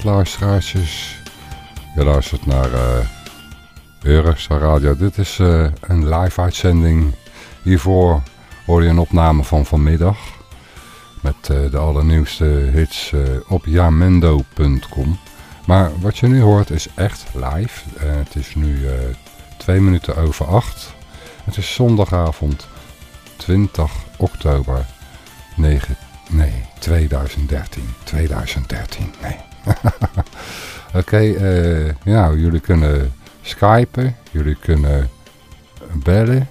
Goedenavond. Je luistert naar uh, Eurostar Radio. Dit is uh, een live uitzending. Hiervoor hoor je een opname van vanmiddag. Met uh, de allernieuwste hits op jamendo.com. Maar wat je nu hoort is echt live. het is nu twee minuten over acht. Het is zondagavond 20 oktober 9, nee, 2013. 2013, nee. Oké, uh, nou, jullie kunnen skypen, jullie kunnen bellen.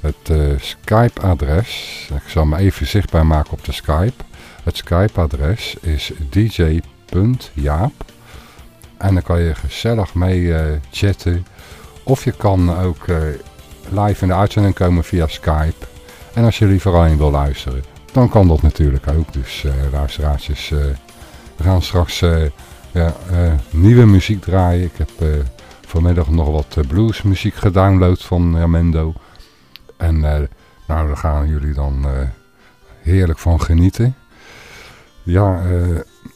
Het uh, Skype-adres, ik zal me even zichtbaar maken op de Skype. Het Skype-adres is dj.jaap. En dan kan je gezellig mee uh, chatten. Of je kan ook live in de uitzending komen via Skype. En als je liever alleen wil luisteren, dan kan dat natuurlijk ook. Dus luisteraartjes, we gaan straks ja, nieuwe muziek draaien. Ik heb vanmiddag nog wat bluesmuziek gedownload van Jamendo. En nou, daar gaan jullie dan heerlijk van genieten. Ja,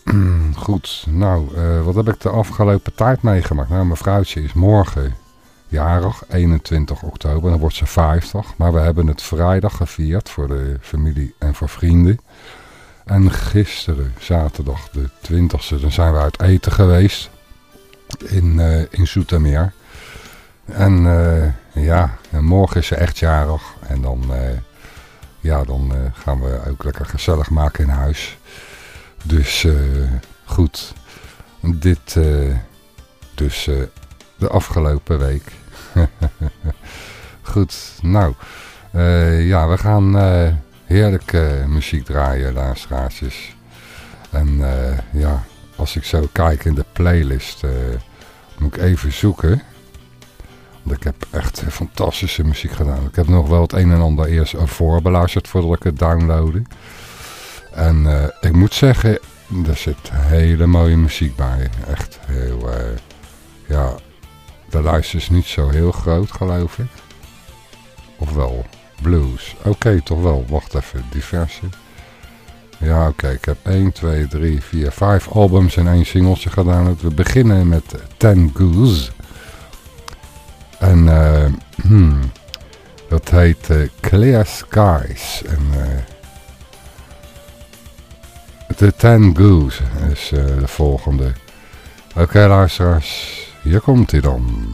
goed. Nou, wat heb ik de afgelopen tijd meegemaakt? Nou, mijn vrouwtje is morgen jarig, 21 oktober. Dan wordt ze 50. Maar we hebben het vrijdag gevierd voor de familie en voor vrienden. En gisteren, zaterdag de 20e, dan zijn we uit eten geweest. In, uh, in Zoetermeer. En uh, ja, en morgen is ze echt jarig. En dan, uh, ja, dan gaan we ook lekker gezellig maken in huis. Dus goed. Dit dus de afgelopen week. Goed, nou, ja, we gaan heerlijke muziek draaien, luisteraartjes. En uh, ja, als ik zo kijk in de playlist, moet ik even zoeken. Want ik heb echt fantastische muziek gedaan. Ik heb nog wel het een en ander eerst voorbeluisterd voordat ik het downloadde. En ik moet zeggen, er zit hele mooie muziek bij. Echt heel, ja, de lijst is niet zo heel groot, geloof ik. Of wel? Blues. Oké, toch wel. Wacht even. Diverse. Ja, oké. Ik heb 1, 2, 3, 4, 5 albums en één singeltje gedaan. We beginnen met Ten Goose. En uh, hmm, dat heet uh, Clear Skies. En uh, de Ten Goose is de volgende. Oké okay. Hier komt hij dan.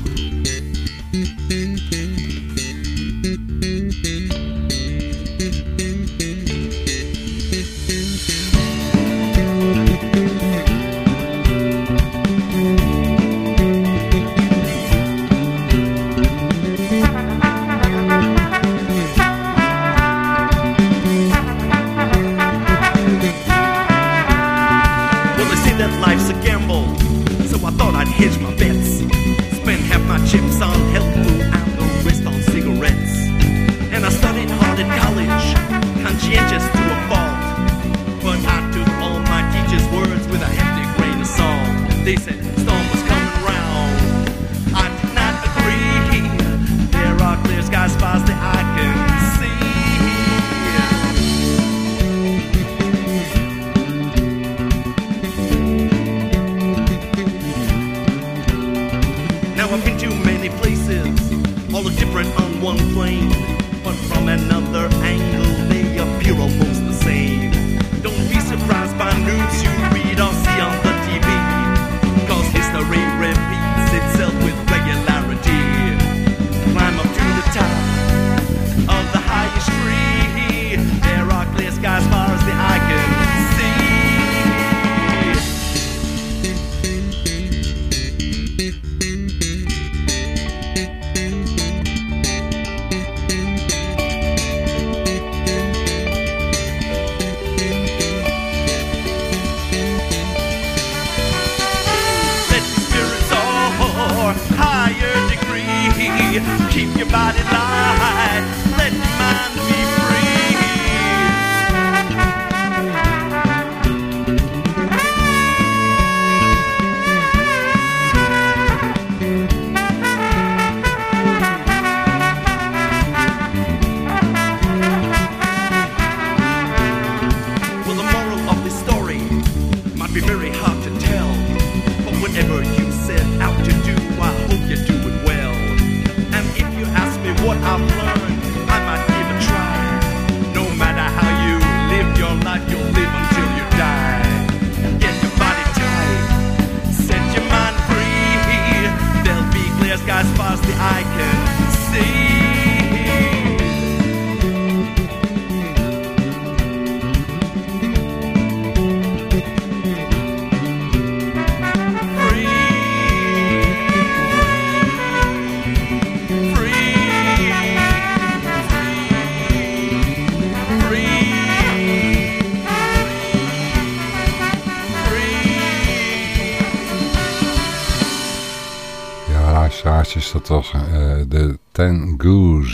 beep.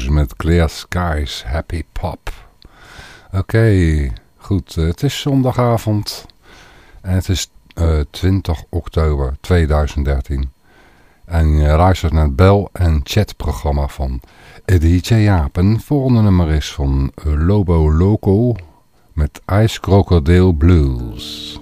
Met Clear Skies Happy Pop. Oké, goed. Het is zondagavond en het is uh, eh, 20 oktober 2013. En je luistert naar het bel- en chatprogramma van DJ Jaap. En volgende nummer is van Lobo Loco met Ice Crocodile Blues.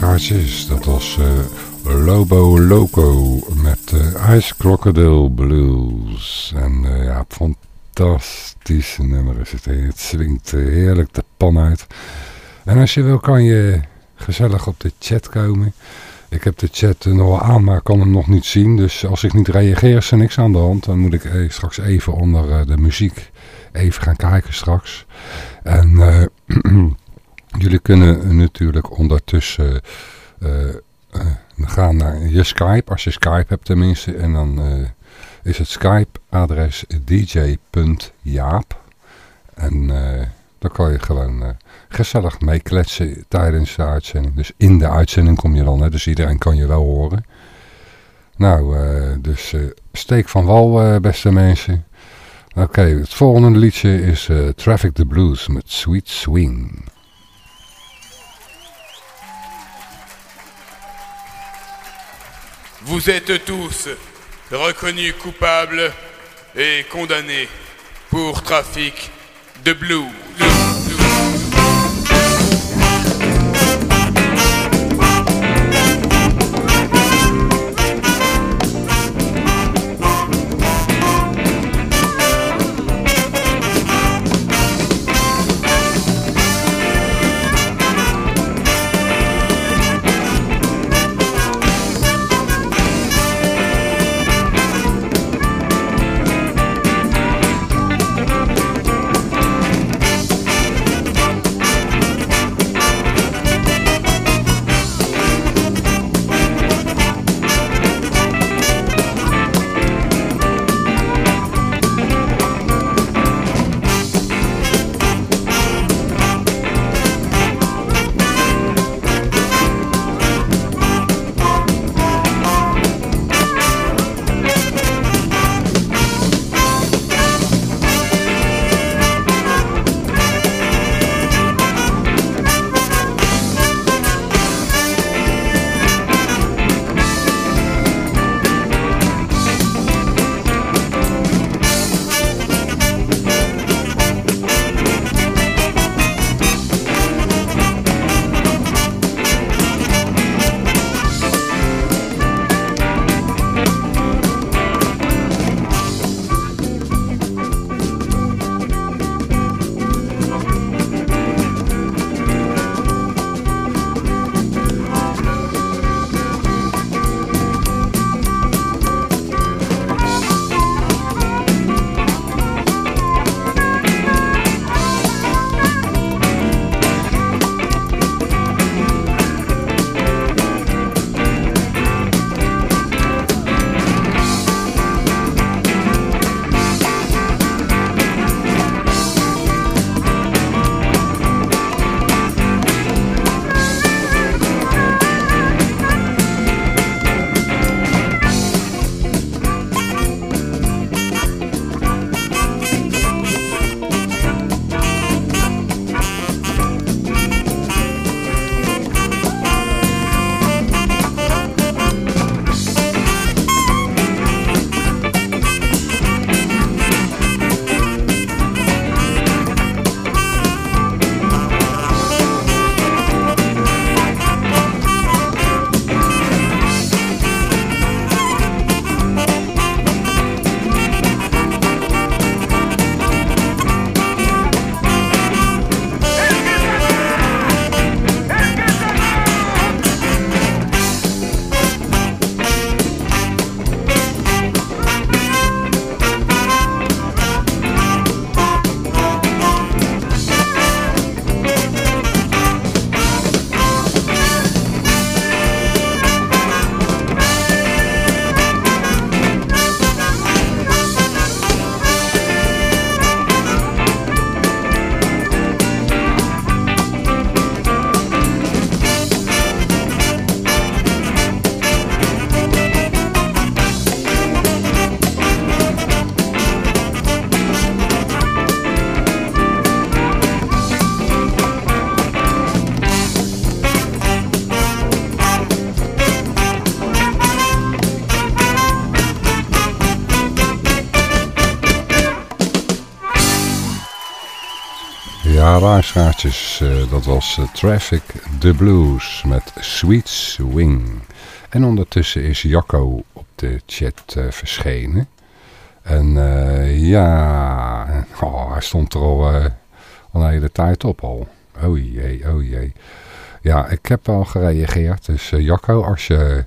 Luisteraartjes. Dat was uh, Lobo Loco met uh, Ice Crocodile Blues. En uh, ja, fantastische nummer is het. Het swingt heerlijk de pan uit. En als je wil kan je gezellig op de chat komen. Ik heb de chat nog aan, maar kan hem nog niet zien. Dus als ik niet reageer is er niks aan de hand. Dan moet ik straks even onder de muziek even gaan kijken straks. En... Jullie kunnen natuurlijk ondertussen uh, gaan naar je Skype, als je Skype hebt tenminste. En dan is het Skype-adres dj.jaap. En dan kan je gewoon gezellig meekletsen tijdens de uitzending. Dus in de uitzending kom je dan, hè, dus iedereen kan je wel horen. Nou, dus steek van wal, beste mensen. Oké, het volgende liedje is Traffic the Blues met Sweet Swing. Vous êtes tous reconnus coupables et condamnés pour trafic de blues. Ja, luisteraartjes, uh, dat was uh, Traffic the Blues met Sweet Swing. En ondertussen is Jacco op de chat uh, verschenen. En ja, oh, hij stond er al, al een hele tijd op al. Oh jee, oh jee. Ja, ik heb al gereageerd. Dus Jacco, als je,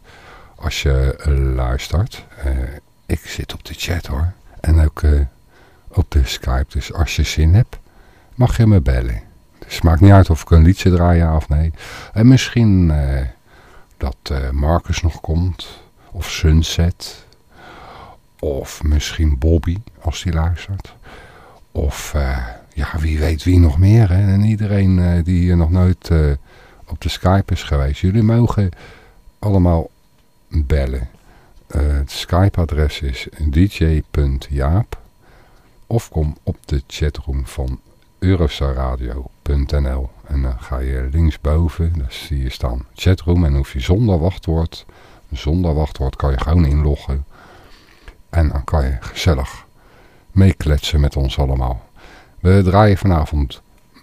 als je luistert, ik zit op de chat hoor. En ook op de Skype. Dus als je zin hebt, mag je me bellen. Dus het maakt niet uit of ik een liedje draai, ja of nee. En misschien uh, dat uh, Marcus nog komt. Of Sunset. Of misschien Bobby, als die luistert. Of uh, ja, wie weet wie nog meer. Hè? En iedereen die nog nooit op de Skype is geweest. Jullie mogen allemaal bellen. het Skype-adres is dj.jaap of kom op de chatroom van eurostarradio.nl en dan ga je linksboven, daar zie je staan chatroom en hoef je zonder wachtwoord, zonder wachtwoord kan je gewoon inloggen en dan kan je gezellig meekletsen met ons allemaal. We draaien vanavond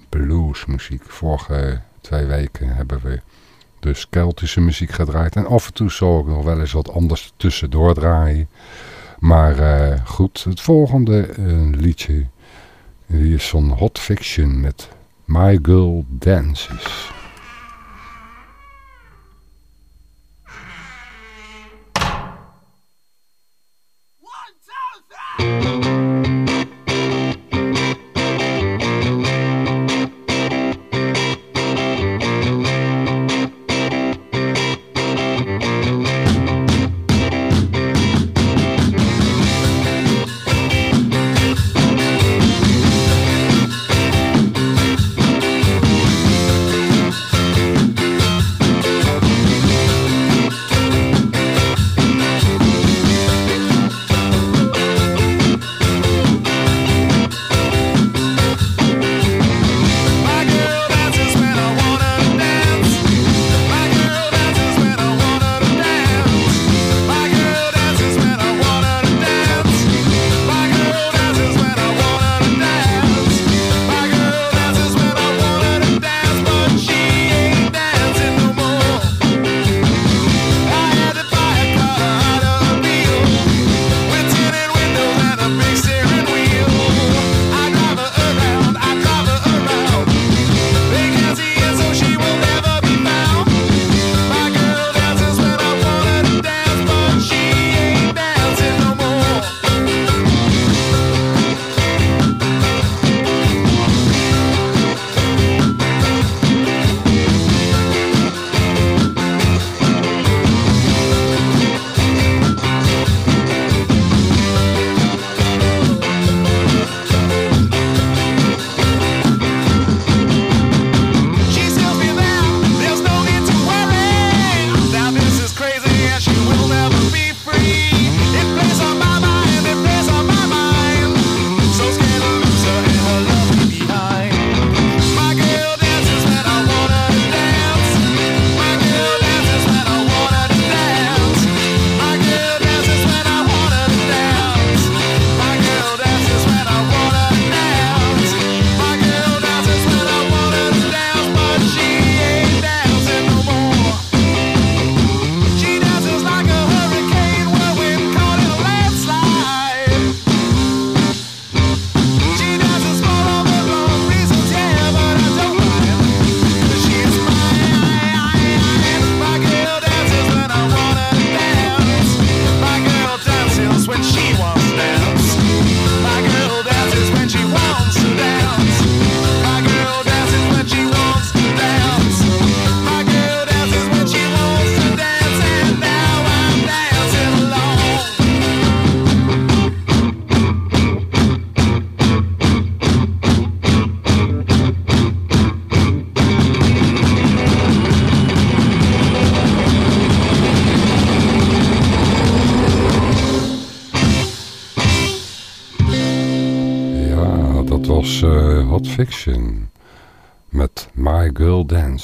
bluesmuziek. Vorige twee weken hebben we dus Keltische muziek gedraaid. En af en toe zal ik nog wel eens wat anders tussendoor draaien. Maar uh, goed, het volgende uh, liedje die is van Hot Fiction met My Girl Dances.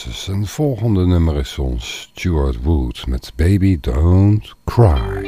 En het volgende nummer is van Stuart Wood met Baby Don't Cry.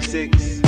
Six.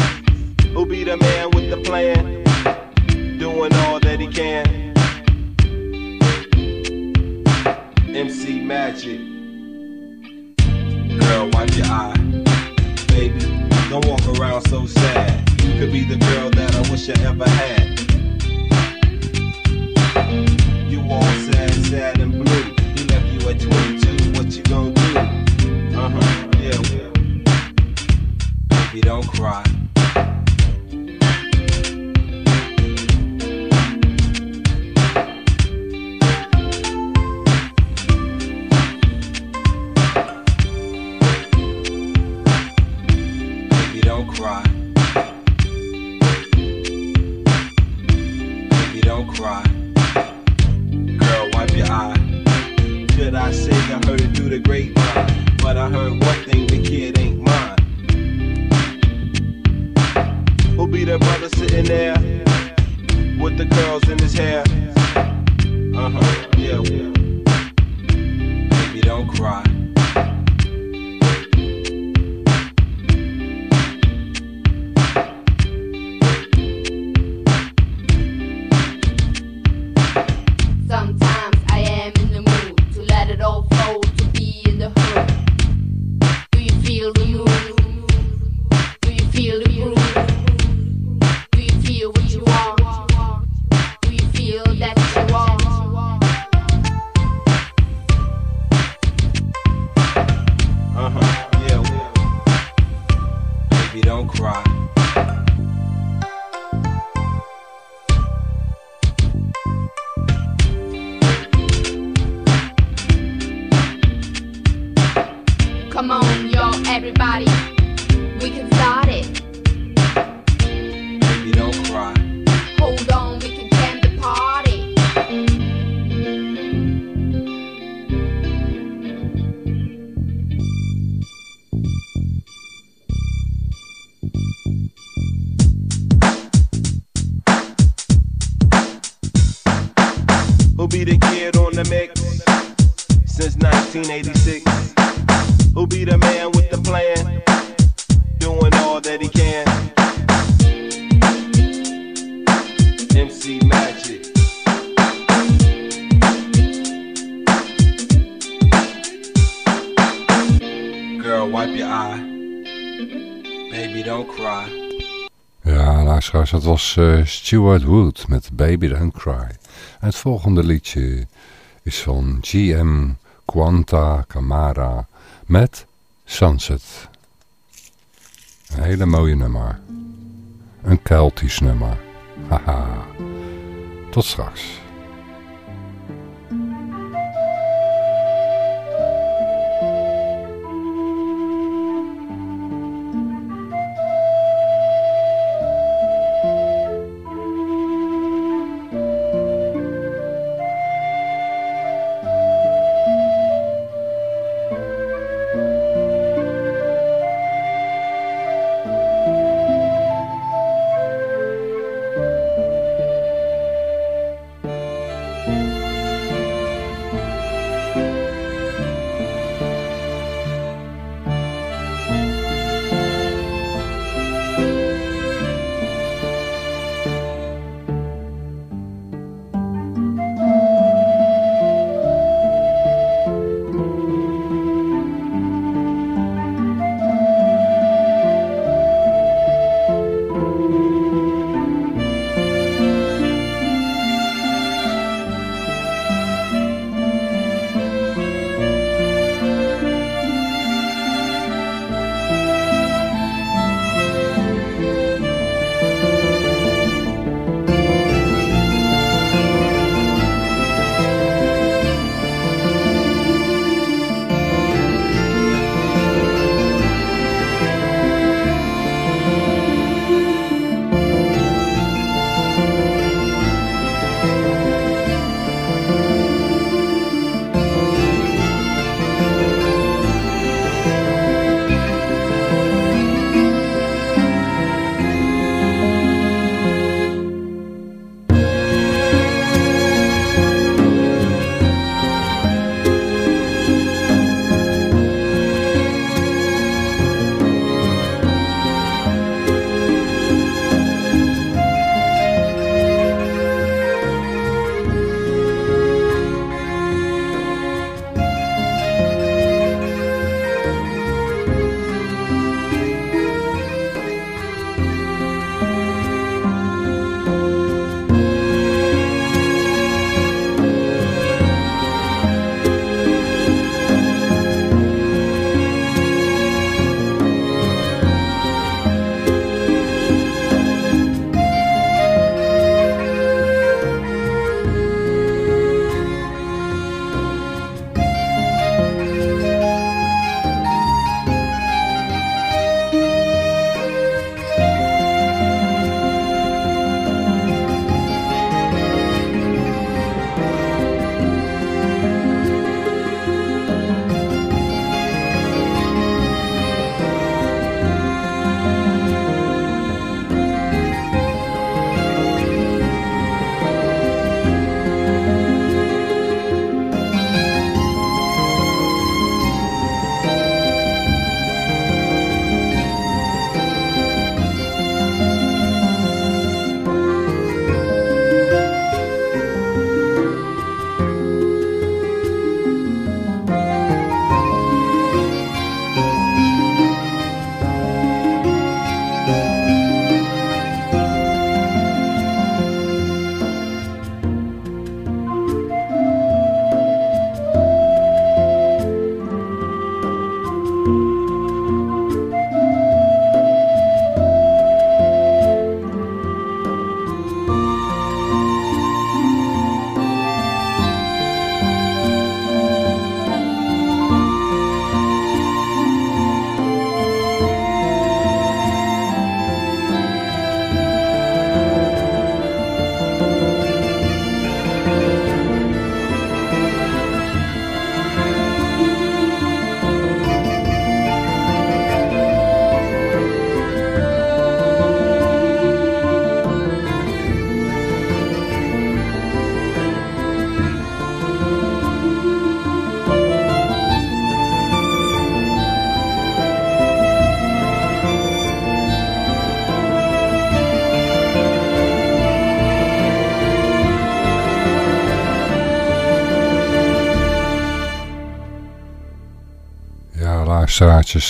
1986. Who be the man with the plan? Doing all that he can. MC Magic. Girl, wipe your eye. Baby, don't cry. Ja, luisteraars, dat was uh, Stuart Wood met Baby Don't Cry. En het volgende liedje is van GM Quanta Camara met Sunset. Een hele mooie nummer. Een Keltisch nummer. Haha. Tot straks.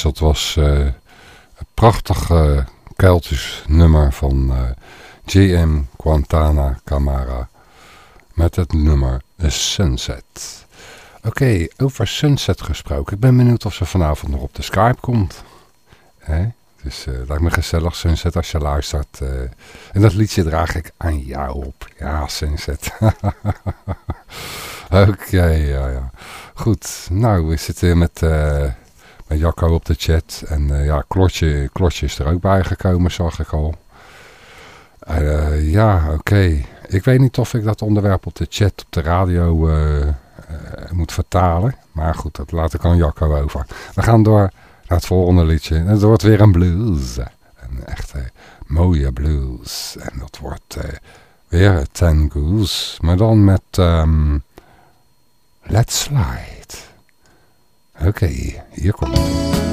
Dat was uh, een prachtig uh, Keltisch nummer van J.M. Quantana Camara met het nummer Sunset. Oké, over Sunset gesproken. Ik ben benieuwd of ze vanavond nog op de Skype komt. Dus uh, lijkt me gezellig, Sunset, als je luistert. en dat liedje draag ik aan jou op. Ja, Sunset. Oké, ja, ja. Goed, nou, we zitten met, Jacco op de chat. En uh, ja, Klotje, Klotje is er ook bij gekomen, zag ik al. Uh, ja, oké. Ik weet niet of ik dat onderwerp op de chat op de radio moet vertalen. Maar goed, dat laat ik aan Jacco over. We gaan door naar het volgende liedje. En het wordt weer een blues. Een echte mooie blues. En dat wordt weer Ten Goose. Maar dan met... Um, Let's Slide. Oké, okay, hier komt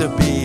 to be.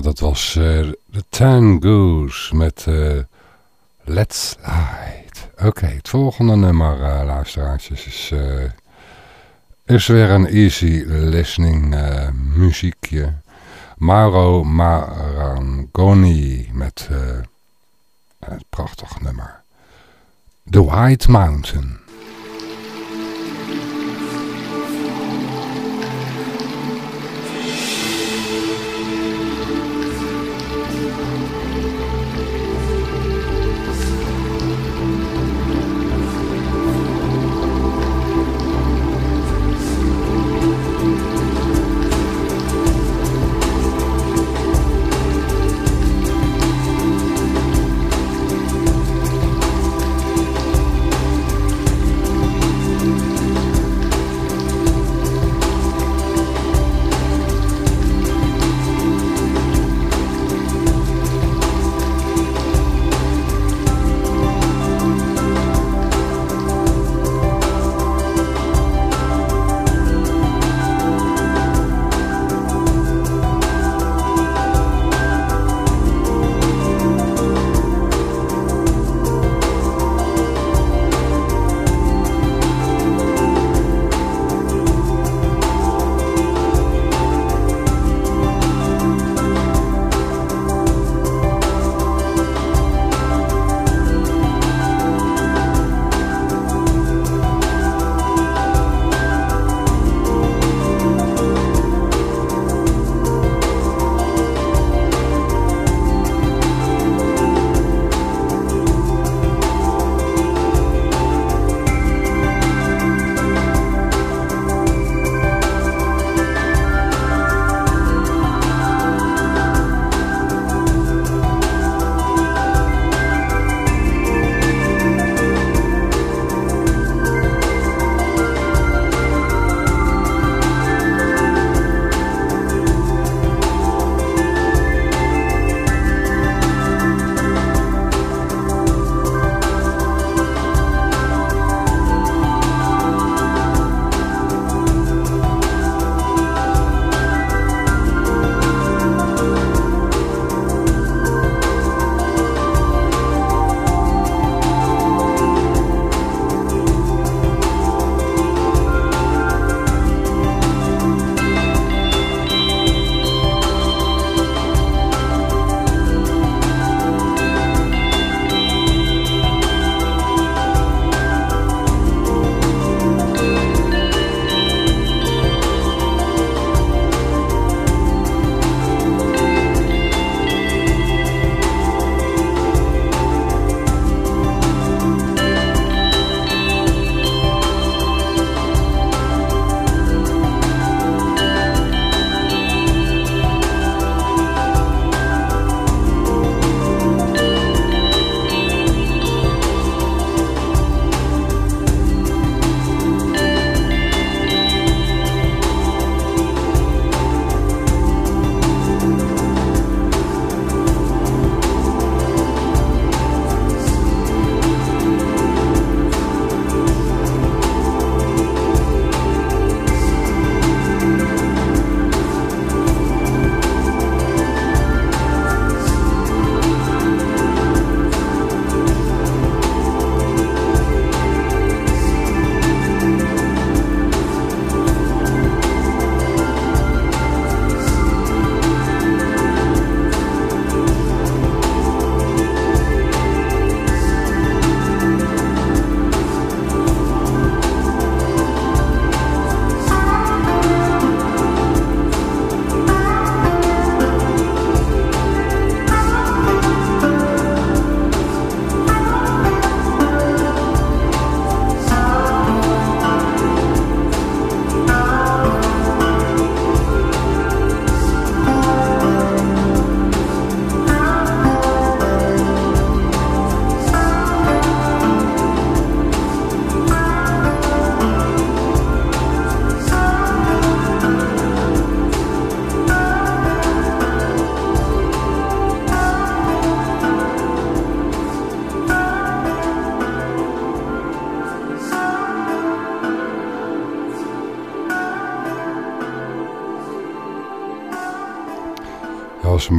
Ja, dat was de Tangoos met uh, Let's Slide. Oké, het volgende nummer, uh, luisteraartjes, is, is weer een easy listening muziekje. Mauro Marangoni met een prachtig nummer. The White Mountain.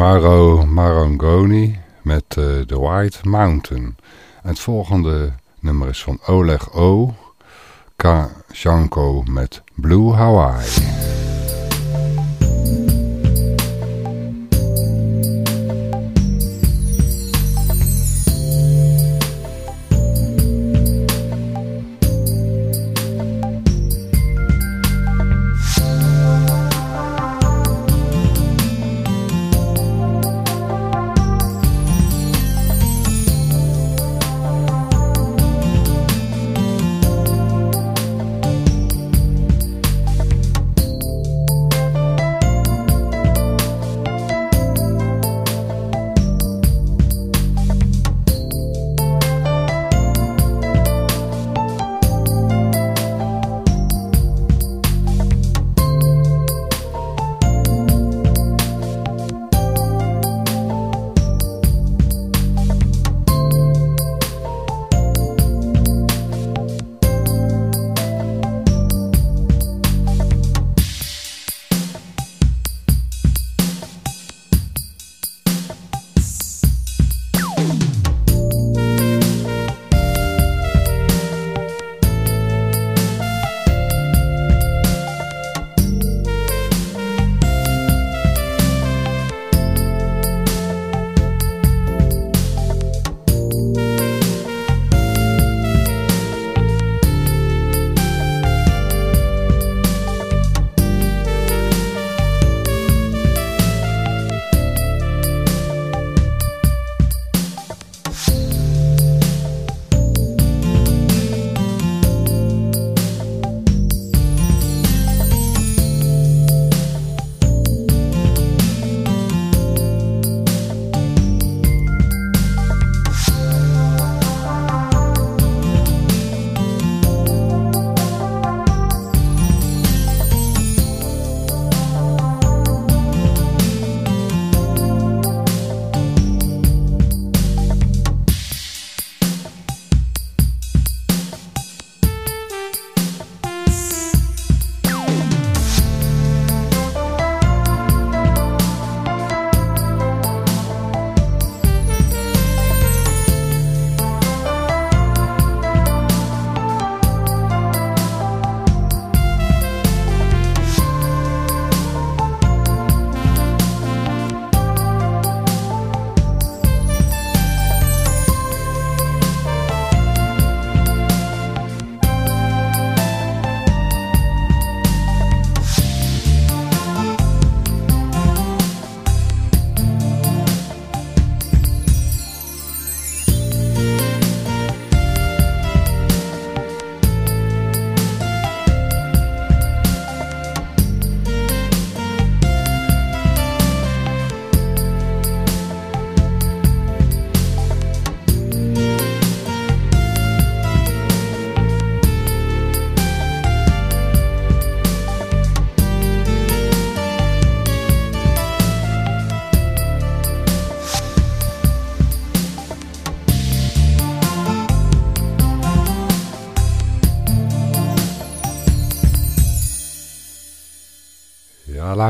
Maro Marangoni met uh, The White Mountain. Het volgende nummer is van Oleg O. Kajanko met Blue Hawaii.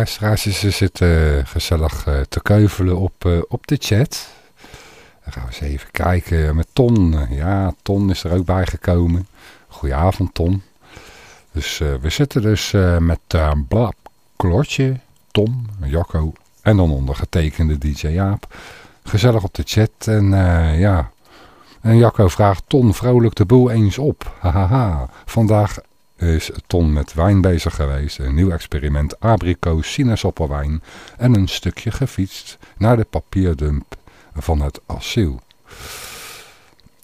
Luisteraars, ze zitten eh, gezellig eh, te keuvelen op, eh, op de chat. Dan gaan we eens even kijken met Ton. Ja, Ton is er ook bij gekomen. Goedenavond Ton. Dus we zitten dus met uh, Blab, Klotje, Tom, Jacco en dan ondergetekende DJ Jaap. Gezellig op de chat en ja... En Jacco vraagt Ton vrolijk de boel eens op. Hahaha. Vandaag is Ton met wijn bezig geweest. Een nieuw experiment, abrikoos, sinaasappelwijn en een stukje gefietst naar de papierdump van het asiel.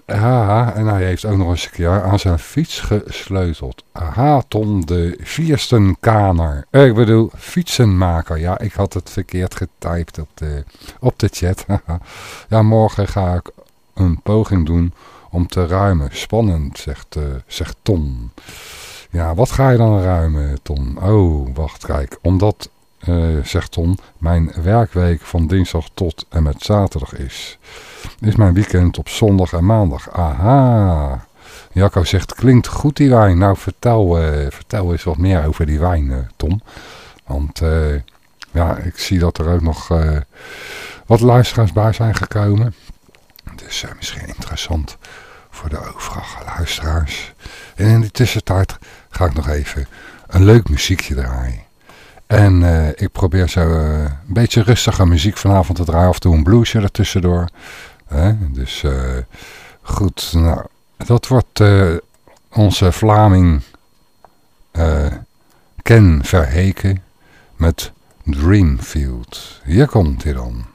Ja, en hij heeft ook nog eens een keer aan zijn fiets gesleuteld. Aha, Ton, de vierstenkaner. Ik bedoel, fietsenmaker. Ja, ik had het verkeerd getypt op de, op de chat. ja, morgen ga ik een poging doen om te ruimen. Spannend, zegt, uh, zegt Ton. Ja, wat ga je dan ruimen, Ton? Oh, wacht, kijk. Omdat, uh, zegt Ton, mijn werkweek van dinsdag tot en met zaterdag is. Is mijn weekend op zondag en maandag. Aha. Jacco zegt, klinkt goed die wijn. Nou, vertel, uh, vertel eens wat meer over die wijn, uh, Tom. Want ja, ik zie dat er ook nog eh, wat luisteraars bij zijn gekomen. Dus misschien interessant voor de overige luisteraars. En in die tussentijd ga ik nog even een leuk muziekje draaien. En uh, ik probeer zo uh, een beetje rustige muziek vanavond te draaien. Af en toe een bluesje ertussendoor. Dus goed, nou, dat wordt onze Vlaming Ken Verheken met Dreamfield. Hier komt hij dan.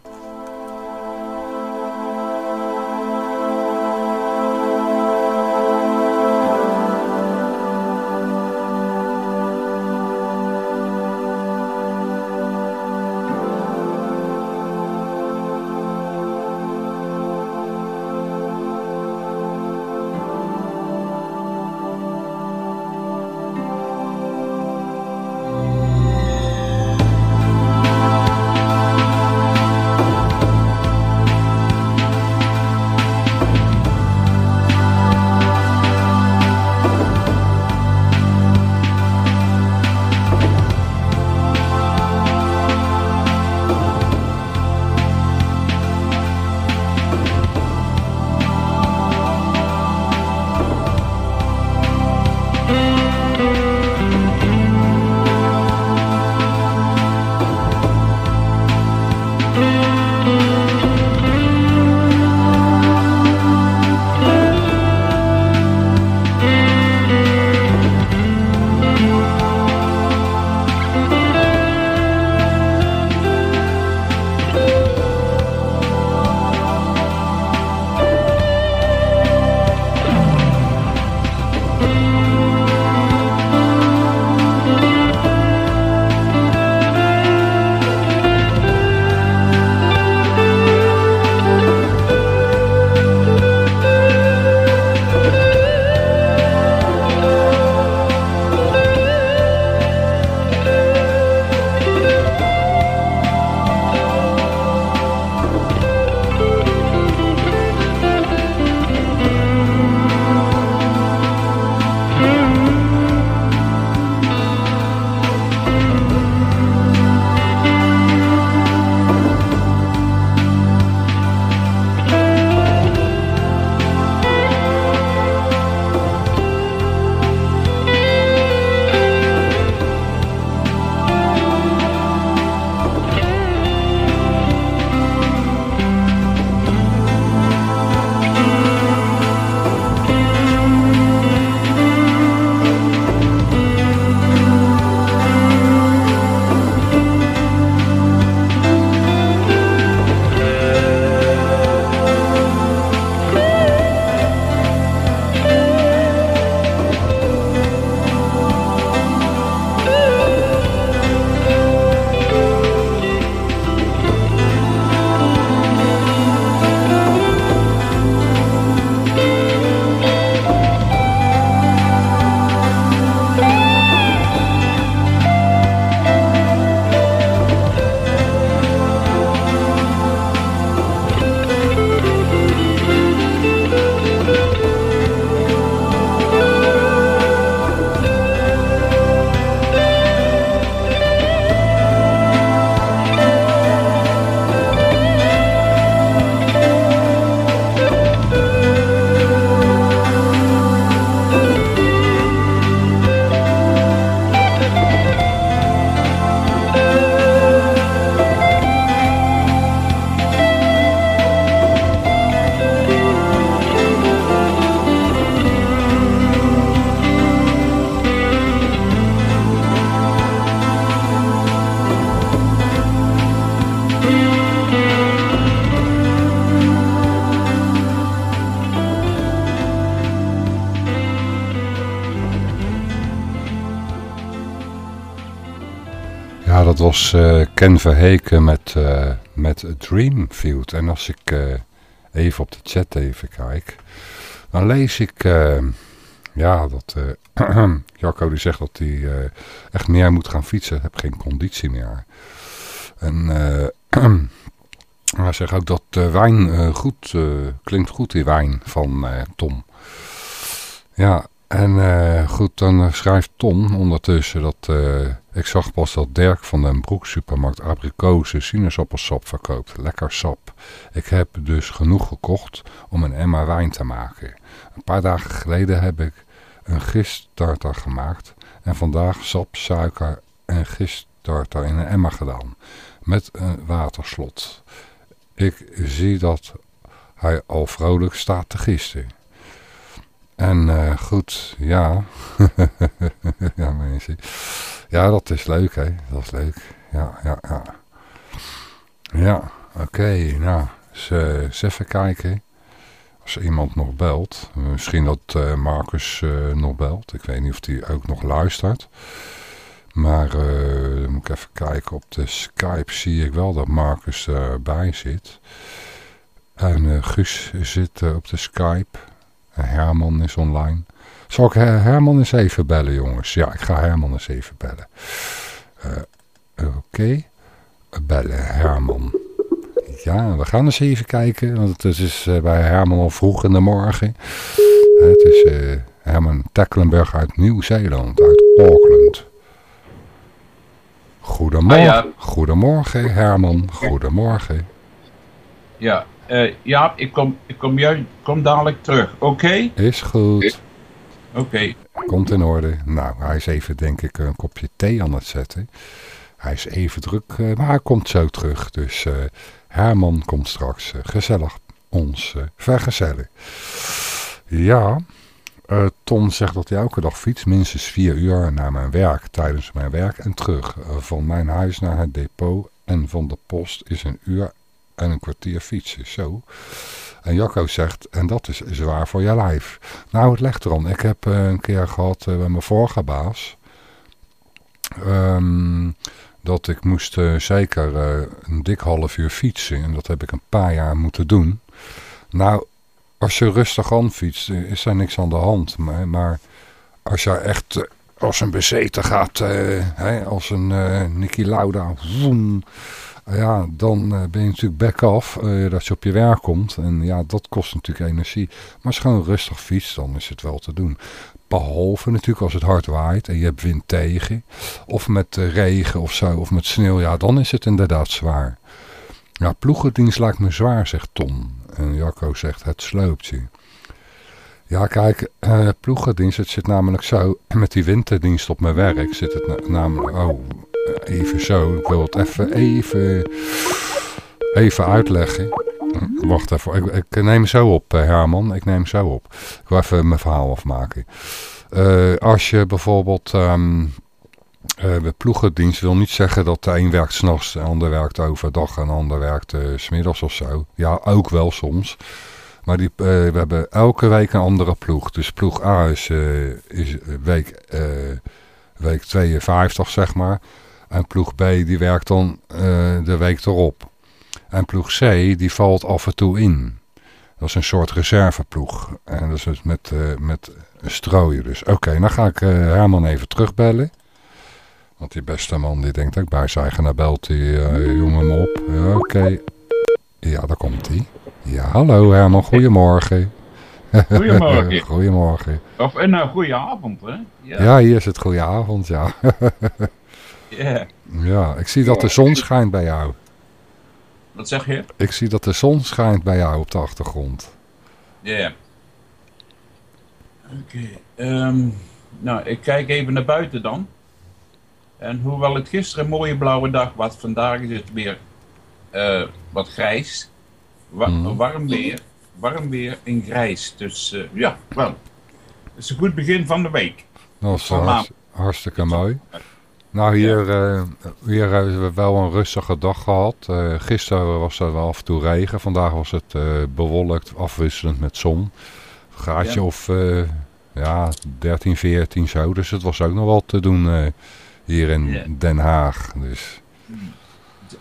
Was uh, Ken Verheken met, uh, met Dreamfield. En als ik uh, even op de chat even kijk, dan lees ik ja, dat Jacco die zegt dat hij echt meer moet gaan fietsen. Ik heb geen conditie meer. En hij zegt ook dat wijn goed klinkt goed, die wijn van Tom. Ja, en goed, dan schrijft Tom ondertussen dat Ik zag pas dat Dirk van den Broek supermarkt abrikozen sinaasappelsap verkoopt. Lekker sap. Ik heb dus genoeg gekocht om een emma wijn te maken. Een paar dagen geleden heb ik een gistarter gemaakt. En vandaag sap, suiker en gistarter in een emma gedaan. Met een waterslot. Ik zie dat hij al vrolijk staat te gisten. En eh, goed, ja. ja, mensen. Ja, dat is leuk, hè. Dat is leuk. Ja, ja, ja. Ja, oké. nou, eens, eh, even kijken. Als iemand nog belt. Misschien dat eh, Marcus nog belt. Ik weet niet of hij ook nog luistert. Maar dan moet ik even kijken. Op de Skype zie ik wel dat Marcus erbij zit. En Guus zit op de Skype. En Herman is online. Zal ik Her- Herman eens even bellen, jongens? Ja, ik ga Herman eens even bellen. Eh, Oké. Bellen, Herman. Ja, we gaan eens even kijken. Want het is eh, bij Herman al vroeg in de morgen. Het is eh, Herman Tecklenburg uit Nieuw-Zeeland, uit Auckland. Goedemorgen. Ah, ja. Goedemorgen, Herman. Goedemorgen. Ja, eh ja ik, kom, ik kom, juist, kom dadelijk terug. Oké? Is goed. Oké. Komt in orde. Nou, hij is even, denk ik, een kopje thee aan het zetten. Hij is even druk, eh, maar hij komt zo terug. Dus eh, Herman komt straks gezellig ons vergezellen. Ja, eh, Tom zegt dat hij elke dag fietst, minstens vier uur naar mijn werk, tijdens mijn werk en terug. Van mijn huis naar het depot en van de post is een uur en een kwartier fietsen. Zo. En Jacco zegt, en dat is zwaar voor je lijf. Nou, het legt erom. Ik heb eh, een keer gehad eh, bij mijn vorige baas. ehm, dat ik moest eh, zeker eh, een dik half uur fietsen. En dat heb ik een paar jaar moeten doen. Nou, als je rustig aan fietst, eh, is er niks aan de hand. Maar, maar als je echt eh, als een bezeten gaat, eh, als een eh Nicky Lauda, woem, ja, dan eh, ben je natuurlijk back off eh, dat je op je werk komt. En ja, dat kost natuurlijk energie. Maar gewoon rustig fietst, dan is het wel te doen. Behalve natuurlijk als het hard waait en je hebt wind tegen. Of met eh, regen of zo, of met sneeuw. Ja, dan is het inderdaad zwaar. Ja, ploegendienst lijkt me zwaar, zegt Tom. En Jacco zegt, het sloopt je. Ja, kijk, eh, ploegendienst, het zit namelijk zo. Met die winterdienst op mijn werk zit het na- namelijk... Oh, even zo. Ik wil het even, even, even uitleggen. Wacht even, ik, ik neem zo op, eh, Herman. Ik neem zo op. Ik wil even mijn verhaal afmaken. Eh, als je bijvoorbeeld... eh, bij ploegendienst wil niet zeggen dat de een werkt s'nachts, de ander werkt overdag en de ander werkt eh, s smiddags of zo. Ja, ook wel soms. Maar die, eh, we hebben elke week een andere ploeg. Dus ploeg A is, eh, is week, eh, week 52, zeg maar. En ploeg B die werkt dan eh, de week erop. En ploeg C die valt af en toe in. Dat is een soort reserveploeg. En dat is dus met, eh, met strooien. Dus oké, dan ga ik eh, Herman even terugbellen. Want die beste man die denkt ook bij zijn eigenaar belt die jongen op. Ja, Oké. Ja, daar komt hij. Ja, hallo Herman, goedemorgen. Goedemorgen. goedemorgen. Of een uh, goede avond, hè? Ja. Ja, hier is het goede avond, ja. Ja. ja, ik zie dat de zon schijnt bij jou. Wat zeg je? Ik zie dat de zon schijnt bij jou op de achtergrond. Ja. Oké. ehm, nou, ik kijk even naar buiten dan. En hoewel het gisteren een mooie blauwe dag was, vandaag is het weer eh, wat grijs. Wa- Mhm. Warm weer. Warm weer en grijs. Dus eh, ja, wel. Het is een goed begin van de week. Dat is Van hartst- hartstikke mooi. Nou, hier, eh, hier hebben we wel een rustige dag gehad. Eh, gisteren was er wel af en toe regen. Vandaag was het eh, bewolkt, afwisselend met zon. Graadje Ja. of eh, ja, 13, 14 zo. Dus het was ook nog wel te doen eh, hier in Ja. Den Haag. Dus,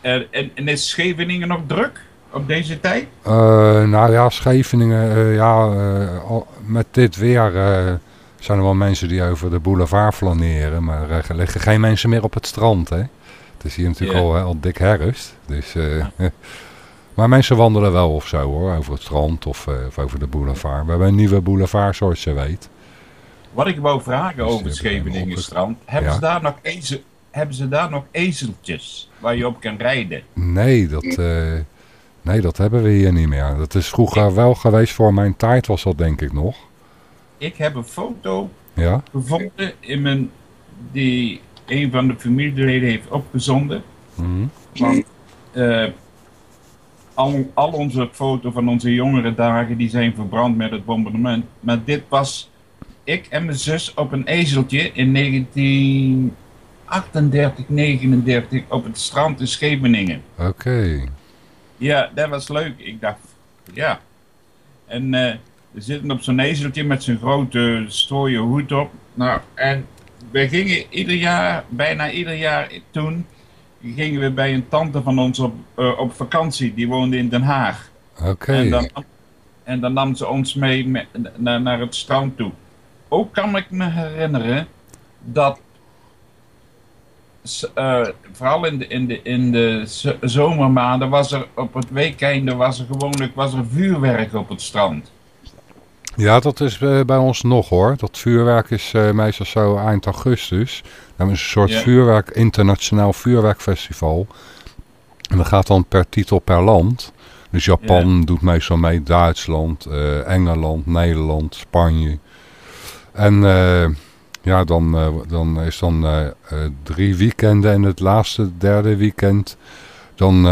En, en, is Scheveningen nog druk op deze tijd? Eh, nou ja, Scheveningen, eh, ja, eh, met dit weer eh, zijn er wel mensen die over de boulevard flaneren. Maar er liggen geen mensen meer op het strand, hè. Het is hier natuurlijk al, hè, al dik herfst. Dus, eh, maar mensen wandelen wel of zo hoor, over het strand of, eh, of over de boulevard. We hebben een nieuwe boulevard zoals je weet. Wat ik wou vragen Dus over het Scheveningenstrand. Hebben Ja. ze daar nog eze, hebben ze daar nog ezeltjes waar je op kan rijden? Nee, dat, eh, nee, dat hebben we hier niet meer. Dat is vroeger wel geweest voor mijn tijd was dat denk ik nog. Ik heb een foto Ja, gevonden in mijn, die een van de familieleden heeft opgezonden. Want eh, al, al onze foto's van onze jongere dagen die zijn verbrand met het bombardement. Maar dit was ik en mijn zus op een ezeltje in 1938, 39 op het strand in Scheveningen. oké. Ja, dat was leuk. Ik dacht, ja. En eh, zitten op zo'n ezeltje met zijn grote strooien hoed op. Nou, en we gingen ieder jaar, bijna ieder jaar toen, gingen we bij een tante van ons op, eh, op vakantie. Die woonde in Den Haag. Oké. En, dan, en dan nam ze ons mee met, naar, naar het strand toe. Ook kan ik me herinneren dat, eh, vooral in de, in de, in de zomermaanden, was er op het weekende was er gewoonlijk was er vuurwerk op het strand. Ja, dat is eh, bij ons nog hoor. Dat vuurwerk is eh, meestal zo eind augustus. Dan is een soort vuurwerk, internationaal vuurwerkfestival. En dat gaat dan per titel per land. Dus Japan doet meestal mee, Duitsland, eh, Engeland, Nederland, Spanje. En ja, dan, dan is dan drie weekenden en het laatste, derde weekend, dan,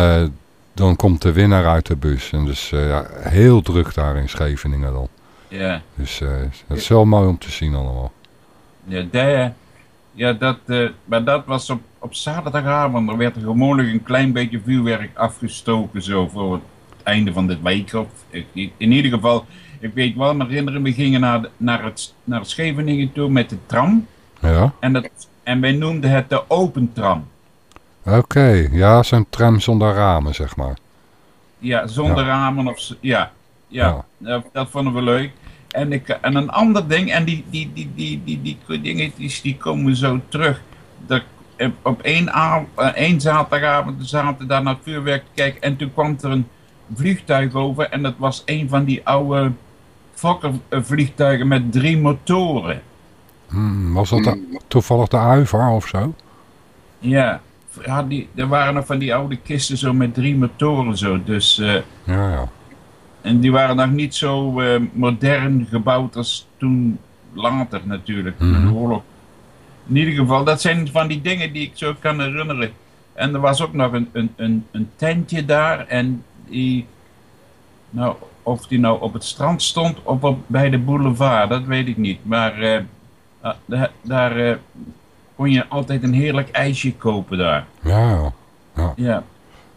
dan komt de winnaar uit de bus. En dus ja, heel druk daar in Scheveningen dan. Ja, Dus eh dat is wel mooi om te zien allemaal. ja, daar- ja dat, eh, maar dat was op, op zaterdagavond. Er werd er gewoonlijk een klein beetje vuurwerk afgestoken zo voor het einde van de week. Of, ik- in ieder geval, ik weet wel, me herinneren, we gingen naar, naar, het, naar Scheveningen toe met de tram. Ja, En, dat, en wij noemden het de open tram. oké. Ja, zo'n tram zonder ramen, zeg maar. Ja, zonder Ja. ramen of... zo- Ja, ja, Dat, dat vonden we leuk. En, ik, en een ander ding, en die, die, die, die, die, die, dingetjes die komen zo terug. Dat, op- één, av- eh, één zaterdagavond zaten we daar naar het vuurwerk te kijken. En toen kwam er een vliegtuig over. En dat was een van die oude Fokker-vliegtuigen met drie motoren. Hmm, was dat de- toevallig de uiver of zo? Ja, ja die, er waren nog van die oude kisten zo met drie motoren zo. Dus... eh, Ja, ja. En die waren nog niet zo eh, modern gebouwd als toen later natuurlijk, met de Mhm. oorlog. In ieder geval, dat zijn van die dingen die ik zo kan herinneren. En er was ook nog een, een, een, een tentje daar en die, nou, of die nou op het strand stond of op, bij de boulevard, dat weet ik niet. Maar eh, ah, da- daar eh, kon je altijd een heerlijk ijsje kopen daar. Ja, ja. Ja,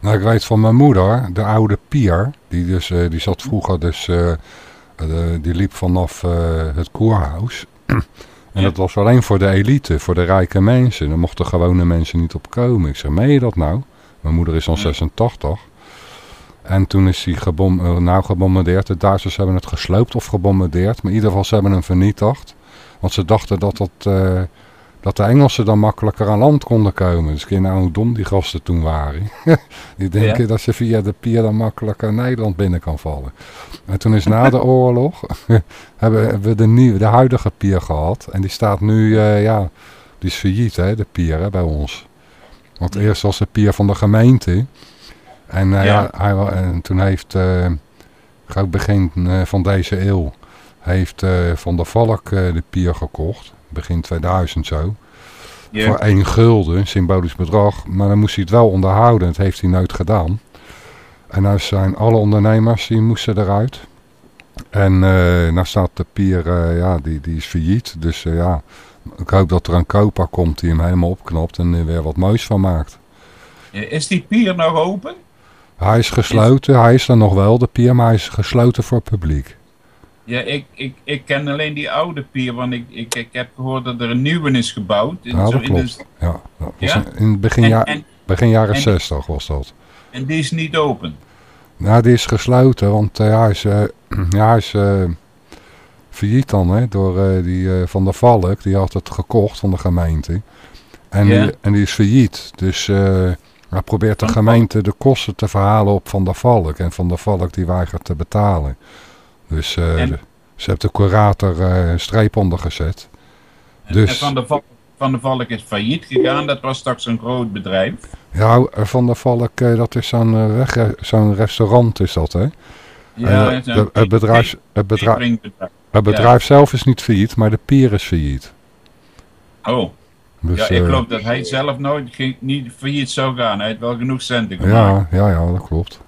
Nou, ik weet van mijn moeder, de oude Pier, die, dus, eh, die zat vroeger dus, eh, de- die liep vanaf eh, het koerhuis. en Ja. dat was alleen voor de elite, voor de rijke mensen. Daar mochten gewone mensen niet op komen. Ik zeg, meen je dat nou? Mijn moeder is al Ja. 86. En toen is hij gebom, eh, nou gebombardeerd. De Duitsers hebben het gesloopt of gebombardeerd. Maar in ieder geval, ze hebben hem vernietigd. Want ze dachten dat, dat, eh, dat de Engelsen dan makkelijker aan land konden komen. Dus kijk nou hoe dom die gasten toen waren. die denken Ja. dat ze via de pier dan makkelijker Nederland binnen kan vallen. En toen is na de oorlog, hebben we de, nieuwe, de huidige pier gehad. En die staat nu, eh, ja, die is failliet hè, de pier hè, bij ons. Want eerst was de pier van de gemeente. En, eh, Ja. hij, en toen heeft, gauw begin van deze eeuw, heeft Van der Valk de pier gekocht. Begin 2000 zo. Voor één gulden, symbolisch bedrag. Maar dan moest hij het wel onderhouden. Dat heeft hij nooit gedaan. En nou zijn alle ondernemers, die moesten eruit. En eh nou staat de pier, eh, ja, die, die is failliet. Dus eh, ja, ik hoop dat er een koper komt die hem helemaal opknapt en er weer wat moois van maakt. Is die pier nog open? Hij is gesloten, hij is er nog wel, de pier, maar hij is gesloten voor het publiek. Ja, ik, ik, ik ken alleen die oude pier, want ik, ik, ik heb gehoord dat er een nieuwe is gebouwd. In, Ja, zo dat klopt. Ja, dat Ja? In het begin, en, ja, en, begin jaren en- 60 was dat. en die is niet open. Nou, die is gesloten, want eh, hij is, eh, ja, hij is eh, failliet dan, hè, door die Van der Valk. Die had het gekocht van de gemeente. En, Ja. die, en die is failliet. Dus hij probeert de gemeente de kosten te verhalen op Van der Valk. En Van der Valk die weigert te betalen. Dus eh, En- de- ze heeft de curator eh, een streep onder gezet. En- Dus- En van de, Valk, Van der Valk is failliet gegaan. Dat was straks een groot bedrijf. Ja, Van der Valk, eh, dat is zo'n eh, restaurant is dat, hè? Ja, Eh, de- het bedrijf, het bedrijf, het bedrijf zelf is niet failliet, maar de pier is failliet. Oh, Dus, ja, ik eh, geloof dat hij zelf nooit ging, niet failliet zou gaan. Hij heeft wel genoeg centen gemaakt. ja, ja, ja, dat klopt.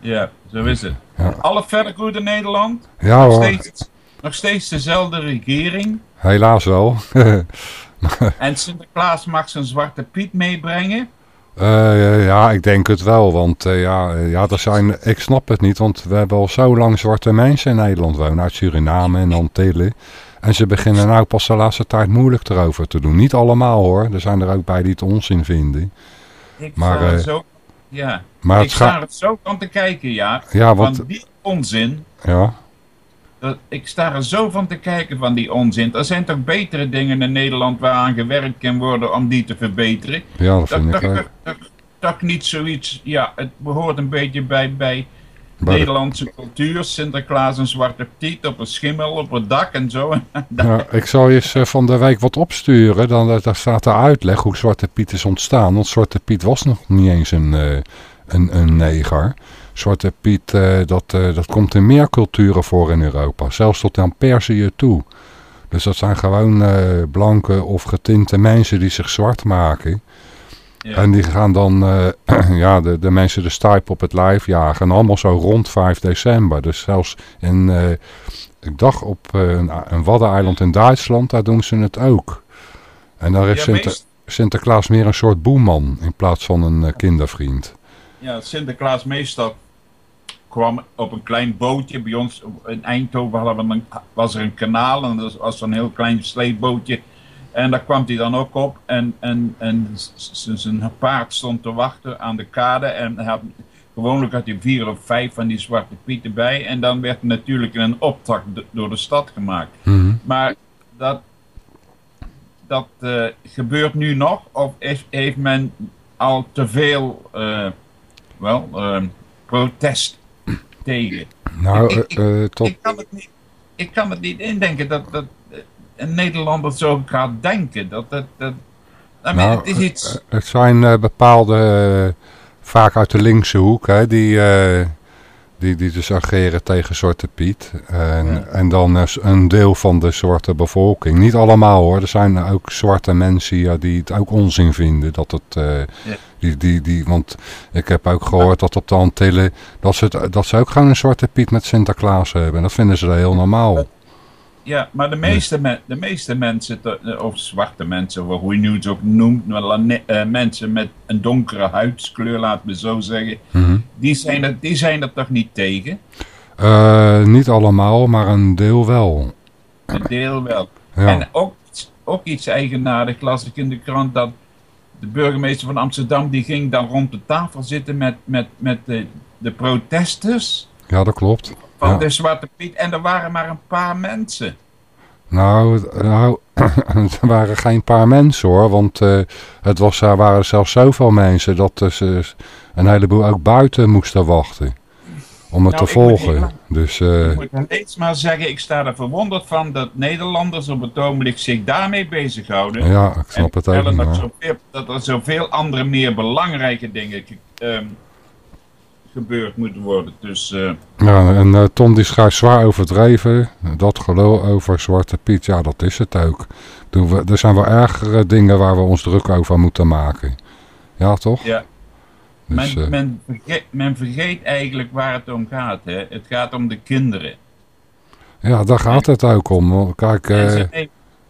Ja, zo is het. Ja. Alle verder goed in Nederland. Ja nog, hoor, steeds, nog steeds dezelfde regering. helaas wel. En Sinterklaas mag zijn zwarte Piet meebrengen. Eh, ja, ik denk het wel, want eh, ja, eh, ja, er zijn, ik snap het niet, want we hebben al zo lang zwarte mensen in Nederland wonen, uit Suriname en Antillen. En ze beginnen nou pas de laatste tijd moeilijk erover te doen. Niet allemaal hoor, er zijn er ook bij die het onzin vinden. Ik Maar, er eh, zo, ja. Maar ik het sta er zo van te kijken, ja. ja, want, Van die onzin. ja, Dat, ik sta er zo van te kijken van die onzin. Er zijn toch betere dingen in Nederland waaraan gewerkt kan worden om die te verbeteren. ja, dat Dat, vind dat, ik dat, niet zoiets, ja, het behoort een beetje bij, bij Nederlandse cultuur. Sinterklaas en Zwarte Piet op een schimmel op het dak en zo. Ja, ik zal je eens eh, van de week wat opsturen. Dan, eh, daar staat de uitleg hoe Zwarte Piet is ontstaan. Want Zwarte Piet was nog niet eens een, eh, een, een neger. Zwarte Piet, dat, dat komt in meer culturen voor in Europa. Zelfs tot aan Perzië toe. Dus dat zijn gewoon blanke of getinte mensen die zich zwart maken. Ja. En die gaan dan eh, ja, de, de mensen de stijp op het lijf jagen. En allemaal zo rond 5 december. Dus zelfs in, eh, ik dacht op eh, een, een waddeneiland in Duitsland, daar doen ze het ook. En daar is Ja, Sinter- meest- Sinterklaas meer een soort boeman in plaats van een kindervriend. Ja, Sinterklaas meestal kwam op een klein bootje. Bij ons in Eindhoven hadden we een, was er een kanaal en dat was zo'n heel klein sleepbootje. En daar kwam hij dan ook op en, en, en zijn paard stond te wachten aan de kade. En had, gewoonlijk had hij vier of vijf van die zwarte pieten bij. En dan werd er natuurlijk een optocht do- door de stad gemaakt. Mhm. Maar dat, dat eh, gebeurt nu nog? Of is, heeft men al te veel eh, wel, eh, protest tegen? Nou, Ik- ik- tot, Ik, kan het niet, ik kan het niet indenken dat, dat een Nederlander zo gaat denken. Dat, dat, dat, I mean, Nou, het is iets... het zijn eh, bepaalde, eh, vaak uit de linkse hoek, hè, die, eh, die, die dus ageren tegen Zwarte Piet. En, Ja. en dan is een deel van de zwarte bevolking. Niet allemaal hoor, er zijn ook zwarte mensen ja, die het ook onzin vinden. Dat het, eh, die, die, die, want ik heb ook gehoord dat op de Antillen, dat ze, het- dat ze ook gewoon een Zwarte Piet met Sinterklaas hebben. En dat vinden ze heel normaal. Ja, maar de meeste, me- de meeste mensen, eh, of zwarte mensen, of hoe je nu het ook noemt, eh, mensen met een donkere huidskleur, laten we zo zeggen, Mhm. die, zijn er, die zijn er toch niet tegen? Eh, niet allemaal, maar een deel wel. Een deel wel. Ja. En ook, ook iets eigenaardig las ik in de krant dat de burgemeester van Amsterdam die ging dan rond de tafel zitten met, met, met de, de protesters ja, dat klopt. van Ja. de Zwarte Piet en er waren maar een paar mensen. Nou, nou het waren geen paar mensen hoor, want eh, het was, er waren zelfs zoveel mensen dat eh, ze een heleboel ook buiten moesten wachten. Om het Nou, te moet volgen. Dus eh, Ik moet steeds maar zeggen, ik sta er verwonderd van dat Nederlanders op het ogenblik zich daarmee bezighouden. ja, ik snap en het ook dat, zoveel, dat er zoveel andere meer belangrijke dingen ehm, gebeurd moeten worden. Dus eh, Ja, en eh, Tom die schrijft zwaar overdreven. Dat gelul over Zwarte Piet, ja dat is het ook. Doen we, er zijn wel ergere dingen waar we ons druk over moeten maken. Ja toch? ja, Dus, men, eh, men, vergeet, men vergeet eigenlijk waar het om gaat. Hè. Het gaat om de kinderen. ja, daar gaat het ook om. Kijk,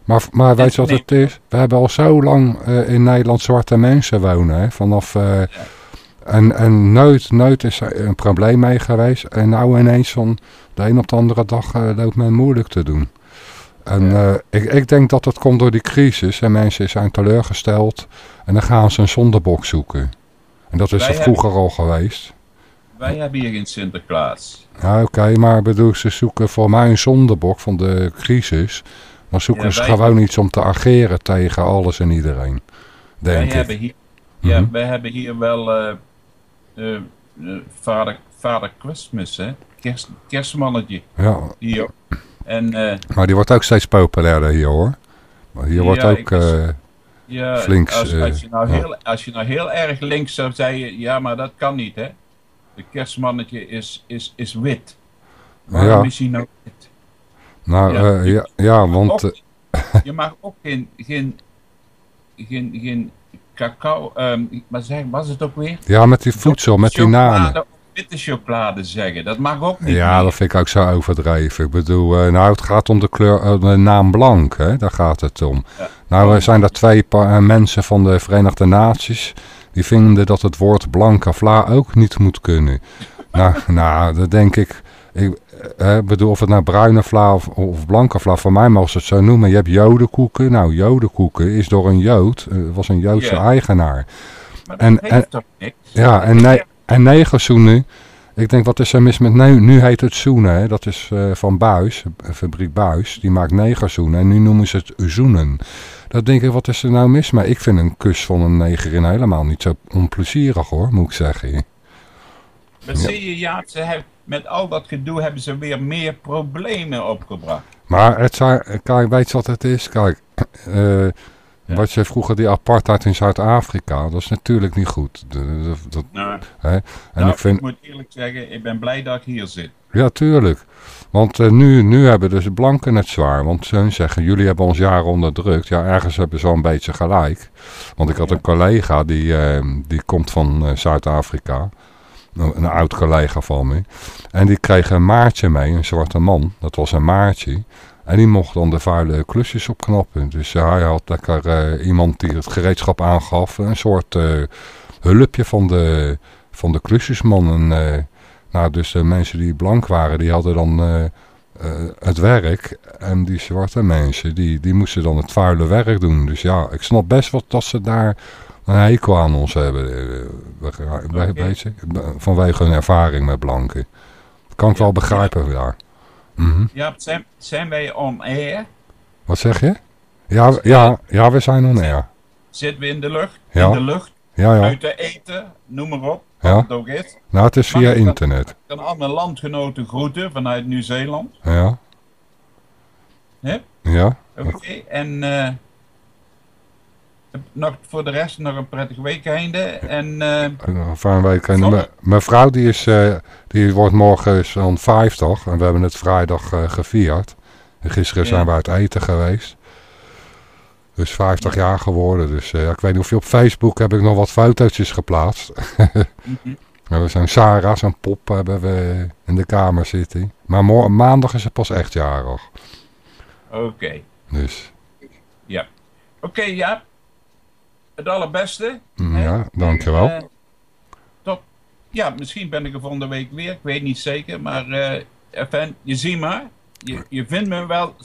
Maar, maar weet je wat het is? We hebben al zo lang in Nederland zwarte mensen wonen. Hè? Vanaf, en, en nooit, nooit is er een probleem mee geweest. En nou ineens van de een op de andere dag eh, loopt men moeilijk te doen. En eh, ik, ik denk dat het komt door die crisis. En mensen zijn teleurgesteld. En dan gaan ze een zondebok zoeken. En dat is Wij er vroeger al geweest. wij hebben hier geen Sinterklaas. Ja, oké, maar bedoel, ze zoeken voor mij een zondebok van de crisis. Dan zoeken Ja, ze wij- gewoon iets om te ageren tegen alles en iedereen. Wij Denk ik. hebben, hier, ja, Mhm. wij hebben hier wel eh eh, eh, vader, vader Christmas, hè? Kerst, kerstmannetje. Ja, Hier. En eh, maar die wordt ook steeds populairder hier hoor. Maar hier wordt ook... was- Ja, flinks, als, als, je nou heel, als je nou heel erg links zou zeggen, ja, maar dat kan niet, hè. De kerstmannetje is, is, is wit. Waarom Ja. is hij nou wit? Nou, Ja. ja, ja, want... Je mag ook geen, geen, geen, geen cacao, ehm maar zeg, was het ook weer? ja, met die voedsel, met die namen. Witte chocolade zeggen, dat mag ook niet Ja, meer. dat vind ik ook zo overdreven. Ik bedoel, eh, nou, het gaat om de kleur, eh, de naam blank, hè? daar gaat het om. Ja. Nou, er zijn er twee eh, mensen van de Verenigde Naties... die vinden dat het woord blanke vla ook niet moet kunnen. nou, nou, dat denk ik... Ik eh, bedoel, of het nou bruine vla of, of blanke vla, voor mij mag ze het zo noemen. Je hebt jodenkoeken. Nou, jodenkoeken is door een jood, eh, was een joodse Ja. eigenaar. Maar dat en- heeft en- toch niks? Ja, en, ne en negerzoenen. Ik denk, wat is er mis met... Nu, nu heet het zoenen, dat is eh, van Buis, eh, fabriek Buis. Die maakt negerzoenen en nu noemen ze het zoenen. Dat denk ik, wat is er nou mis mee? Ik vind een kus van een negerin helemaal niet zo onplezierig hoor, moet ik zeggen. Maar zie je, ja, ze hebben, met al dat gedoe hebben ze weer meer problemen opgebracht. Maar het zijn, kijk, weet je wat het is? Kijk, eh, Ja. wat je vroeger die apartheid in Zuid-Afrika, dat is natuurlijk niet goed. Dat, Nou, hè? En nou, ik vind, moet eerlijk zeggen, ik ben blij dat ik hier zit. Ja, tuurlijk. Want eh, nu, nu hebben dus de blanken het zwaar. Want ze zeggen, jullie hebben ons jaren onderdrukt. Ja, ergens hebben ze wel een beetje gelijk. Want ik had een collega die, eh, die komt van Zuid-Afrika. Een, een oud collega van me. En die kreeg een maartje mee, een zwarte man. Dat was een maartje. En die mocht dan de vuile klusjes opknappen. Dus eh, hij had lekker eh, iemand die het gereedschap aangaf. Een soort eh, hulpje van de, van de klusjesman. Nou, dus de mensen die blank waren, die hadden dan het werk. En die zwarte mensen, die, die moesten dan het vuile werk doen. Dus ja, ik snap best wat dat ze daar hekel aan ons hebben. eh, we- we- weet je, vanwege hun ervaring met blanken. Dat kan ik Ja, wel begrijpen daar. Mhm. Ja, zijn, zijn wij on air? Wat zeg je? Ja, ja, ja, we zijn on air. Zitten we in de lucht? Ja. In de lucht? Ja, ja. Buiten eten? Noem maar op. Ja. Wat het ook is. Nou, het is via internet. Ik kan al mijn landgenoten groeten vanuit Nieuw-Zeeland. Ja, ja. Oké, en eh, nog voor de rest nog een prettig weekende. En eh, Een fijne week. En Zonne- me- mijn vrouw die, is, eh, die wordt morgen zo'n 50 en we hebben het vrijdag eh, gevierd. En gisteren Ja. zijn we uit eten geweest. Dus 50 jaar geworden. Dus ik weet niet of je op Facebook heb ik nog wat fotootjes geplaatst. mhm. We hebben zo'n Sarah, zo'n pop hebben we in de kamer zitten. Maar maandag is het pas echt jarig. oké. Dus Ja. Oké, ja. Het allerbeste. hè? ja, dankjewel. Eh, top. Ja, misschien ben ik er volgende week weer. Ik weet niet zeker. Maar eh enfin, je ziet maar. Je, je vindt me wel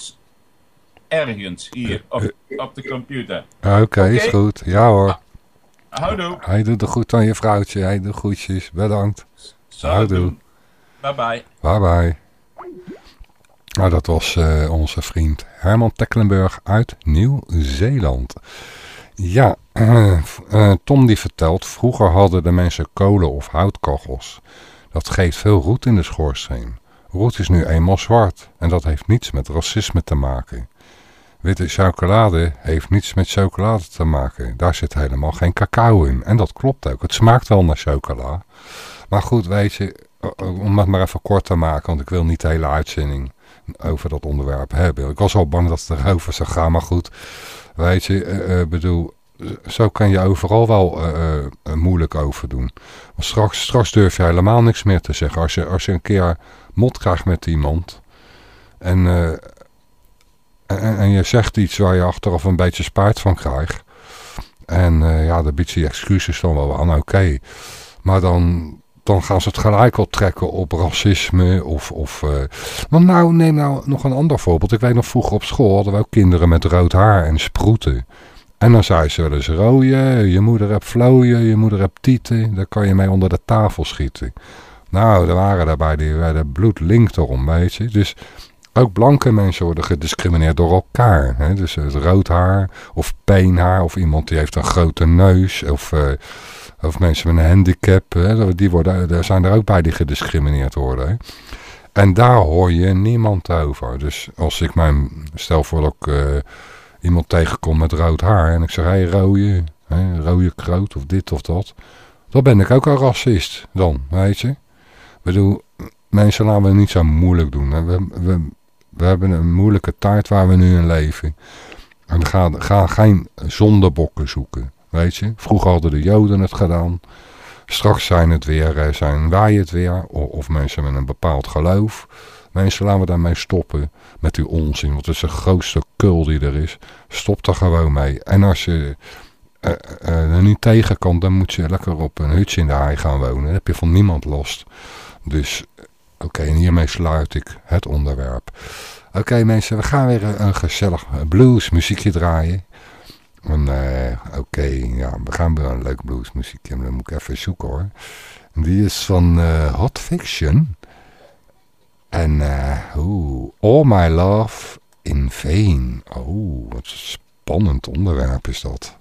ergens hier op, op de computer. Oké, is goed. Ja hoor. Houdoe. Hij doet de goed aan je vrouwtje. Hij doet groetjes. Bedankt. Houdoe. doen. Bye bye. Bye bye. Nou, dat was eh, onze vriend Herman Tecklenburg uit Nieuw-Zeeland. Ja, eh, eh, Tom die vertelt, vroeger hadden de mensen kolen of houtkachels. Dat geeft veel roet in de schoorsteen. Roet is nu eenmaal zwart en dat heeft niets met racisme te maken. Witte chocolade heeft niets met chocolade te maken. Daar zit helemaal geen cacao in. En dat klopt ook. Het smaakt wel naar chocola. Maar goed, weet je, om het maar even kort te maken, want ik wil niet de hele uitzending over dat onderwerp hebben. Ik was al bang dat het erover zou gaan, maar goed, weet je, eh, bedoel, zo kan je overal wel eh, eh, moeilijk over doen. Want straks, straks durf je helemaal niks meer te zeggen. Als je, als je een keer mot krijgt met iemand en, eh, en, en je zegt iets waar je achteraf een beetje spijt van krijgt. En ja, dan biedt je excuses dan wel aan, oké. Maar dan, dan gaan ze het gelijk al trekken op racisme of... of eh, Want nou, neem nou nog een ander voorbeeld. Ik weet nog vroeger op school hadden we ook kinderen met rood haar en sproeten. En dan zei ze eens, rooien, je moeder hebt vlooien, je moeder hebt tieten. Daar kan je mee onder de tafel schieten. Nou, er waren daarbij die werden bloed linkt erom, weet je. Dus ook blanke mensen worden gediscrimineerd door elkaar. Hè? Dus het rood haar of peenhaar of iemand die heeft een grote neus of... eh, of mensen met een handicap, hè, die worden, daar zijn er ook bij die gediscrimineerd worden. Hè. En daar hoor je niemand over. Dus als ik mijn, stel voor dat ik eh, iemand tegenkom met rood haar. En ik zeg, hé, hey, rode, hè, rode kroot of dit of dat. Dan ben ik ook een racist dan, weet je. Ik bedoel, mensen laten we niet zo moeilijk doen. We, we, we hebben een moeilijke taart waar we nu in leven. En ga, ga geen zondebokken zoeken, weet je. Vroeger hadden de joden het gedaan. Straks zijn het weer, eh, zijn wij het weer. Of mensen met een bepaald geloof. Mensen, laten we daarmee stoppen met die onzin. Want het is de grootste kul die er is. Stop er gewoon mee. En als je uh, uh, er niet tegen kan, dan moet je lekker op een hutje in de haai gaan wonen. Dan heb je van niemand last. Dus, oké, en hiermee sluit ik het onderwerp. Oké mensen, we gaan weer een gezellig bluesmuziekje draaien. En, oké, ja, we gaan weer een leuk bluesmuziekje. Dan moet ik even zoeken hoor. Die is van Hot Fiction. En uh, oeh, All My Love in Vain. Oh, wat een spannend onderwerp is dat.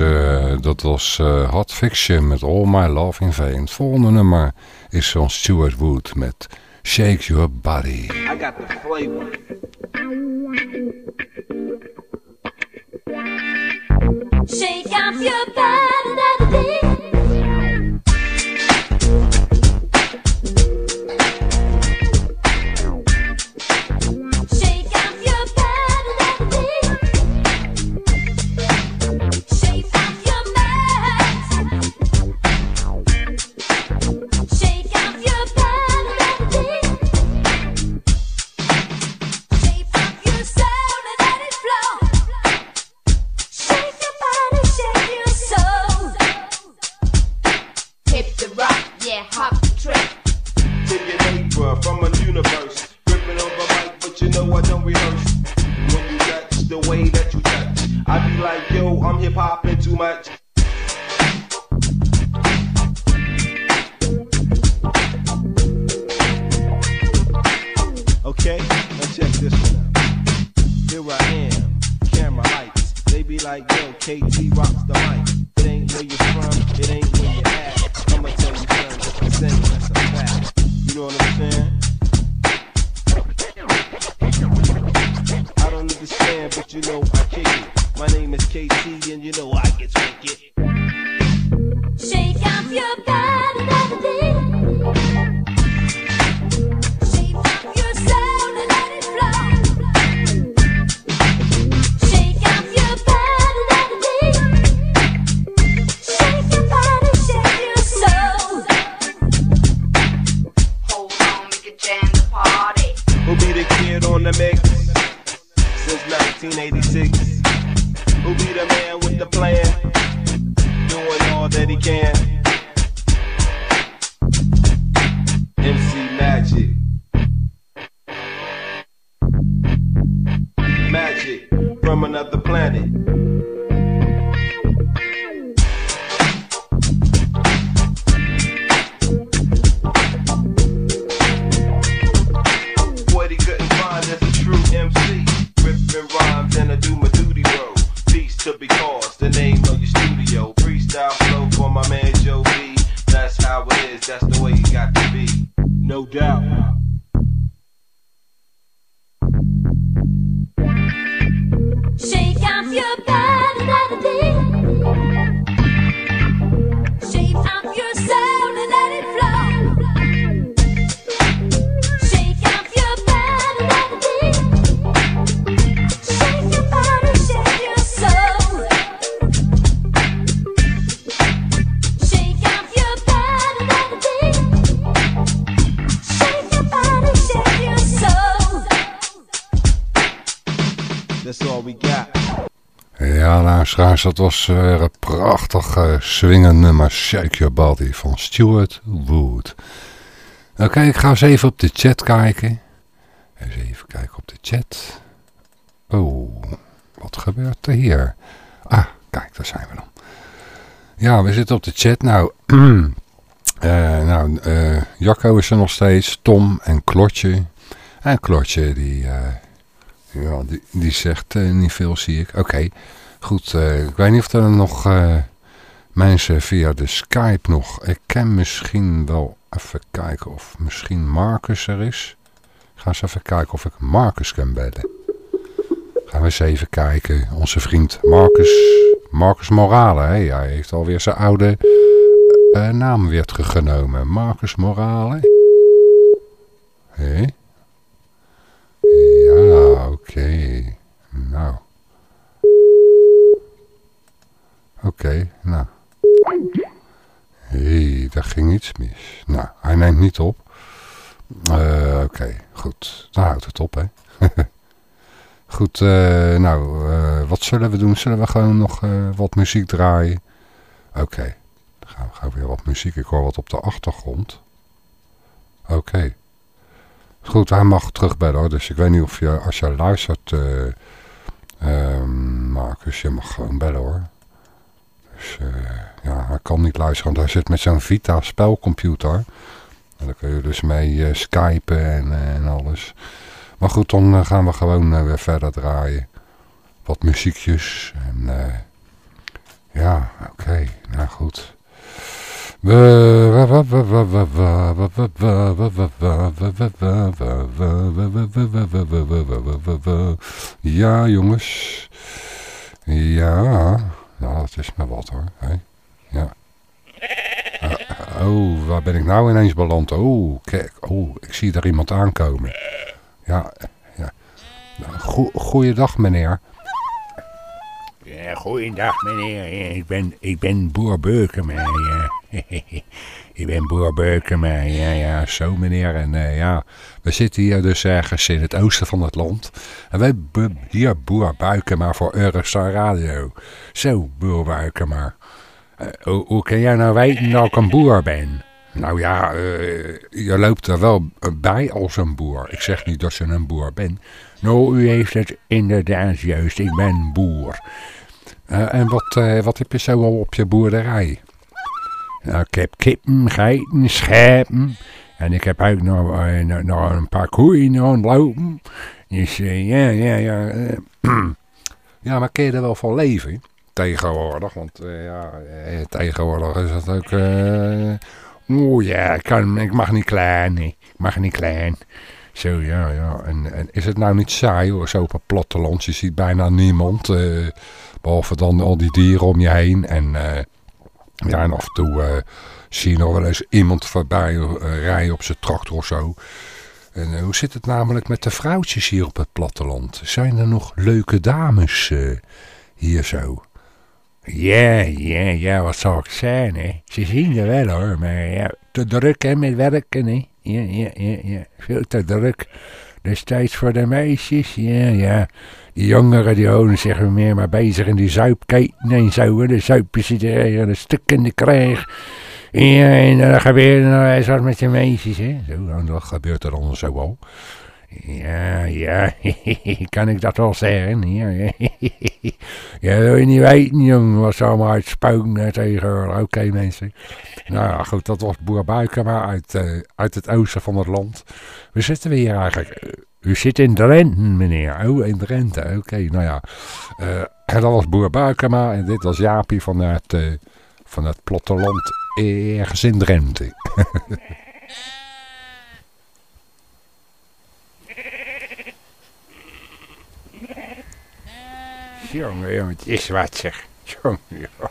Uh, dat was uh, Hot Fiction met All My Love in Vain. Het volgende nummer is van Stuart Wood met Shake Your Body. I got the flavor. Shake off your body, dat was weer een prachtig uh, swingend nummer Shake Your Body van Stuart Wood. Oké, ik ga eens even op de chat kijken. Even kijken op de chat. Oh, wat gebeurt er hier? Ah, kijk, daar zijn we dan. Ja, we zitten op de chat. Nou, uh, nou Jacco is er nog steeds. Tom en Klotje. En Klotje, die... Ja, die, die zegt niet veel, zie ik. Oké, goed. Uh, ik weet niet of er nog uh, mensen via de Skype nog... Ik kan misschien wel even kijken of misschien Marcus er is. Ga eens even kijken of ik Marcus kan bellen. Gaan we eens even kijken. Onze vriend Marcus, Marcus Morale. Hè? Hij heeft alweer zijn oude naam weer teruggenomen. Marcus Morale. Hé? Ja, oké. Nou. Oké, okay, nou. Hé, hey, daar ging iets mis. Nou, hij neemt niet op. Uh, oké, goed. Dan houdt het op, hè. goed, uh, nou, uh, wat zullen we doen? Zullen we gewoon nog wat muziek draaien? Oké, dan gaan we, gaan we weer wat muziek. Ik hoor wat op de achtergrond. Oké. Goed, hij mag terugbellen hoor. Dus ik weet niet of je, als je luistert, uh, uh, Marcus, je mag gewoon bellen hoor. Dus uh, ja, hij kan niet luisteren, want hij zit met zo'n Vita spelcomputer. En daar kun je dus mee skypen en, en alles. Maar goed, dan gaan we gewoon weer verder draaien. Wat muziekjes. En ja, oké, nou goed. Ja, jongens. Ja. Nou, dat is maar wat hoor. Hey. Ja. Uh, oh, waar ben ik nou ineens beland? Oh, kijk. Oh, ik zie daar iemand aankomen. Ja, ja. Go goeiedag meneer. Ja, goeiedag meneer. Ik ben, ik ben boer Beukema. Ja. ik ben boer Beukema. Ja, ja, zo meneer. En uh, ja, we zitten hier dus ergens in het oosten van het land. En wij hier boer Buikema voor Eurostar Radio. Zo, boer Buikema. Uh, hoe, hoe kan jij nou weten dat ik een boer ben? Nou ja, eh, je loopt er wel bij als een boer. Ik zeg niet dat je een boer bent. Nou, u heeft het inderdaad juist. Ik ben boer. Eh, en wat, eh, wat heb je zo al op je boerderij? Ik heb kippen, geiten, schapen. En ik heb ook nog, eh, nog, nog een paar koeien aan het lopen. Dus ja, ja, ja. Ja, maar kun je er wel van leven? Tegenwoordig, want eh, ja, eh, tegenwoordig is het ook... Oeh ja, ik, kan, ik mag niet klein. Nee. Ik mag niet klein. Zo, ja, ja. En, is het nou niet saai hoor, zo op het platteland? Je ziet bijna niemand, eh, behalve dan al die dieren om je heen. En, ja, en af en toe eh, zie je nog wel eens iemand voorbij eh, rijden op zijn tractor of zo. En eh, hoe zit het namelijk met de vrouwtjes hier op het platteland? Zijn er nog leuke dames hier zo? Ja, ja, ja, wat zou ik zeggen, hè? Ze zien er wel, hoor, maar ja, te druk, hè, met werken, hè? Ja, ja, ja, ja, veel te druk. Dus tijd voor de meisjes, ja, ja. Die jongeren, die houden zich weer meer maar bezig in die zuipketen en zo. De zuipen zitten er een stuk in de krijg. En dan gebeurt er eens wat met de meisjes, hè? Zo, dat gebeurt er zo al. Ja, ja, kan ik dat wel zeggen? Ja, ja. wil je niet weten, jongen, ze allemaal uitspugen tegen Oké, mensen. Nou goed, dat was Boer Buikema uit, eh, uit het oosten van het land. We zitten we hier eigenlijk... U zit in Drenthe, meneer. Oh, in Drenthe, oké, nou ja. Eh, dat was Boer Buikema en dit was Jaapie van het, eh, van het platteland ergens in Drenthe. Jongen, jongen, het is wat zeg. Jongen, jongen.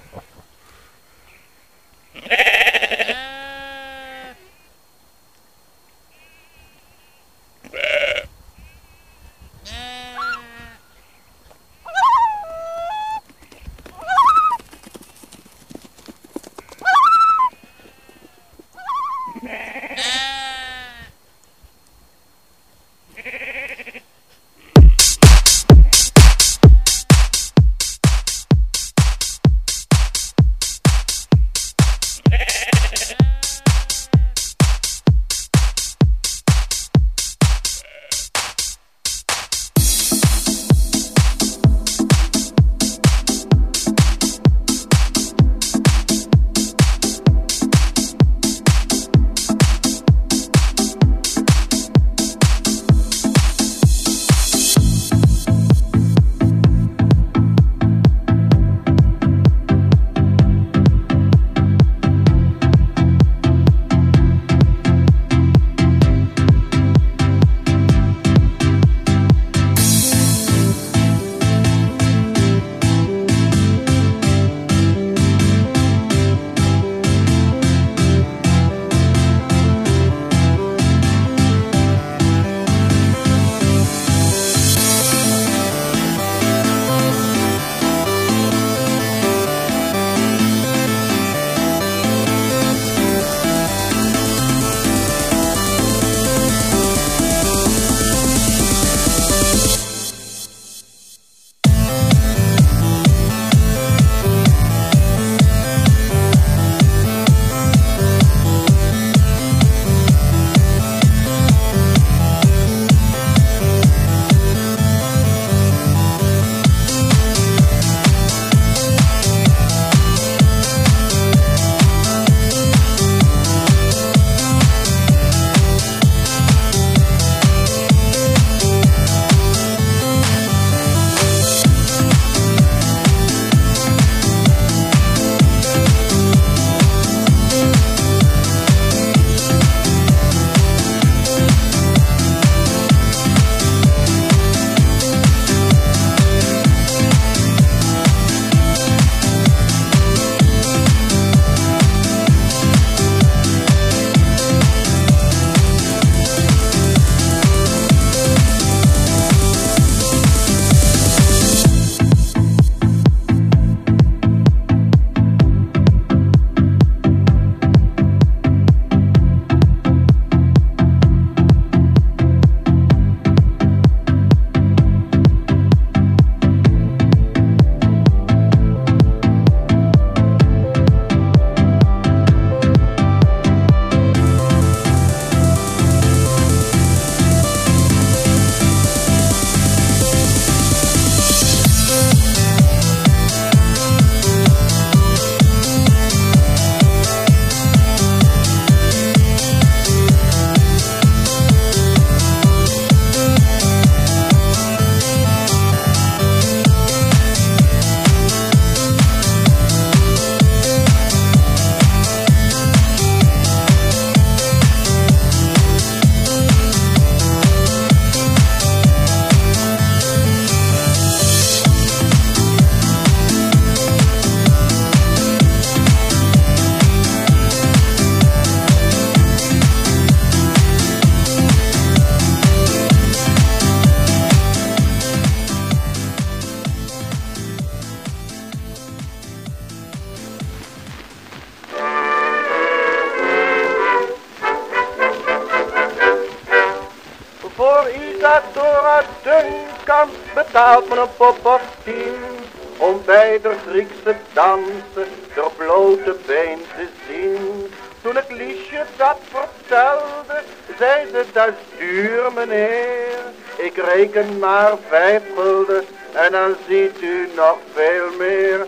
Dansen de blote been te zien. Toen ik Liesje dat vertelde, zei ze dat is duur meneer. Ik reken maar vijf gulden en dan ziet u nog veel meer.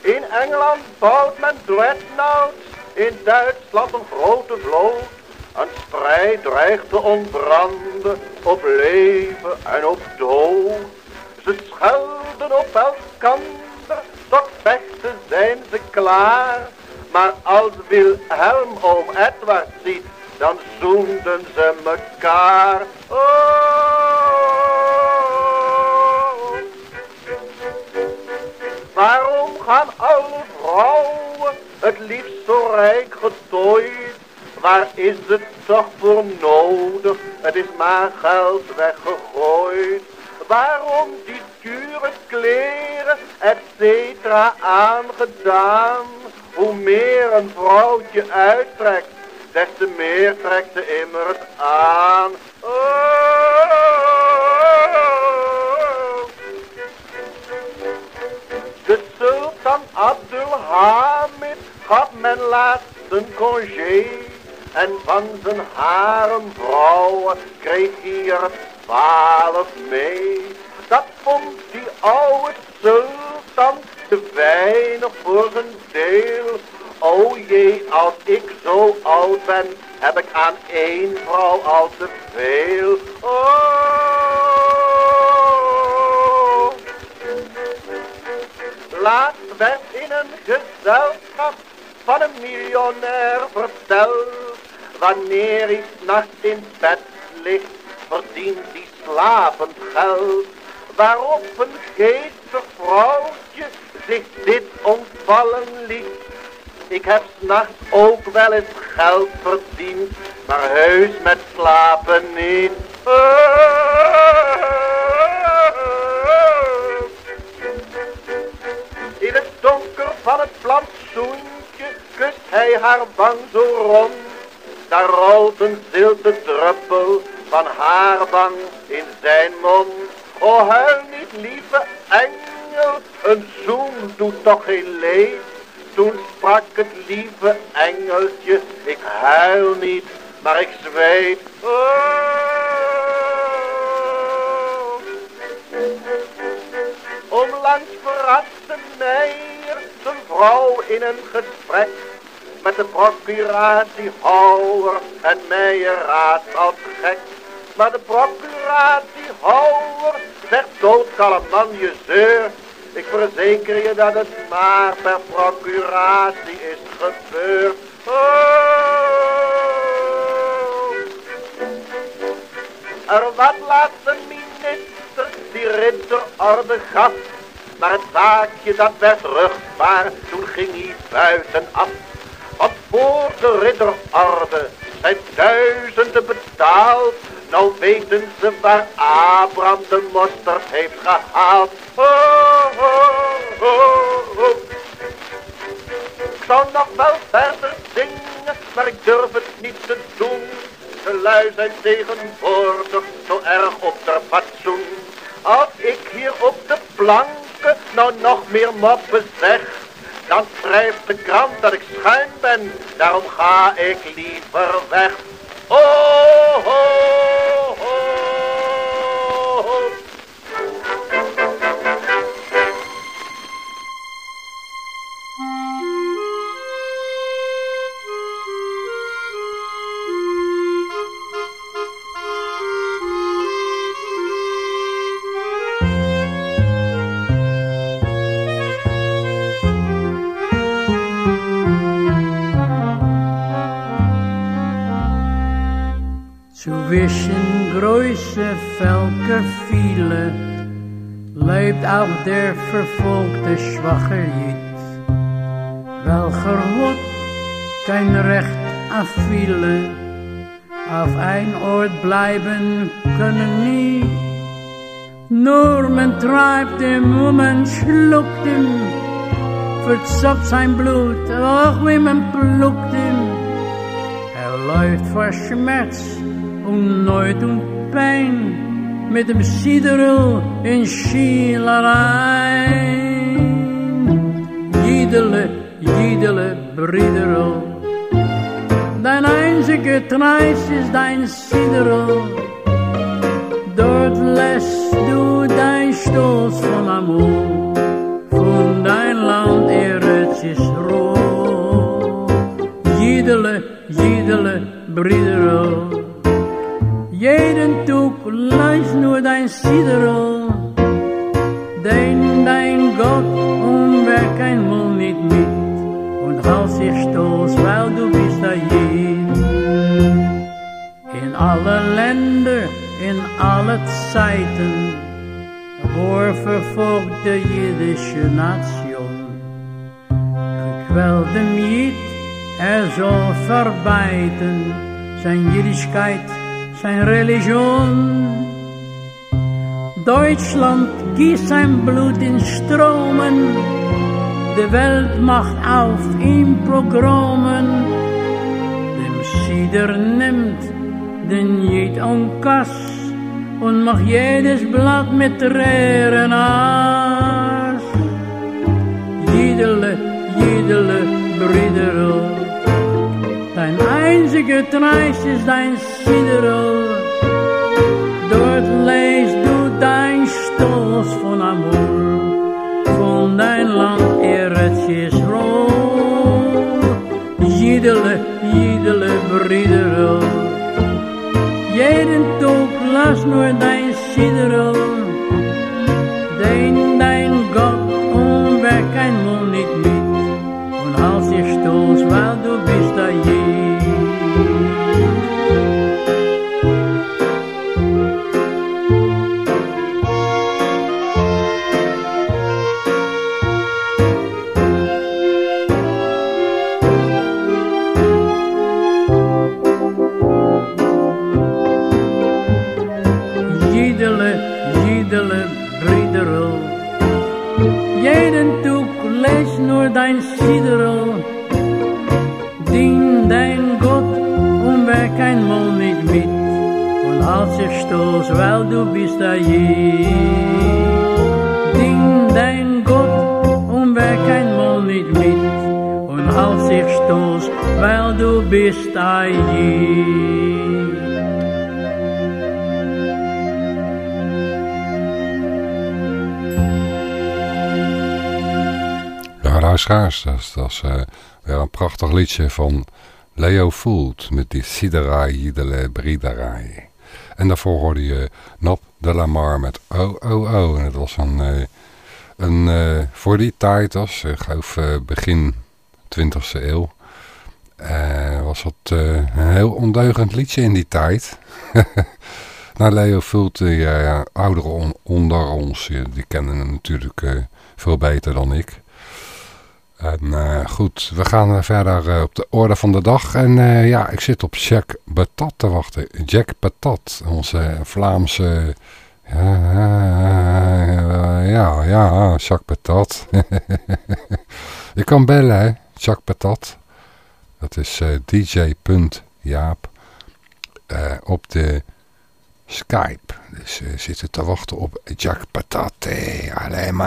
In Engeland bouwt men dreadnoughts, in Duitsland een grote vloot. Een strijd dreigt te ontbranden op leven en op dood. Ze schelden op elkander, tot vechten zijn ze klaar. Maar als Wilhelm oom Edward ziet, dan zoenden ze mekaar. Oh. Waarom gaan alle vrouwen het liefst zo rijk getooid? Waar is het toch voor nodig? Het is maar geld weggegooid. Waarom die dure kleren, et cetera, aangedaan? Hoe meer een vrouwtje uittrekt, des te meer trekt ze immer het aan. Oh. De sultan Abdulhamid gaf men laatst een congé. En van zijn haremvrouwen kreeg hij er twaalf mee. Dat vond die oude sultan te weinig voor zijn deel. O jee, als ik zo oud ben, heb ik aan één vrouw al te veel. Oh. Laatst werd in een gezelschap van een miljonair verteld. Wanneer hij nachts in bed ligt, verdient hij slapend geld. Waarop een geestig vrouwtje zich dit ontvallen liet. Ik heb s'nachts ook wel eens geld verdiend, maar heus met slapen niet. In het donker van het plantsoentje kust hij haar wang zo rond. Daar rolt een zilte druppel van haar wang in zijn mond. O huil niet lieve engel, een zoen doet toch geen leed. Toen sprak het lieve engeltje, ik huil niet, maar ik zweet. Oh. Onlangs verraste Meijer zijn vrouw in een gesprek met de procuratiehouder en Meijer raadt als gek. Maar de procuratiehouder zegt doodkalm man je zeur. Ik verzeker je dat het maar per procuratie is gebeurd. Oh. Er wat laat de minister die ridderorde gaf. Maar het zaakje dat werd ruchtbaar, toen ging hij buitenaf. Want voor de ridderorde zijn duizenden betaald. Nou weten ze waar Abraham de mosterd heeft gehaald. Oh. Ik zou nog wel verder zingen, maar ik durf het niet te doen. De lui zijn tegenwoordig zo erg op der fatsoen. Als ik hier op de planken nou nog meer moppen zeg, dan schrijft de krant dat ik schuin ben. Daarom ga ik liever weg. Oh, oh, Zwischen große Völker viele lebt auch der verfolgte schwache Jid, welcher hat kein Recht auf viele, auf ein Ort bleiben können nie. Nur man treibt ihm und man schluckt ihm, verzockt sein Blut, auch wie man pluckt ihm, läuft vor Schmerz und Neut und Pein mit dem Siderl in Schielerei. Jiedele, jiedele Briderl, dein einzige Treis ist dein Siderl. Dort lässt du dein Stolz von Amor, von dein Land Eretz roh. Jiedele, jiedele Briderl, jeden Tag leist nur dein Siderl, denn dein Gott umwerk einmal nicht mit und halt sich stolz, weil du bist da jed. In alle Länder, in alle Zeiten, war verfolgt de jüdische Nation. Gekwält dem Jid, er soll verbeiten, sein Jüdischkeit, sein Religion. Deutschland gießt sein Blut in Stromen, die Welt macht auf ihm Pogromen, dem Sieder nimmt den Jid und Kass und macht jedes Blatt mit Rehren aus. Jiedele, jiedele Brüderl, dein einziger Treis ist dein Siderl. Dort lest du dein Stolz von Amor, von dein Land Eretz Yisroel. Jiedele, jiedele Brüderl, jeden Tag lass nur dein Siderl, weil du bist da je. Dien dein Gott umwerk einmal nicht mit und halt sich stolz, weil du bist da je. Ja, dat is, eh, weer een prachtig liedje van Leo Foult met die Siderai de Briderai. En daarvoor hoorde je Nop de Lamar met Oh Oh Oh. En het was een, eh, een eh, voor die tijd, was, ik eh, begin 20e eeuw, was dat een heel ondeugend liedje in die tijd. nou, Leo die eh, ouderen on- onder ons, die kennen hem natuurlijk veel beter dan ik. En eh, goed, we gaan eh, verder eh, op de orde van de dag. En ja, ik zit op Jack Patat te wachten. Jack Patat, onze Vlaamse... Ja, ja, ja, Jacques Patat. Je kan bellen, hè, Jacques Patat. Dat is dj.jaap eh, op de Skype. Dus zitten te wachten op Jack Patat.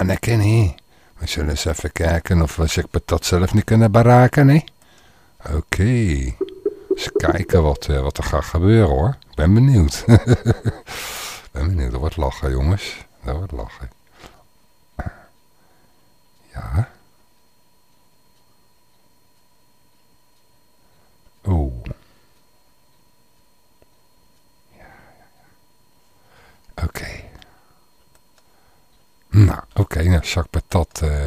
Nekken, hè. We zullen eens even kijken of we Jack Patat zelf niet kunnen beraken, hè. Oké. Eens kijken wat, eh, wat er gaat gebeuren, hoor. Ik ben benieuwd. Ben benieuwd. Er wordt lachen, jongens. Er wordt lachen. Ja. Oeh. Ja, ja, ja. Oké. Nou, oké. nou, Jacques Patat. eh,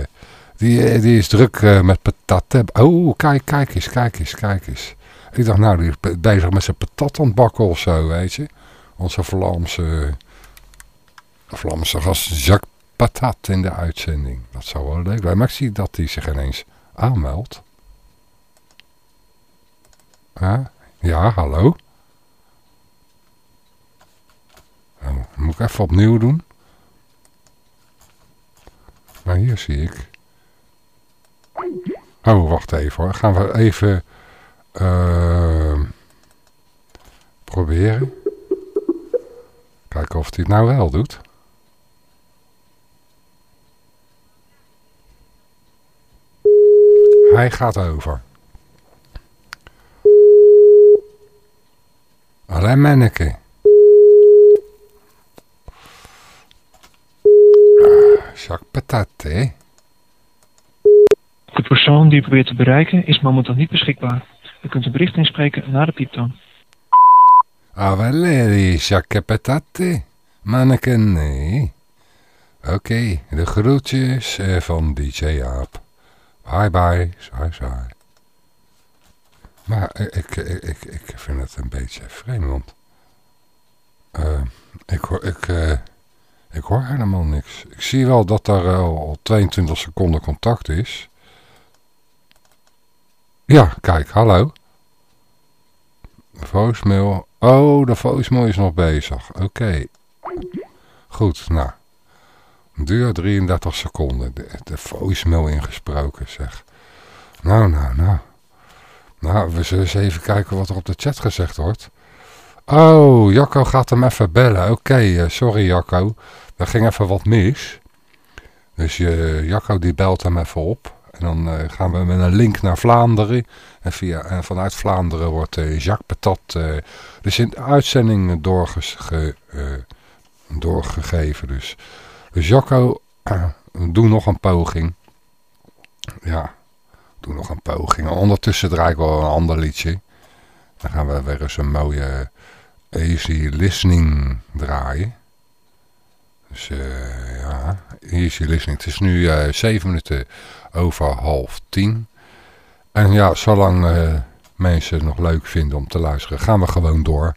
die, eh, die is druk eh, met patat. Oh, kijk, kijk eens, kijk eens, kijk eens. Ik dacht, nou, die is be- bezig met zijn patat het bakken of zo, weet je. Onze Vlaamse, Vlaamse gast Jacques Patat in de uitzending. Dat zou wel leuk zijn. Maar ik zie dat hij zich ineens aanmeldt. Ja, ja hallo. Nou, moet ik even opnieuw doen? Nou, hier zie ik. Oh, wacht even hoor. Gaan we even... ehm, proberen. Kijken of hij het nou wel doet. Hij gaat over. Alleen manneke. Ah, Jacques Patate. De persoon die u probeert te bereiken is momenteel niet beschikbaar. U kunt een bericht inspreken na de pieptoon. Ah, Valeri, Jacques Patate. Manneke, nee. Oké, de groetjes eh, van DJ Jaap. Bye bye, saai saai. Maar eh, ik, ik, ik, ik vind het een beetje vreemd, want... eh, ik, hoor, ik, eh, ik hoor helemaal niks. Ik zie wel dat er eh, al 22 seconden contact is. Ja, kijk, hallo. Voicemail. Oh, de voicemail is nog bezig. Oké. Goed, nou. Duur 33 seconden. De, de voicemail ingesproken, zeg. Nou, nou, nou. Nou, we zullen eens even kijken wat er op de chat gezegd wordt. Oh, Jacco gaat hem even bellen. Oké, eh, sorry Jacco. Er ging even wat mis. Dus uh, Jacco die belt hem even op. En dan uh, gaan we met een link naar Vlaanderen. En, via, en vanuit Vlaanderen wordt Jacques Patat dus in de uitzending doorge, doorgegeven. Dus, dus Jacco, doe nog een poging. Ja, doe nog een poging. Ondertussen draai ik wel een ander liedje. Dan gaan we weer eens een mooie easy listening draaien. Dus uh, ja, easy listening. Het is nu uh, 7 minuten over half tien. En ja, zolang uh, mensen het nog leuk vinden om te luisteren, gaan we gewoon door.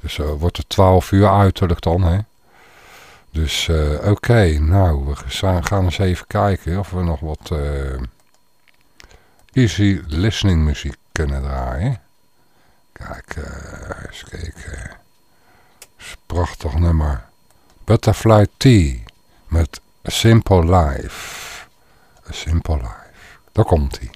Dus wordt het 12 uur uiterlijk dan, hè. Dus oké, nou, we gaan eens even kijken of we nog wat easy listening muziek kunnen draaien. Kijk, eens kijken. Prachtig nummer. Butterfly Tea met A Simple Life. A Simple Life. Daar komt hij.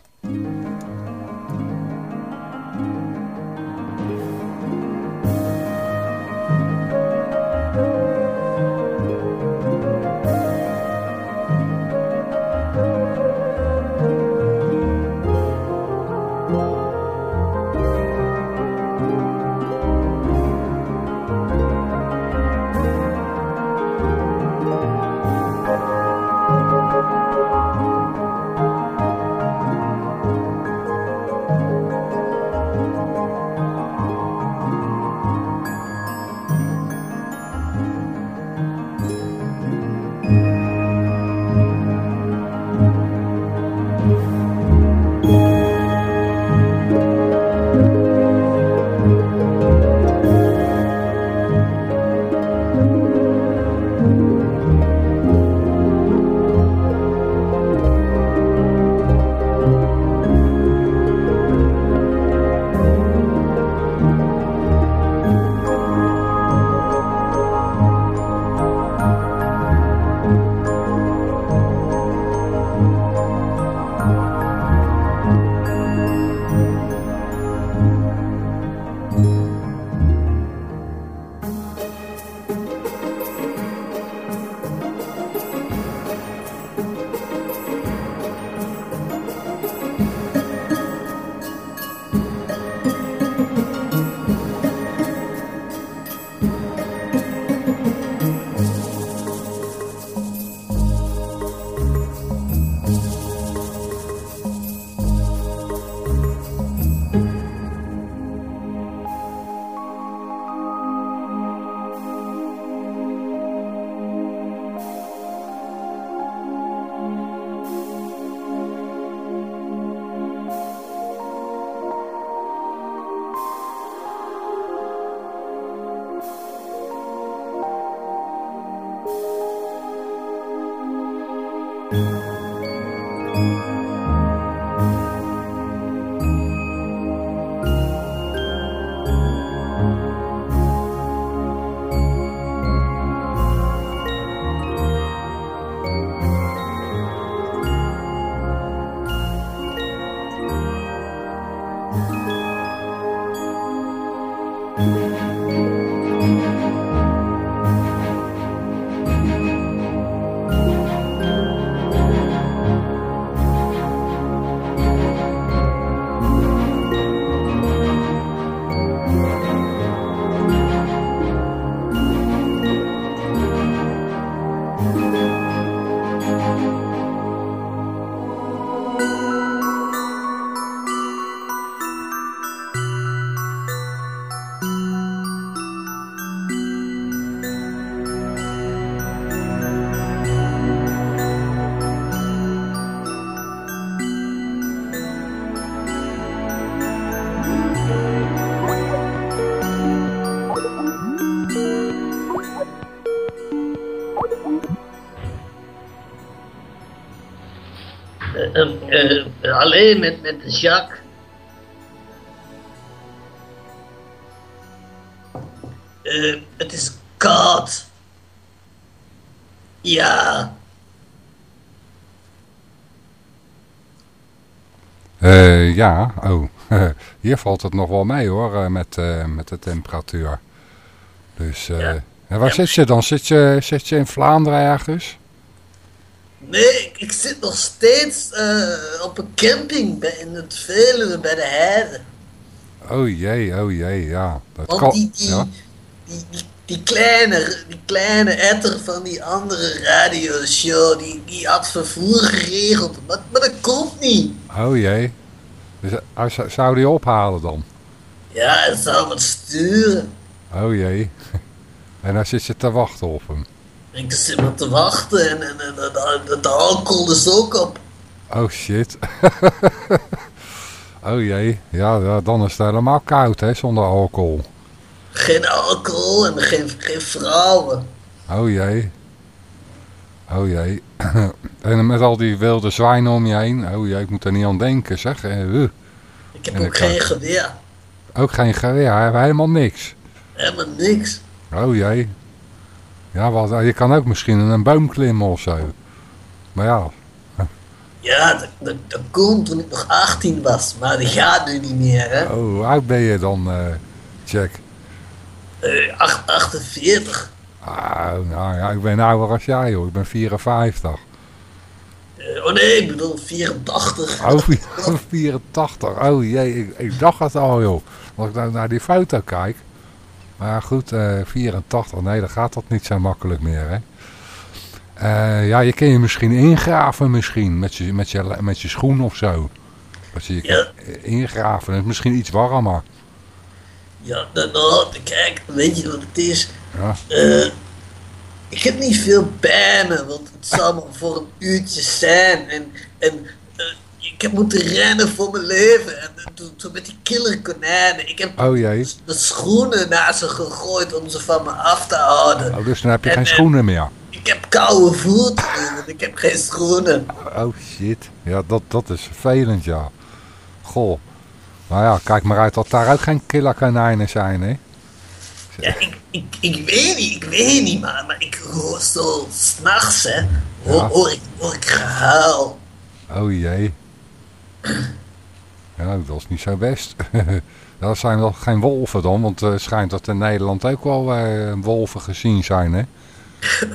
Alleen met, met Jacques. Eh, het is koud. Ja. Eh, ja, oh. Hier valt het nog wel mee hoor, eh, met, eh, met de temperatuur. Dus, eh, en waar zit je dan? Zit je, zit je in Vlaanderen ergens? Nee, ik, ik zit nog steeds eh, op een camping bij, in het Veluwe bij de heide. Oh jee, oh jee, ja. Dat Want kan, die, die, ja. die, die, die kleine, die kleine etter van die andere radioshow, die, die had vervoer geregeld. Maar, maar dat komt niet. Oh jee. Dus hij zou- die ophalen dan? Ja, hij zou wat sturen. Oh jee. En dan zit je te wachten op hem. Ik zit maar te wachten en, en, en, de- de, alcohol is ook op. Oh shit. oh jee. Ja, dan is het helemaal koud hè, zonder alcohol. Geen alcohol en geen, geen vrouwen. Oh jee. Oh jee. en met al die wilde zwijnen om je heen. Oh jee, ik moet er niet aan denken zeg. Eh, uh. Ik heb En ook geen geweer. Ook geen geweer, hij heeft helemaal niks. Helemaal niks. Oh jee. Ja, wat, je kan ook misschien in een boom klimmen of zo. Maar ja, Ja, dat, dat, dat kon toen ik nog 18 was, maar dat gaat nu niet meer, hè. oh, hoe oud ben je dan, eh, Jack? Eh, acht- 48. Ah, nou ja, ik ben ouder als jij hoor, ik ben 54. Eh, oh nee, ik bedoel 84. Oh, 84. Oh jee, ik, ik dacht het al joh. Als ik nou naar die foto kijk. Maar goed, eh 84, nee, dan gaat dat niet zo makkelijk meer hè. Eh, ja, je kan je misschien ingraven misschien, met je, met je, met je schoen of zo. Dat je je Ja. ingraven, is misschien iets warmer. Ja, nou, kijk, weet je wat het is? Ja. Eh, ik heb niet veel bij me, want het zal maar voor een uurtje zijn. En, en ik heb moeten rennen voor mijn leven. En toen, toen met die killer konijnen. Ik heb Oh jee, schoenen naar ze gegooid om ze van me af te houden. oh, dus dan heb je En, geen eh, schoenen meer. Ik heb koude voeten, ik heb geen schoenen. Oh shit, ja dat, dat is vervelend ja. Goh, nou ja, kijk maar uit dat daar ook geen killerkonijnen zijn hè. Ja, ik, ik, ik weet niet, ik weet niet, maar, maar ik hoor zo s'nachts, hè, hoor, Ja. hoor, ik, hoor ik gehuil. Oh jee. Ja, dat is niet zo best. dat zijn wel geen wolven dan, want het schijnt dat in Nederland ook wel eh, wolven gezien zijn, hè?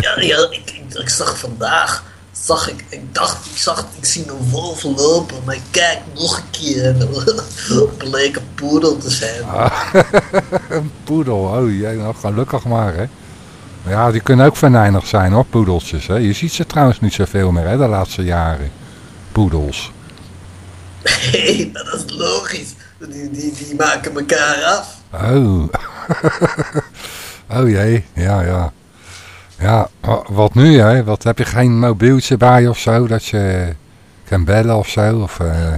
Ja, ja ik, ik, ik zag vandaag, zag ik, ik dacht, ik zag, ik zie een wolf lopen, maar ik kijk nog een keer en het bleek een poedel te zijn. Ah, een poedel, oh jee, nou gelukkig maar, hè? Ja, die kunnen ook venijnig zijn, hoor, poedeltjes, hè? Je ziet ze trouwens niet zoveel meer, hè, de laatste jaren. Poedels. Nee, dat is logisch. Die, die, die maken elkaar af. Oh. oh jee, ja, ja. Ja, wa- wat nu, hè? Wat, heb je geen mobieltje bij of zo, dat je kan bellen of zo? Of, eh,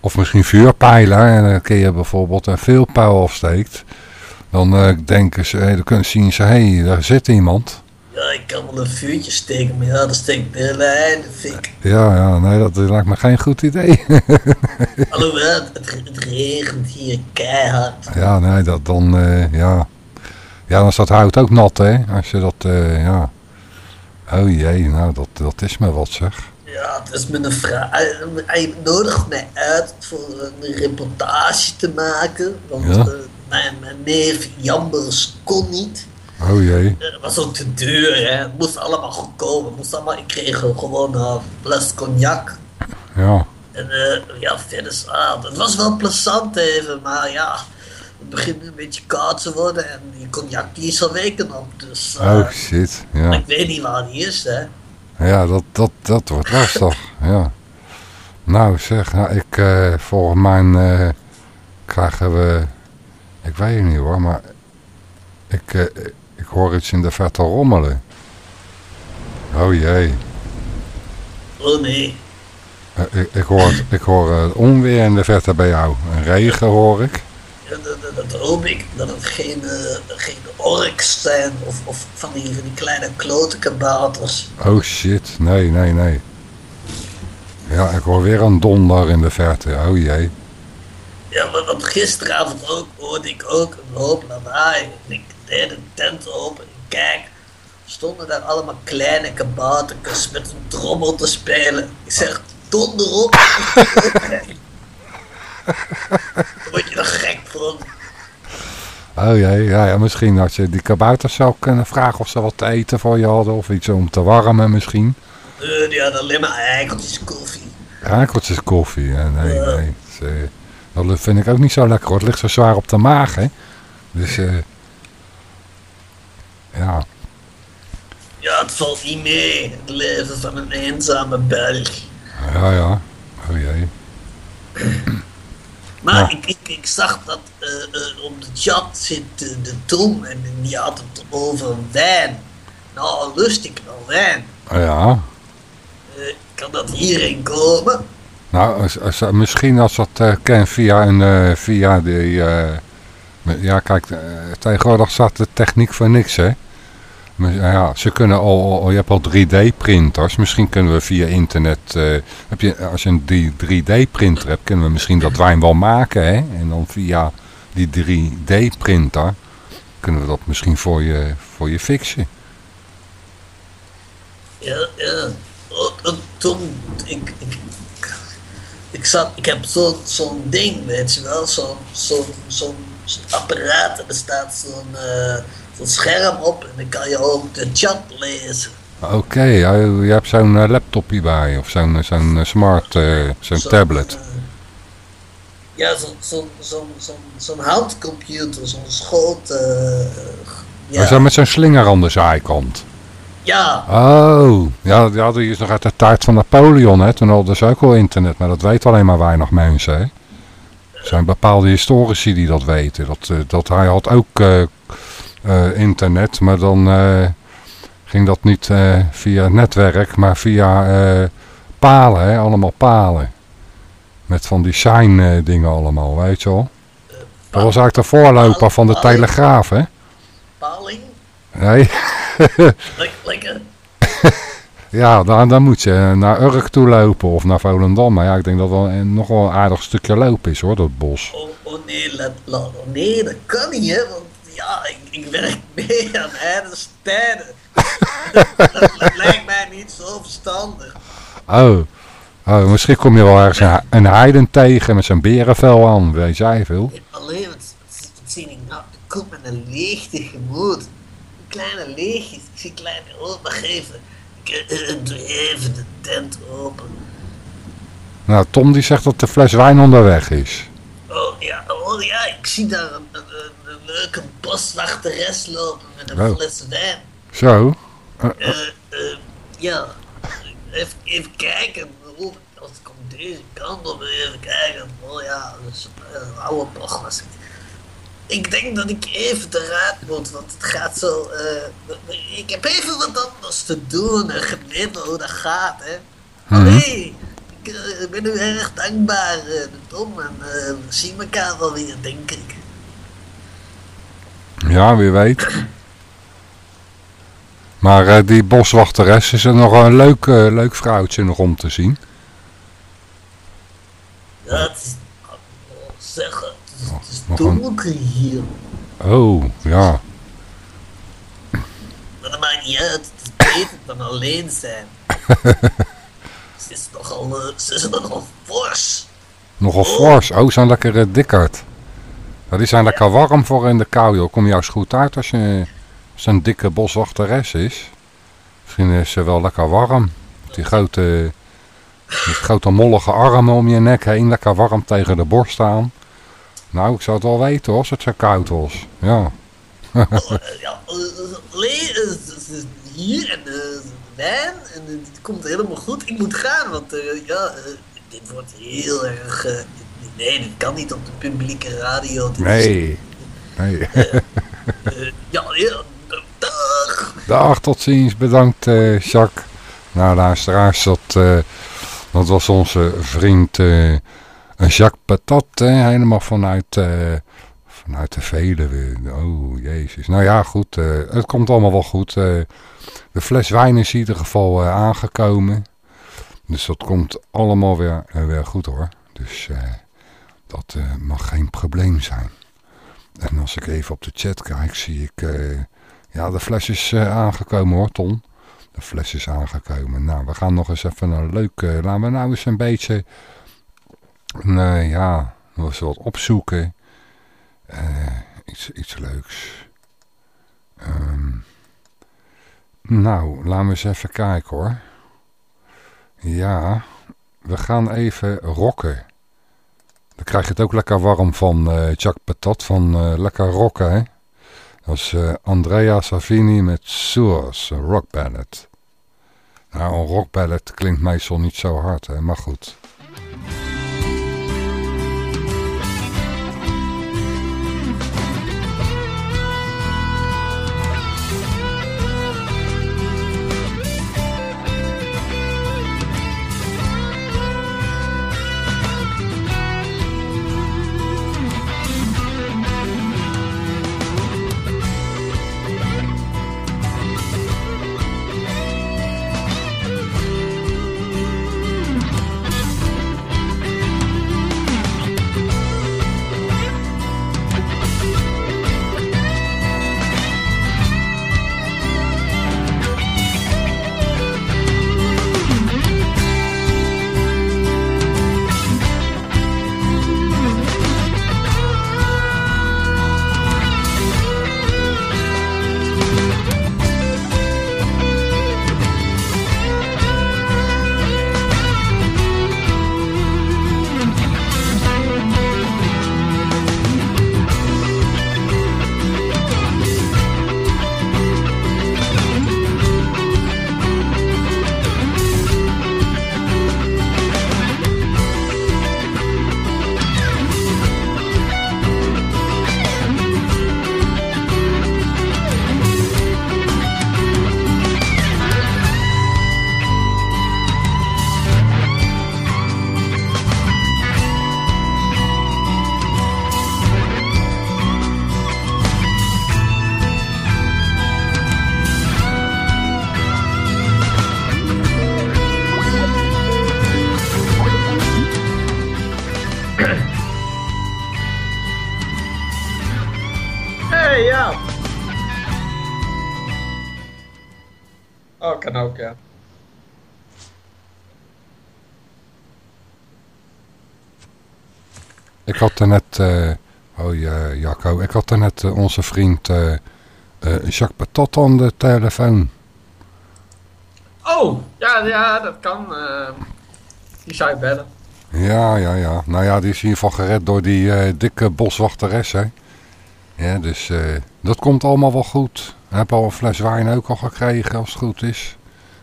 of misschien vuurpijlen, en dan kun je bijvoorbeeld een vuurpijl afsteekt. Dan eh, denken ze, eh, dan kunnen zien ze, hé, hey, daar zit iemand. Ja, ik kan wel een vuurtje steken, maar ja, dan steekt de hele einde fik. Ja, ja, nee, dat lijkt me geen goed idee. Alhoewel, het, het, regent hier keihard. ja, nee, dat dan, eh, ja. Ja, dan dat hout ook nat, hè? Als je dat, eh, ja. Oh jee, nou, dat, dat is me wat, zeg. Ja, het is met een vraag. Hij, hij nodigt mij uit voor een reportage te maken. Want Ja. eh, mijn, mijn neef Jambers kon niet. Oh jee. Het was ook te duur, hè. Het moest allemaal goedkoop. Het moest allemaal, ik kreeg gewoon een fles cognac. Ja. En eh, ja, verder, is- ah, het was wel plezant even, maar ja, het begint een beetje koud te worden en die cognac die is al weken op, dus eh, Oh shit, ja. ik weet niet waar die is, hè. Ja, dat, dat, dat wordt lastig, ja. Nou zeg, nou, ik, eh, volgens mij eh, krijgen we, ik weet het niet hoor, maar ik, eh, ik hoor iets in de verte rommelen. Oh jee, Oh nee. Eh, ik, ik hoor, het- ik hoor eh, onweer in de verte bij jou. En regen hoor ik. Ja, dat, dat, hoop ik, dat het geen, eh, geen orks zijn of, of van, die, van die kleine klote kabouters. Oh shit, nee, nee, nee. Ja, ik hoor weer een donder in de verte. Oh jee. Ja, want gisteravond ook hoorde ik ook een hoop lawaai. En ik deed de tent open en kijk, stonden daar allemaal kleine kaboutertjes met een trommel te spelen. Ik zeg, donder op. Word je er gek van. Oh jee, ja, ja, misschien had je die kabouters zou kunnen vragen of ze wat te eten voor je hadden. Of iets om te warmen misschien. Eh, die hadden alleen maar eikeltjes koffie. Rakeltjes koffie, nee, nee. Dat vind ik ook niet zo lekker hoor. Het ligt zo zwaar op de maag, hè. Dus, eh ja. Ja, het valt niet mee. Het leven van een eenzame Belg. Ja, ja. Oh jee. Maar Ja. ik, ik, ik zag dat eh, op de chat zit de Tom en die had het over wijn. Nou, lust ik wel wijn. Ja. Eh, kan dat hierheen komen? Nou, als, als, misschien als dat kan via, een, via die... ja, kijk, tegenwoordig staat de techniek voor niks, hè. Ja, ze kunnen al, je hebt al 3D-printers. Misschien kunnen we via internet, eh, heb je, als je een 3D-printer hebt, kunnen we misschien dat wijn wel maken, hè. En dan via die 3D-printer kunnen we dat misschien voor je, voor je fixen. Ja, ja. Oh, oh, Tom, ik, ik, ik, zat, ik heb zo'n ding, weet je wel, zo'n zo'n zo'n zo'n apparaat er staat zo'n eh, zo'n scherm op en dan kan je ook de chat lezen. Oké, ja, je hebt zo'n eh, laptopje bij, of zo'n zo'n eh, smart, eh, zo'n tablet. eh, ja, zo'n zo'n zo'n handcomputer, zo'n schoot. eh, Ja. ja. Zo met zo'n slinger aan de zijkant. ja, Oh, ja, ja, die is nog uit de tijd van Napoleon, hè. Toen hadden ze ook al internet, maar dat weten alleen maar weinig mensen, hè. Er zijn bepaalde historici die dat weten. Dat, eh, dat hij had ook eh, eh, internet, maar dan eh, ging dat niet eh, via netwerk, maar via eh, palen, hè. Allemaal palen. Met van die sign eh, dingen allemaal, weet je wel. Dat was eigenlijk de voorloper van de. Telegraaf, hè. paling, Nee. Lek- lekker. Ja, dan, dan moet je naar Urk toe lopen of naar Volendam. Maar ja, ik denk dat wel een, nog wel een aardig stukje lopen is hoor, dat bos. Oh, oh nee, oh nee, dat kan niet, hè, want ja, ik, ik werk mee aan Heiden's tijden. dat, lijkt mij niet zo verstandig. Oh, oh misschien kom je wel ergens een, een heiden tegen met zijn berenvel aan, weet jij veel. Alleen, wat, wat, wat zie ik nou? Ik kom met een leeg tegemoet. Een kleine leegjes. Ik zie kleine open geven. Ik eh, eh, doe even de tent open. Nou, Tom die zegt dat de fles wijn onderweg is. Oh ja, oh ja, ik zie daar een leuke boswachteres lopen met een Oh. fles wijn. Zo. Eh, Eh, eh, ja, even, even kijken. Als ik om deze kant op even kijken. Oh ja, dat is een oude bocht was. Ik denk dat ik even eruit moet, want het gaat zo. ik heb even wat anders te doen en genieten hoe dat gaat, hè. Allee, ik ben u erg dankbaar, Tom, en we zien elkaar wel weer, denk ik. Ja, wie weet. Maar eh, die boswachteres is er nog een leuk, eh, leuk vrouwtje nog om te zien. Ja, het is. oh, zeg, het is, een- donker hier. Oh, ja. Maar dat maakt niet uit, het is beter dan alleen zijn. Ze is nogal, eh, ze is nogal fors. Nogal fors. Oh, zo'n lekkere dikkerd. Die zijn lekker warm voor in de kou, joh. Kom juist goed uit als je zo'n dikke boswachteres is. Misschien is ze wel lekker warm. Die grote, die grote mollige armen om je nek heen. Lekker warm tegen de borst aan. Nou, ik zou het wel weten hoor, als het zo koud was. Ja. Ja, eh, hier en wijn en eh, het komt helemaal goed. Ik moet gaan, want eh, ja, dit wordt heel erg... eh, nee, dit kan niet op de publieke radio. Dit is- Nee. nee. eh, ja, dag! Dag, tot ziens. Bedankt, eh, Jacques. Nou, luisteraars, dat, eh, dat was onze vriend eh, Jacques Patat. Hè, helemaal vanuit, eh, vanuit de Veluwe. Oh, jezus. Nou ja, goed. eh, het komt allemaal wel goed. eh. de fles wijn is in ieder geval eh, aangekomen. Dus dat komt allemaal weer, eh, weer goed hoor. Dus eh, dat eh, mag geen probleem zijn. En als ik even op de chat kijk, zie ik... eh, ja, de fles is eh, aangekomen hoor, Ton. De fles is aangekomen. Nou, we gaan nog eens even een leuke... laten we nou eens een beetje... Nee, ja, nog eens wat opzoeken. Iets, iets leuks. Ehm, nou, laten we eens even kijken hoor. Ja, we gaan even rocken. Dan krijg je het ook lekker warm van eh Jack Patat, van eh, lekker rocken hè. Dat is eh, Andrea Savini met Source, een rock ballad. Nou, een rock ballad klinkt meestal niet zo hard, hè, maar goed. Net, eh, oh ja, Jacco, ik had er net eh, onze vriend eh, Jacques Patat aan de telefoon. Oh, ja, ja, dat kan. die zou je bellen. Ja, ja, ja. Nou ja, die is in ieder geval gered door die dikke boswachteres, hè. Ja, dus dat komt allemaal wel goed. Ik heb al een fles wijn ook al gekregen, als het goed is.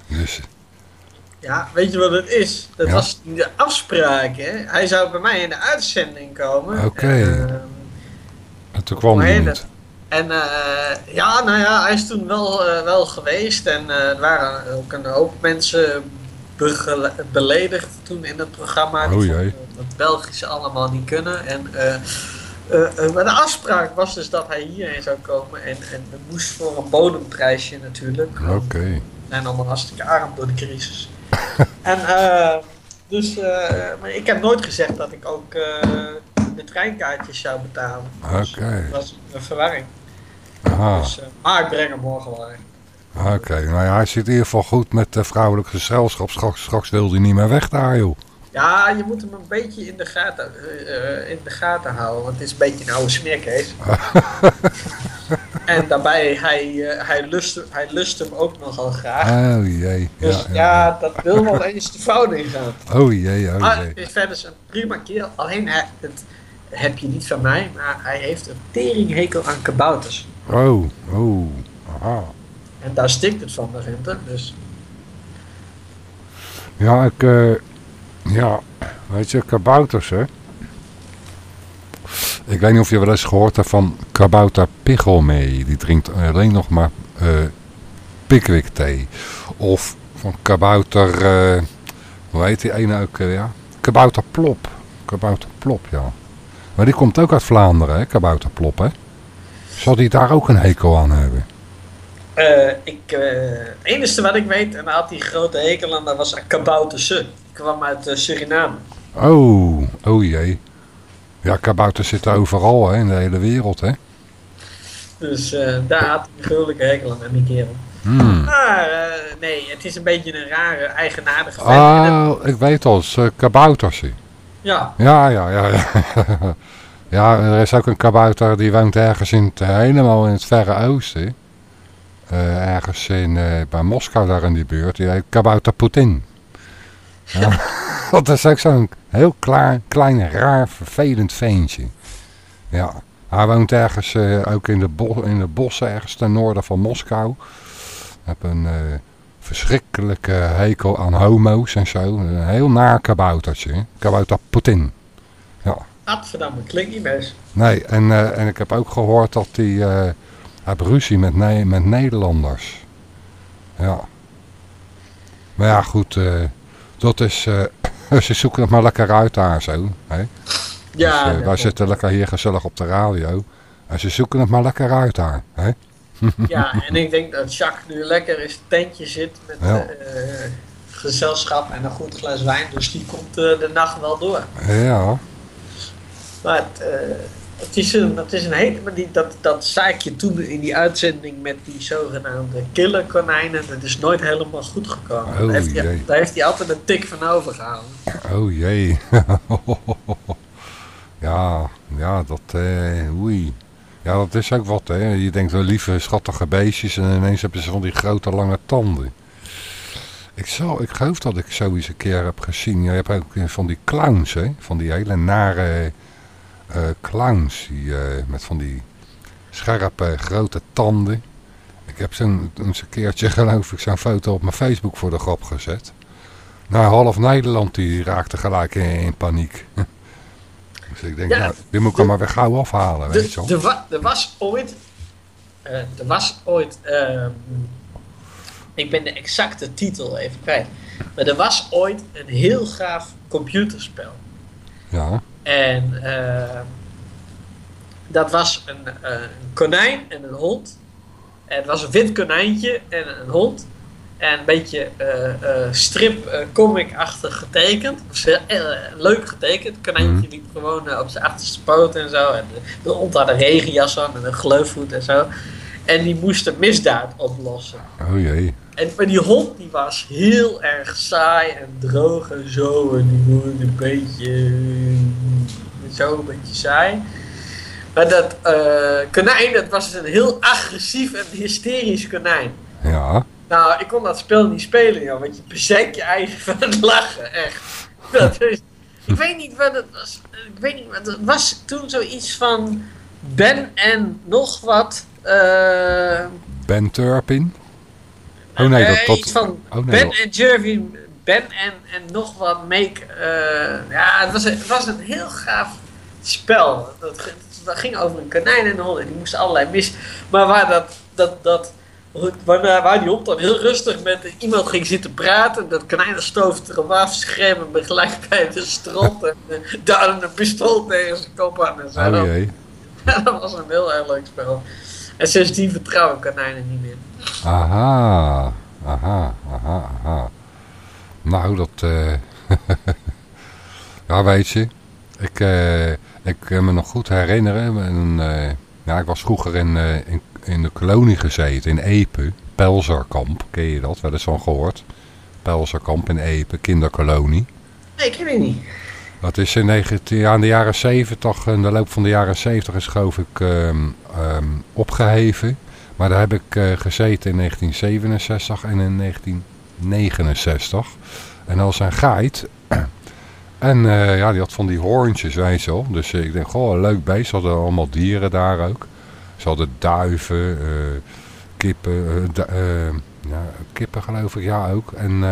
Dus, Ja, weet je wat het is? Dat Ja. was de afspraak, hè? Hij zou bij mij in de uitzending komen. Oké. En, eh, en toen kwam heet niet. En eh, ja, nou ja, hij is toen wel, eh, wel geweest. En eh, er waren ook een hoop mensen beledigd toen in het programma. Die Oh dat het Belgische allemaal niet kunnen. En maar de afspraak was dus dat hij hierheen zou komen. En, en het moest voor een bodemprijsje natuurlijk. Oké. We zijn allemaal hartstikke arm door de crisis. en eh, dus, eh, maar ik heb nooit gezegd dat ik ook eh, de treinkaartjes zou betalen. Dus, Oké. dat was een verwarring. Aha. Dus, maar ik breng hem morgen wel in. Oké, nou ja, hij zit in ieder geval goed met de vrouwelijk gezelschap. Straks, straks wil hij niet meer weg daar, joh. Ja, je moet hem een beetje in de gaten, eh, eh, in de gaten houden, want het is een beetje een oude smeerkees. en daarbij, hij, eh, hij, lust, hij lust hem ook nogal graag. Oh jee. Dus Ja, ja, ja. dat wil wel eens de fout ingaan. Oh jee, oh Maar jee. het is verder een prima kerel. Alleen, hij, het heb je niet van mij, maar hij heeft een teringhekel aan kabouters. Oh, oh. Aha. En daar stikt het van de rente, dus... Ja, ik, ja, Weet je, kabouters, hè? Ik weet niet of je wel eens gehoord hebt van kabouter Pichelmee. Die drinkt alleen nog maar eh Pickwick thee. Of van kabouter, eh, hoe heet die ene ook, ja? Kabouter Plop. Kabouter Plop, ja. Maar die komt ook uit Vlaanderen, hè, kabouter Plop, hè? Zal die daar ook een hekel aan hebben? Eh, ik, eh, het enige wat ik weet, en had hij grote hekel aan, dat was Kabouterse. Kwam uit eh, Suriname. Oh, oh jee. Ja, kabouters zitten overal, hè, in de hele wereld, hè? Dus eh, daar had hij een gruwelijke hekel aan, die kerel. Hmm. Maar eh, nee, het is een beetje een rare, eigenaardige het- Oh, ik weet al, eh, kabouters. Ja, Ja, ja, ja, ja. ja, er is ook een kabouter die woont ergens in het, helemaal in het verre oosten. Ergens in, bij Moskou daar in die buurt. Die heet kabouter Poetin. Ja, dat is ook zo'n heel klaar, klein, raar, vervelend veentje. Ja, hij woont ergens eh, ook in de, in de bossen ergens ten noorden van Moskou. Heb een eh, verschrikkelijke hekel aan homo's en zo. Een heel naar kaboutertje. Kabouter Poetin. Ja. Gadverdamme, klinkt niet best. Nee, en, eh, en ik heb ook gehoord dat hij eh heeft ruzie met, ne met Nederlanders. Ja. Maar ja, goed. Dat is... eh, ze zoeken het maar lekker uit daar zo. Hè? Ja, Dus, eh, wij zitten lekker hier gezellig op de radio. En ze zoeken het maar lekker uit daar. Hè? Ja, en ik denk dat Jacques nu lekker in zijn tentje zit met Ja. eh, gezelschap en een goed glas wijn. Dus die komt de nacht wel door. Ja. Maar het, het, is een, het is een hele... Maar die, dat, dat zei ik je toen in die uitzending met die zogenaamde killerkonijnen. Dat is nooit helemaal goed gekomen. Oh, daar, heeft hij, jee. daar heeft hij altijd een tik van overgehouden. Oh jee. ja, ja, dat, eh, oei. Ja, dat is ook wat, hè. Je denkt wel lieve, schattige beestjes en ineens hebben ze van die grote, lange tanden. Ik, zal, ik geloof dat ik zoiets een keer heb gezien. Je hebt ook eh, van die clowns, hè. Van die hele nare eh, clowns. Die, eh, met van die scherpe, grote tanden. Ik heb zo'n een keertje, geloof ik, zo'n foto op mijn Facebook voor de grap gezet. Nou, half Nederland die raakte gelijk in, in paniek. dus ik denk, Ja, nou, die moet ik er maar weer gauw afhalen, weet je wel. wa- er was ooit. eh, er was ooit. ehm, ik ben de exacte titel even kwijt. Maar er was ooit een heel gaaf computerspel. Ja, En ehm, dat was een, eh, een konijn en een hond. En het was een wit konijntje en een hond. En een beetje eh, eh, strip eh, comic-achtig getekend. Eh, leuk getekend. Het konijntje Mhm. liep gewoon eh, op zijn achterste poot en zo. En de, de hond had een regenjas aan en een gleufvoet en zo. En die moest een misdaad oplossen. oh jee. En, maar die hond die was heel erg saai en droog en zo. En die was een beetje. eh, Zo een beetje saai. Maar dat eh, konijn, dat was een heel agressief en hysterisch konijn. Ja, Nou, ik kon dat spel niet spelen, joh, want je bezet je eigen van het lachen, echt. Dat is, ik weet niet wat het was. Ik weet niet wat het was. Toen zoiets van Ben en nog wat. eh, Ben Turpin. Oh nee, dat... eh, dat iets van oh, nee, Ben en Jervy, Ben en, en nog wat make. eh, ja, het was, een, het was een heel gaaf spel. Dat, dat ging over een konijn en een en die moesten allerlei mis. Maar waar dat, dat, dat waarna, waar die hond dan heel rustig met iemand ging zitten praten, dat konijn dat stoof erop af, schermen me gelijk bij de strot en daar een pistool tegen zijn kop aan en zo. Oh dat was een heel erg leuk spel. En sindsdien vertrouwen konijnen niet meer. Aha, aha, aha, aha. Nou, dat... eh ja, weet je. Ik, eh, ik kan me nog goed herinneren. En, eh, ja, ik was vroeger in, in, in de kolonie gezeten, in Epe. Pelzerkamp, ken je dat? Wel eens van gehoord. Pelzerkamp in Epe, kinderkolonie. Nee, ik weet het niet. Dat is in, 19, ja, in de jaren 70, in de loop van de jaren 70 is geloof ik ehm, ehm, opgeheven. Maar daar heb ik eh, gezeten in 1967 en in 1969. En als een geit. En eh, ja, die had van die hoorntjes, weet je wel. Dus eh, ik denk, goh, leuk beest. Ze hadden allemaal dieren daar ook. Ze hadden duiven, kippen, ja, kippen geloof ik, ja ook. En,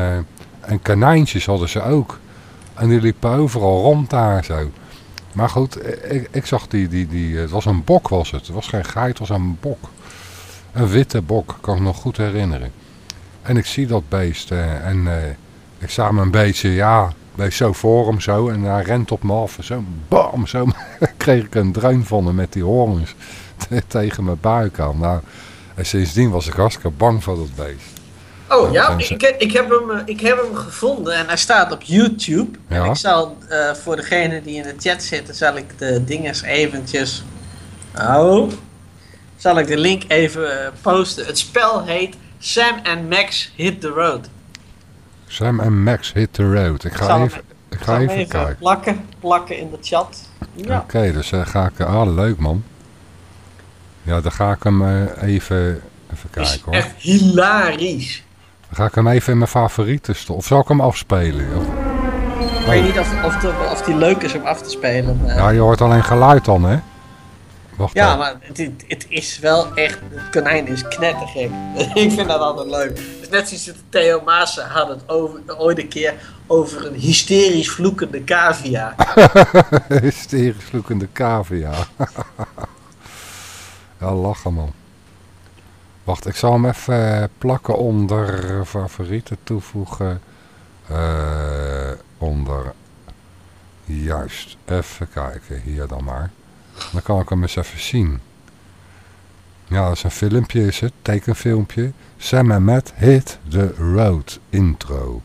en konijntjes hadden ze ook. En die liepen overal rond daar zo. Maar goed, ik, ik zag die, die, die, het was een bok was het. Het was geen geit, het was een bok. Een witte bok, kan ik me nog goed herinneren. En ik zie dat beest eh, en eh, ik zag me een beetje, ja, beetje zo voor hem zo. En hij rent op me af en zo, bam, zo kreeg ik een dreun van hem met die horens tegen mijn buik aan. Nou, en sindsdien was ik hartstikke bang voor dat beest. Oh ja, ik, ik, heb hem, eh, ik heb hem gevonden en hij staat op YouTube. En Ja. ik zal voor degene die in de chat zitten, zal ik de dinges eventjes... Oh. Zal ik de link even eh, posten. Het spel heet Sam and Max Hit the Road. Sam en Max hit the road. Ik ga even, ik ga hem even kijken. plakken, plakken in de chat. Ja. Oké, dus eh, ga ik... Ah, leuk man. Ja, dan ga ik hem eh, even... Even is kijken hoor. echt hilarisch. Dan ga ik hem even in mijn favorieten stoppen. Of zal ik hem afspelen? Of- Ik weet niet of, of, de- of die leuk is om af te spelen. Ja, je hoort alleen geluid dan, hè? Wacht Ja, maar het, is wel echt. Het konijn is knettergek. ik vind dat altijd leuk. Is net zoals Theo Maassen had het over, ooit een keer over een hysterisch vloekende cavia. Hysterisch vloekende cavia. ja, lachen man. Wacht, ik zal hem even eh, plakken onder favorieten toevoegen. Eh, onder... Juist, even kijken. Hier dan maar. Dan kan ik hem eens even zien. Ja, dat is een filmpje is het. Tekenfilmpje. Sam en Matt hit the road intro.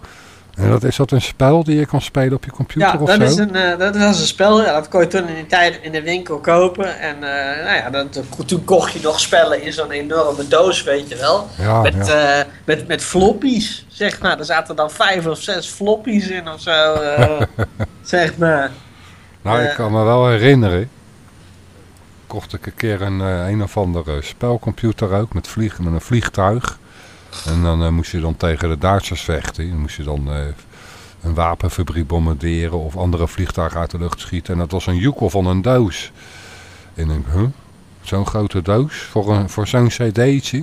En dat, is dat een spel die je kan spelen op je computer Ja, of dat, zo? is een, eh, dat was een spel. Ja, dat kon je toen in die tijd in de winkel kopen. En eh, nou ja, dat, toen kocht je nog spellen in zo'n enorme doos, weet je wel. Ja, met, ja. eh, met, met floppies, zeg maar. Er zaten dan vijf of zes floppies in of zo. zeg maar. Nou, ik kan me wel herinneren. Kocht ik een keer een, eh, een of andere spelcomputer ook met, vlieg, met een vliegtuig. En dan eh, moest je dan tegen de Duitsers vechten. Dan moest je dan eh, een wapenfabriek bombarderen of andere vliegtuigen uit de lucht schieten. En dat was een joekel van een doos. Een, huh? Zo'n grote doos voor, een, voor zo'n cd'tje.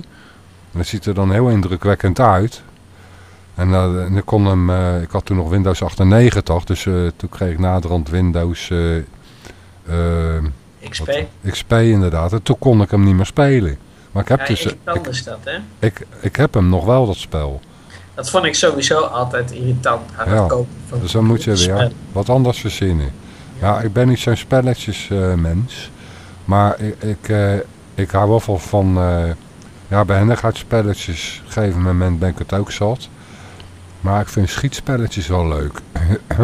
En dat ziet er dan heel indrukwekkend uit. En, en ik kon hem, ik had toen nog Windows 98, dus toen kreeg ik naderhand Windows XP. wat- XP inderdaad. En toen kon ik hem niet meer spelen. Maar ik heb Ja, dus, eh, irritant is dat, hè? ik, ik heb hem nog wel, dat spel. Dat vond ik sowieso altijd irritant aan het Ja, kopen van dus dan moet je weer wat anders verzinnen. Ja, ik ben niet zo'n spelletjesmens. maar ik, ik, eh, ik hou wel van, van eh, ja, behendigheidsspelletjes. Op een gegeven moment ben ik het ook zat. Maar ik vind schietspelletjes wel leuk.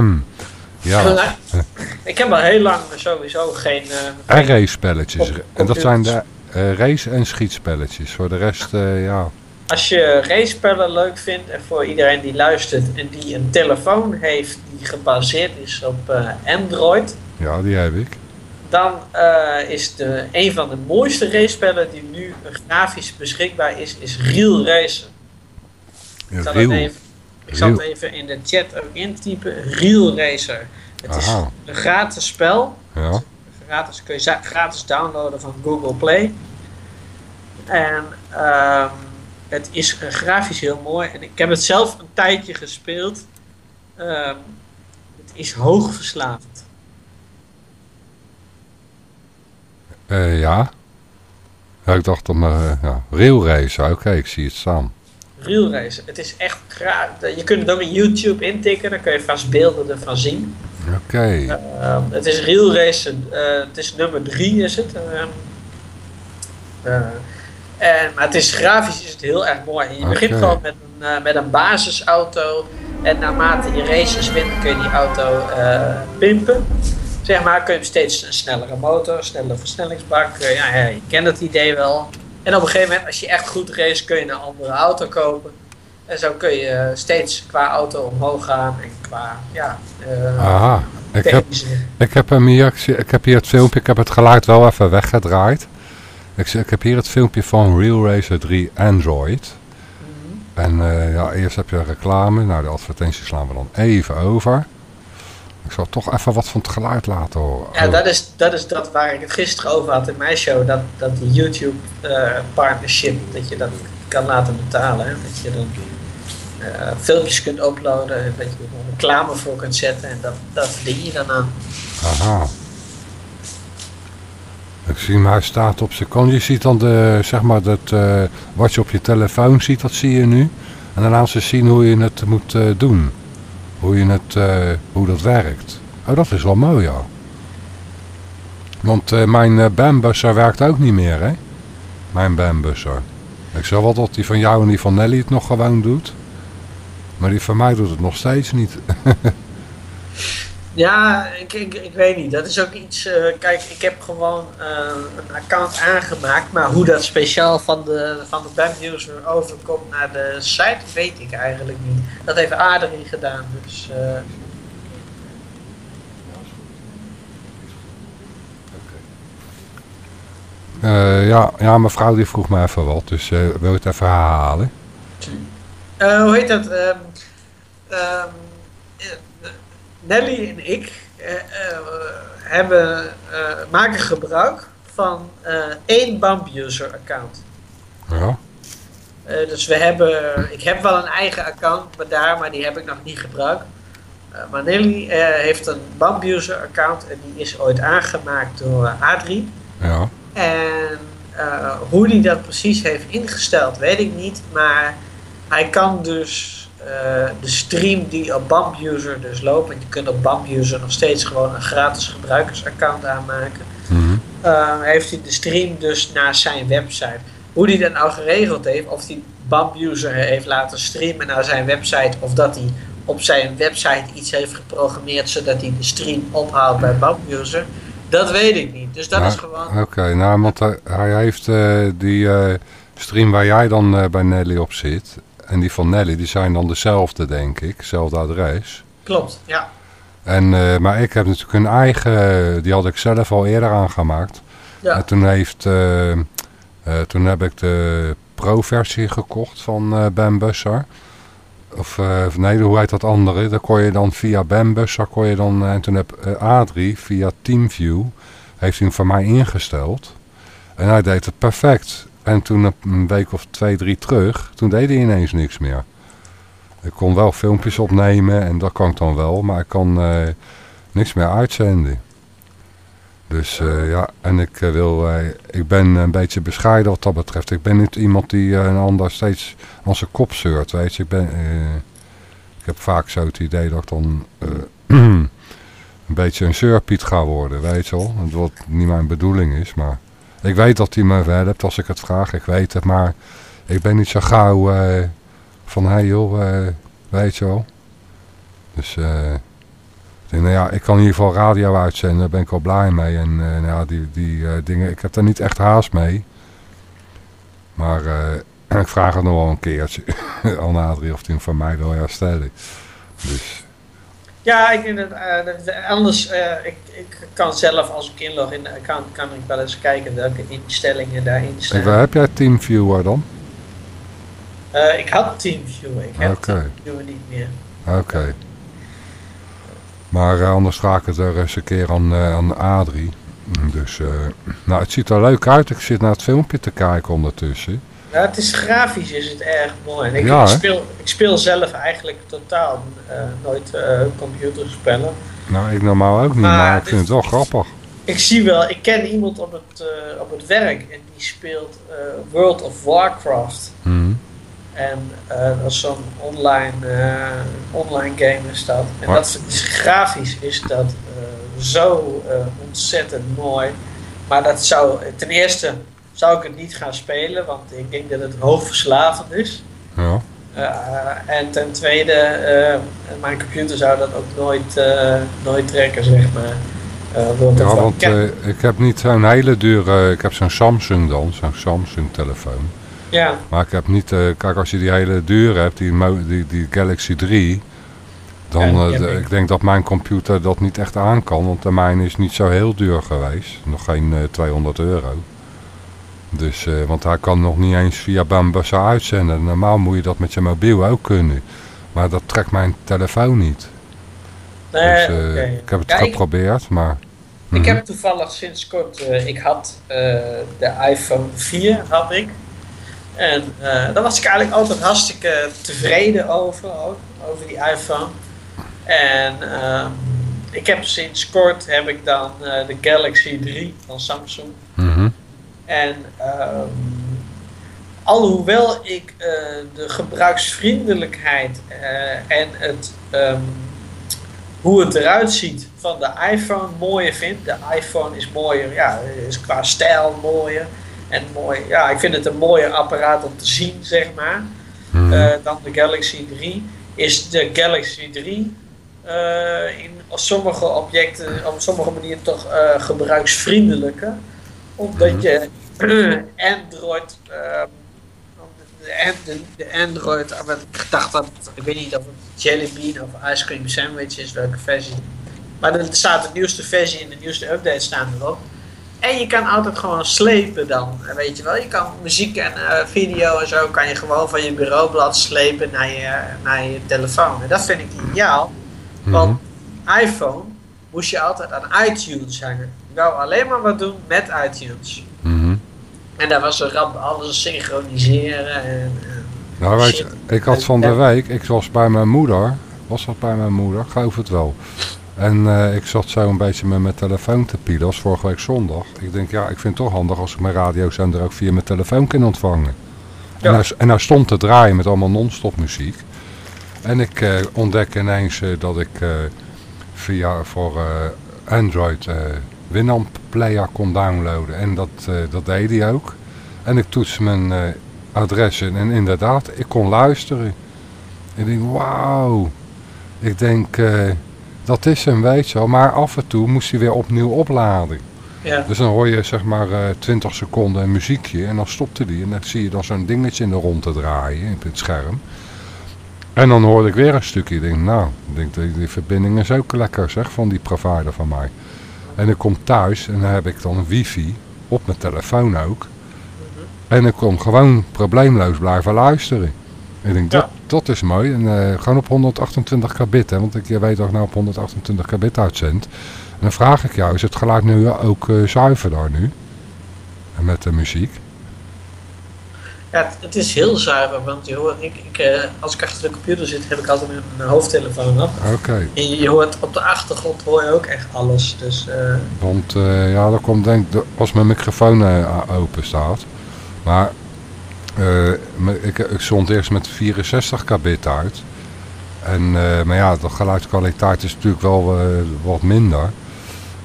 ja. ik heb al heel lang sowieso geen... eh, En race-spelletjes. Op- En dat zijn de eh, race- en schietspelletjes. Voor de rest, eh, ja. Als je race-spellen leuk vindt en voor iedereen die luistert en die een telefoon heeft die gebaseerd is op Android, Ja, die heb ik. dan is de, een van de mooiste race-spellen die nu grafisch beschikbaar is, is Real Racer. Zal, het Real. Ik zal het even in de chat ook intypen. Real Racer. Het is een gratis spel. Ja. Gratis, kun je gratis downloaden van Google Play. En ehm, het is grafisch heel mooi. En ik heb het zelf een tijdje gespeeld. Ehm, het is hoogverslavend. Eh, ja. Ja, ik dacht dat maar, eh, ja. Real Racer, oké, ik zie het staan. Real Racer. Het is echt gra- Je kunt het ook in YouTube intikken. Dan kun je vast beelden ervan zien. Oké. Ehm, het is Real Racer. eh, het is nummer 3 is het. Ehm, eh, en, maar het is grafisch is het heel erg mooi. En je begint gewoon met een, eh, met een basisauto. En naarmate je races wint kun je die auto pimpen. Zeg maar, kun je steeds een snellere motor, een snellere versnellingsbak. ja, ja, je kent het idee wel. En op een gegeven moment, als je echt goed race, kun je een andere auto kopen. En zo kun je steeds qua auto omhoog gaan en qua, ja... eh, Aha. Ik heb, ik, heb hem hier, ik, heb hier het filmpje, ik heb het geluid wel even weggedraaid. Ik, ik heb hier het filmpje van Real Racer 3 Android. En eh, ja, eerst heb je reclame. Nou, de advertenties slaan we dan even over. Ik zal toch even wat van het geluid laten horen. Ja, dat is, dat is dat waar ik het gisteren over had in mijn show. Dat, dat YouTube eh, partnership, dat je dat kan laten betalen. Hè? Dat je dan eh, filmpjes kunt uploaden, dat je er reclame voor kunt zetten en dat, dat verdien je dan aan. Aha. Ik zie hem, hij staat op zijn kant. Je ziet dan de, zeg maar, dat, eh, wat je op je telefoon ziet, dat zie je nu. En dan laat ze zien hoe je het moet doen. Hoe, je het, eh, hoe dat werkt. Oh, dat is wel mooi, ja. Want eh, mijn uh, bambusser werkt ook niet meer, hè? Mijn bambusser. Ik zeg wel dat die van jou en die van Nelly het nog gewoon doet. Maar die van mij doet het nog steeds niet. Ja, ik, ik, ik weet niet. Dat is ook iets. eh, kijk, ik heb gewoon eh, een account aangemaakt. Maar hoe dat speciaal van de, van de BAM-user overkomt naar de site, weet ik eigenlijk niet. Dat heeft Adrie gedaan. Dus. eh, ja, ja, mevrouw die vroeg me even wat, dus wil je het even herhalen? Hoe heet dat? Eh, Nelly en ik eh, eh, hebben, eh, maken gebruik van één BAMP-user account. Ja. Dus we hebben, ik heb wel een eigen account maar daar, maar die heb ik nog niet gebruikt. Maar Nelly heeft een BAMP-user account en die is ooit aangemaakt door Adrie. Ja. En hoe hij dat precies heeft ingesteld, weet ik niet. Maar hij kan dus de stream die op BAMP-user dus loopt. Want je kunt op BAMP-user nog steeds gewoon een gratis gebruikersaccount aanmaken. eh, heeft hij de stream dus naar zijn website. Hoe hij dat nou geregeld heeft, of hij BAMP-user heeft laten streamen naar zijn website, of dat hij op zijn website iets heeft geprogrammeerd zodat hij de stream ophaalt bij BAMP-user, dat weet ik niet. Dus dat Nou, is gewoon. Oké, nou, want hij, hij heeft eh, die eh, stream waar jij dan eh, bij Nelly op zit... en die van Nelly, die zijn dan dezelfde, denk ik. Hetzelfde adres. Klopt, ja. En, eh, maar ik heb natuurlijk een eigen... Die had ik zelf al eerder aangemaakt. Ja. En toen, heeft, eh, eh, toen heb ik de pro-versie gekocht van eh Bambusser. Of nee, hoe heet dat andere? Daar kon je dan via Bambusser... Kon je dan, en toen heb Adrie via TeamView... heeft hij hem voor mij ingesteld. En hij deed het perfect. En toen een week of twee, drie terug... toen deed hij ineens niks meer. Ik kon wel filmpjes opnemen en dat kan ik dan wel, maar ik kan eh, niks meer uitzenden. Dus eh, ja, en ik eh, wil, ik ben een beetje bescheiden wat dat betreft. Ik ben niet iemand die een ander steeds aan zijn kop zeurt, weet je. Ik, ben, ik heb vaak zo het idee dat ik dan een beetje een zeurpiet ga worden, weet je wel. Wat niet mijn bedoeling is, maar ik weet dat hij me helpt als ik het vraag. Ik weet het, maar ik ben niet zo gauw eh, van, hé hey joh, eh, weet je wel. Dus eh, ik denk, nou ja, ik kan in ieder geval radio uitzenden, daar ben ik wel blij mee. En nou ja, die, die dingen, ik heb daar niet echt haast mee. Maar ik vraag het nog wel een keertje aan Adrie of hem van mij wil herstellen. Dus Ja, ik denk dat, eh, dat- anders, eh, ik, ik kan zelf als ik inlog in de account, kan ik wel eens kijken welke instellingen daarin en staan. waar heb jij Teamviewer dan? Eh, ik had TeamViewer, ik heb Oké. TeamViewer niet meer. Oké. Maar eh, anders ga ik het er eens een keer aan, eh, aan Adrie. Dus, eh, nou, het ziet er leuk uit. Ik zit naar het filmpje te kijken ondertussen. Ja, het is grafisch is het erg mooi. En ik, Ja, ik, hè? speel, ik speel zelf eigenlijk totaal eh, nooit eh computerspellen. Nou, ik normaal ook niet, Maar maar ik dit- vind het wel grappig. Ik zie wel, ik ken iemand op het, eh, op het werk en die speelt World of Warcraft. Mhm. En dat is zo'n online, online game is dat. En Maar- dat is, grafisch is dat zo ontzettend mooi. Maar dat zou, ten eerste zou ik het niet gaan spelen, want ik denk dat het hoogverslavend is. Ja. Eh, en ten tweede, eh, mijn computer zou dat ook nooit, eh, nooit trekken, zeg maar. Ja, want Ik heb- ik heb niet zo'n hele dure... Ik heb zo'n Samsung dan, zo'n Samsung telefoon. ja. Maar ik heb niet... kijk, als je die hele dure hebt, die, die, die Galaxy 3... Dan, Ja, ik. ik denk dat mijn computer dat niet echt aan kan. Want de mijne is niet zo heel duur geweest. Nog geen eh, 200 euro. Dus, eh, want hij kan nog niet eens via Bambasa uitzenden. Normaal moet je dat met je mobiel ook kunnen. Maar dat trekt mijn telefoon niet. Nee, dus, eh, ik heb het Ja, geprobeerd, maar... Ik Mhm. heb toevallig sinds kort, eh, ik had de iPhone 4 had ik. En eh, daar was ik eigenlijk altijd hartstikke tevreden over, ook, over die iPhone. En ehm, ik heb sinds kort heb ik dan de Galaxy 3 van Samsung. Mhm. En ehm, alhoewel ik eh, de gebruiksvriendelijkheid eh, en het, ehm, hoe het eruit ziet van de iPhone mooier vind. De iPhone is mooier, ja, is qua stijl mooier. En mooi, ja, ik vind het een mooier apparaat om te zien, zeg maar. eh, dan de Galaxy 3. Is de Galaxy 3 eh, in sommige objecten op sommige manieren toch gebruiksvriendelijker. Omdat je Android, ehm, de, de, Android, ah, wat ik dacht dat, ik weet niet of het Jelly Bean of Ice Cream Sandwich is, welke versie. Maar er staat de nieuwste versie en de nieuwste update staan erop. En je kan altijd gewoon slepen dan, weet je wel. Je kan muziek en eh, video en zo kan je gewoon van je bureaublad slepen naar je, naar je telefoon. En dat vind ik ideaal. Want iPhone moest je altijd aan iTunes hangen. Wou alleen maar wat doen met iTunes. Mhm. En daar was een ramp alles synchroniseren en... en Nou, weet je, ik had van de week, ik was bij mijn moeder. Was dat bij mijn moeder? Geloof het wel. En eh, ik zat zo een beetje met mijn telefoon te pielen. Vorige week zondag. Ik denk, ja, ik vind het toch handig als ik mijn radiozender ook via mijn telefoon kan ontvangen. En, hij, en hij stond te draaien met allemaal non-stop muziek. En ik eh, ontdek ineens eh, dat ik via voor Android Winamp Player kon downloaden. En dat, eh, dat deed hij ook. En ik toets mijn eh, adres in en inderdaad, ik kon luisteren. Ik denk, wauw. Ik denk, eh, dat is hem, weet je wel. Maar af en toe moest hij weer opnieuw opladen. Ja. Dus dan hoor je zeg maar eh 20 seconden een muziekje en dan stopte die. En dan zie je dan zo'n dingetje in de rond draaien op het scherm. En dan hoorde ik weer een stukje. Ik denk, nou, ik denk, die, die verbinding is ook lekker zeg, van die provider van mij. En ik kom thuis en dan heb ik dan wifi op mijn telefoon ook. En ik kon gewoon probleemloos blijven luisteren. Ik denk, dat, dat is mooi. En eh, gewoon op 128 kbit, hè, want ik weet dat ik nou op 128 kbit uitzend. En dan vraag ik jou, is het geluid nu ook eh, zuiver daar nu? En met de muziek? Ja, het, het is heel zuiver, want je hoort, ik, ik, eh, als ik achter de computer zit, heb ik altijd mijn, mijn hoofdtelefoon op. Oké. En je, je hoort op de achtergrond hoor je ook echt alles. Dus eh, Want eh, ja, dat komt denk ik als mijn microfoon open staat. Maar ik, ik stond eerst met 64 kbit uit. En, maar ja, de geluidskwaliteit is natuurlijk wel wat minder.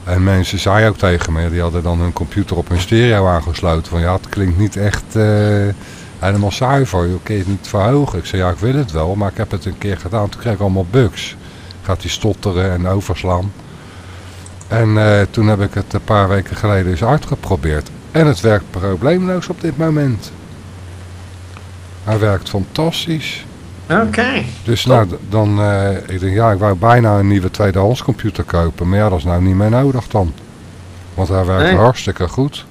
En mensen zeiden ook tegen me, die hadden dan hun computer op hun stereo aangesloten. Van ja, het klinkt niet echt helemaal zuiver. Je kan het niet verhogen. Ik zei ja, ik wil het wel, maar ik heb het een keer gedaan. Toen kreeg ik allemaal bugs. Gaat hij stotteren en overslaan. En eh, toen heb ik het een paar weken geleden eens uitgeprobeerd. En het werkt probleemloos op dit moment. Hij werkt fantastisch. Oké. Dus nou, dan, eh, ik denk, ja, ik wou bijna een nieuwe tweedehands computer kopen. Maar ja, dat is nou niet meer nodig dan. Want hij werkt Nee. hartstikke goed.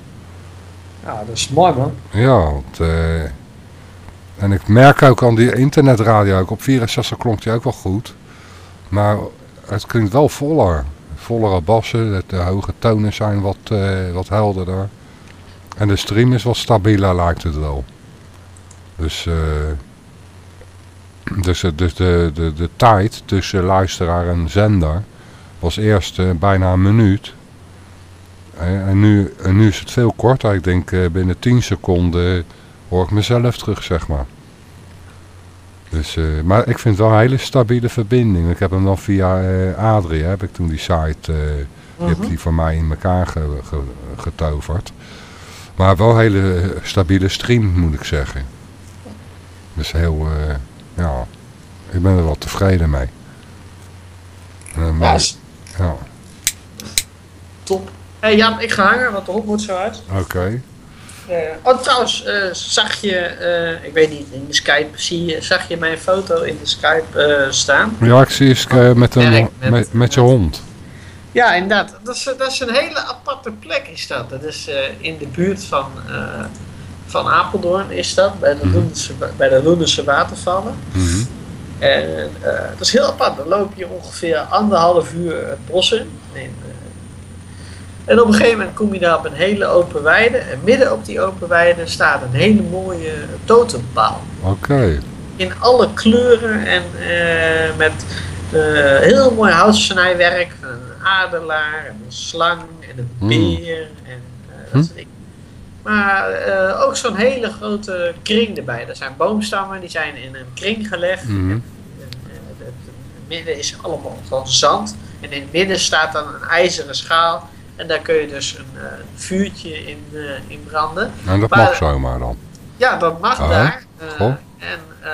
Ja, dat is mooi man. Ja, want, eh, en ik merk ook aan die internetradio, ook op 64 klonk die ook wel goed. Maar het klinkt wel voller. Vollere bassen, de, hoge tonen zijn wat, eh, wat helderder. En de stream is wat stabieler lijkt het wel. Dus, eh, dus, dus de, de, de tijd tussen luisteraar en zender was eerst bijna een minuut. En nu, en nu is het veel korter. Ik denk eh, binnen 10 seconden hoor ik mezelf terug, zeg maar. Dus, eh, maar ik vind het wel een hele stabiele verbinding. Ik heb hem dan via eh Adria, heb ik toen die site, die heb Mhm. die voor mij in elkaar ge- ge- getoverd. Maar wel een hele stabiele stream, moet ik zeggen. Dus heel, ja, ik ben er wel tevreden mee. Maar- ja, Top. Hey Jan, ik ga hangen, want de hond moet zo uit. oké. Eh, oh, trouwens, eh, zag je, eh, ik weet niet, in de Skype, zie je, zag je mijn foto in de Skype staan? Ja, ik zie eens eh, met, een, met- met, met je hond. Ja, inderdaad. Dat is, dat is een hele aparte plek is dat. Dat is in de buurt van, van Apeldoorn is dat, bij de Loenense, bij de Loenense watervallen. En eh, dat is heel apart. Dan loop je ongeveer anderhalf uur het bos in. En, En op een gegeven moment kom je daar op een hele open weide. En midden op die open weide staat een hele mooie totempaal. Oké. In alle kleuren en eh, met eh, heel mooi houtsnijwerk. Een adelaar en een slang en een Hmm. beer en eh, dat Hm. soort dingen. Maar ook zo'n hele grote kring erbij. Er zijn boomstammen die zijn in een kring gelegd. Mhm. En, het, het midden is allemaal van zand. En in het midden staat dan een ijzeren schaal. En daar kun je dus een eh, vuurtje in, eh, in branden. En dat Maar- mag zomaar dan. Ja, dat mag Oh, daar. Eh, goh. en eh,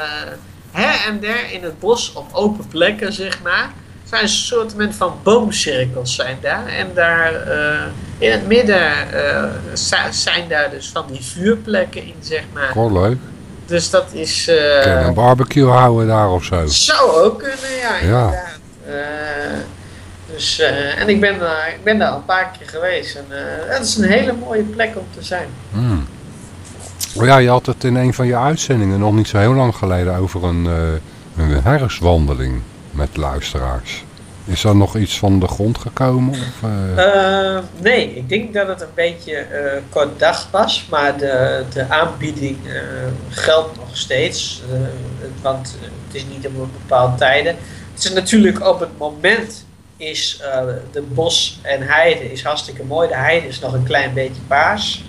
her en der in het bos, op open plekken zeg maar, zijn een soort van boomcirkels zijn daar. En daar eh, in het midden eh, zi- zijn daar dus van die vuurplekken in zeg maar. Goh, leuk. Dus dat is... eh, Kun je een barbecue houden daar of zo? zou ook kunnen, ja, Ja. inderdaad. Dus, eh, en ik ben, daar, ik ben daar al een paar keer geweest. En eh, het is een hele mooie plek om te zijn. Hmm. Oh ja, je had het in een van je uitzendingen nog niet zo heel lang geleden over een, eh, een herfstwandeling met luisteraars. Is er nog iets van de grond gekomen? Of, nee, ik denk dat het een beetje kort dag was, maar de, de aanbieding geldt nog steeds. Want het is niet op een bepaalde tijden. Het is natuurlijk op het moment is eh, de bos en heide is hartstikke mooi. De heide is nog een klein beetje paars.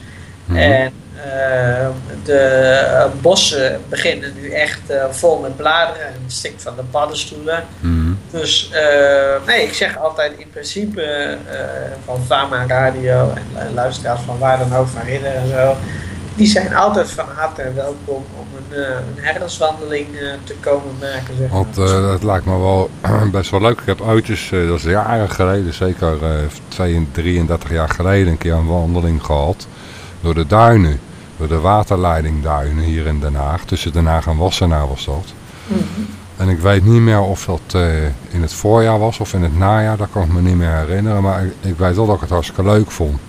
Mhm. En eh, de eh, bossen beginnen nu echt vol met bladeren en het stik van de paddenstoelen. Mhm. Dus nee, ik zeg altijd in principe van Fama Radio en lu- luisteraars van waar dan ook, van Ridder en zo. Die zijn altijd van harte welkom om een, eh, een herfstwandeling eh, te komen maken. Zeg. Want eh, dat lijkt me wel best wel leuk. Ik heb ooit eens, eh, dat is jaren geleden, zeker eh 32, 33 jaar geleden, een keer een wandeling gehad. Door de duinen, door de waterleidingduinen hier in Den Haag. Tussen Den Haag en Wassenaar was dat. En ik weet niet meer of dat eh, in het voorjaar was of in het najaar. Dat kan ik me niet meer herinneren. Maar ik, ik weet wel dat ik het hartstikke leuk vond.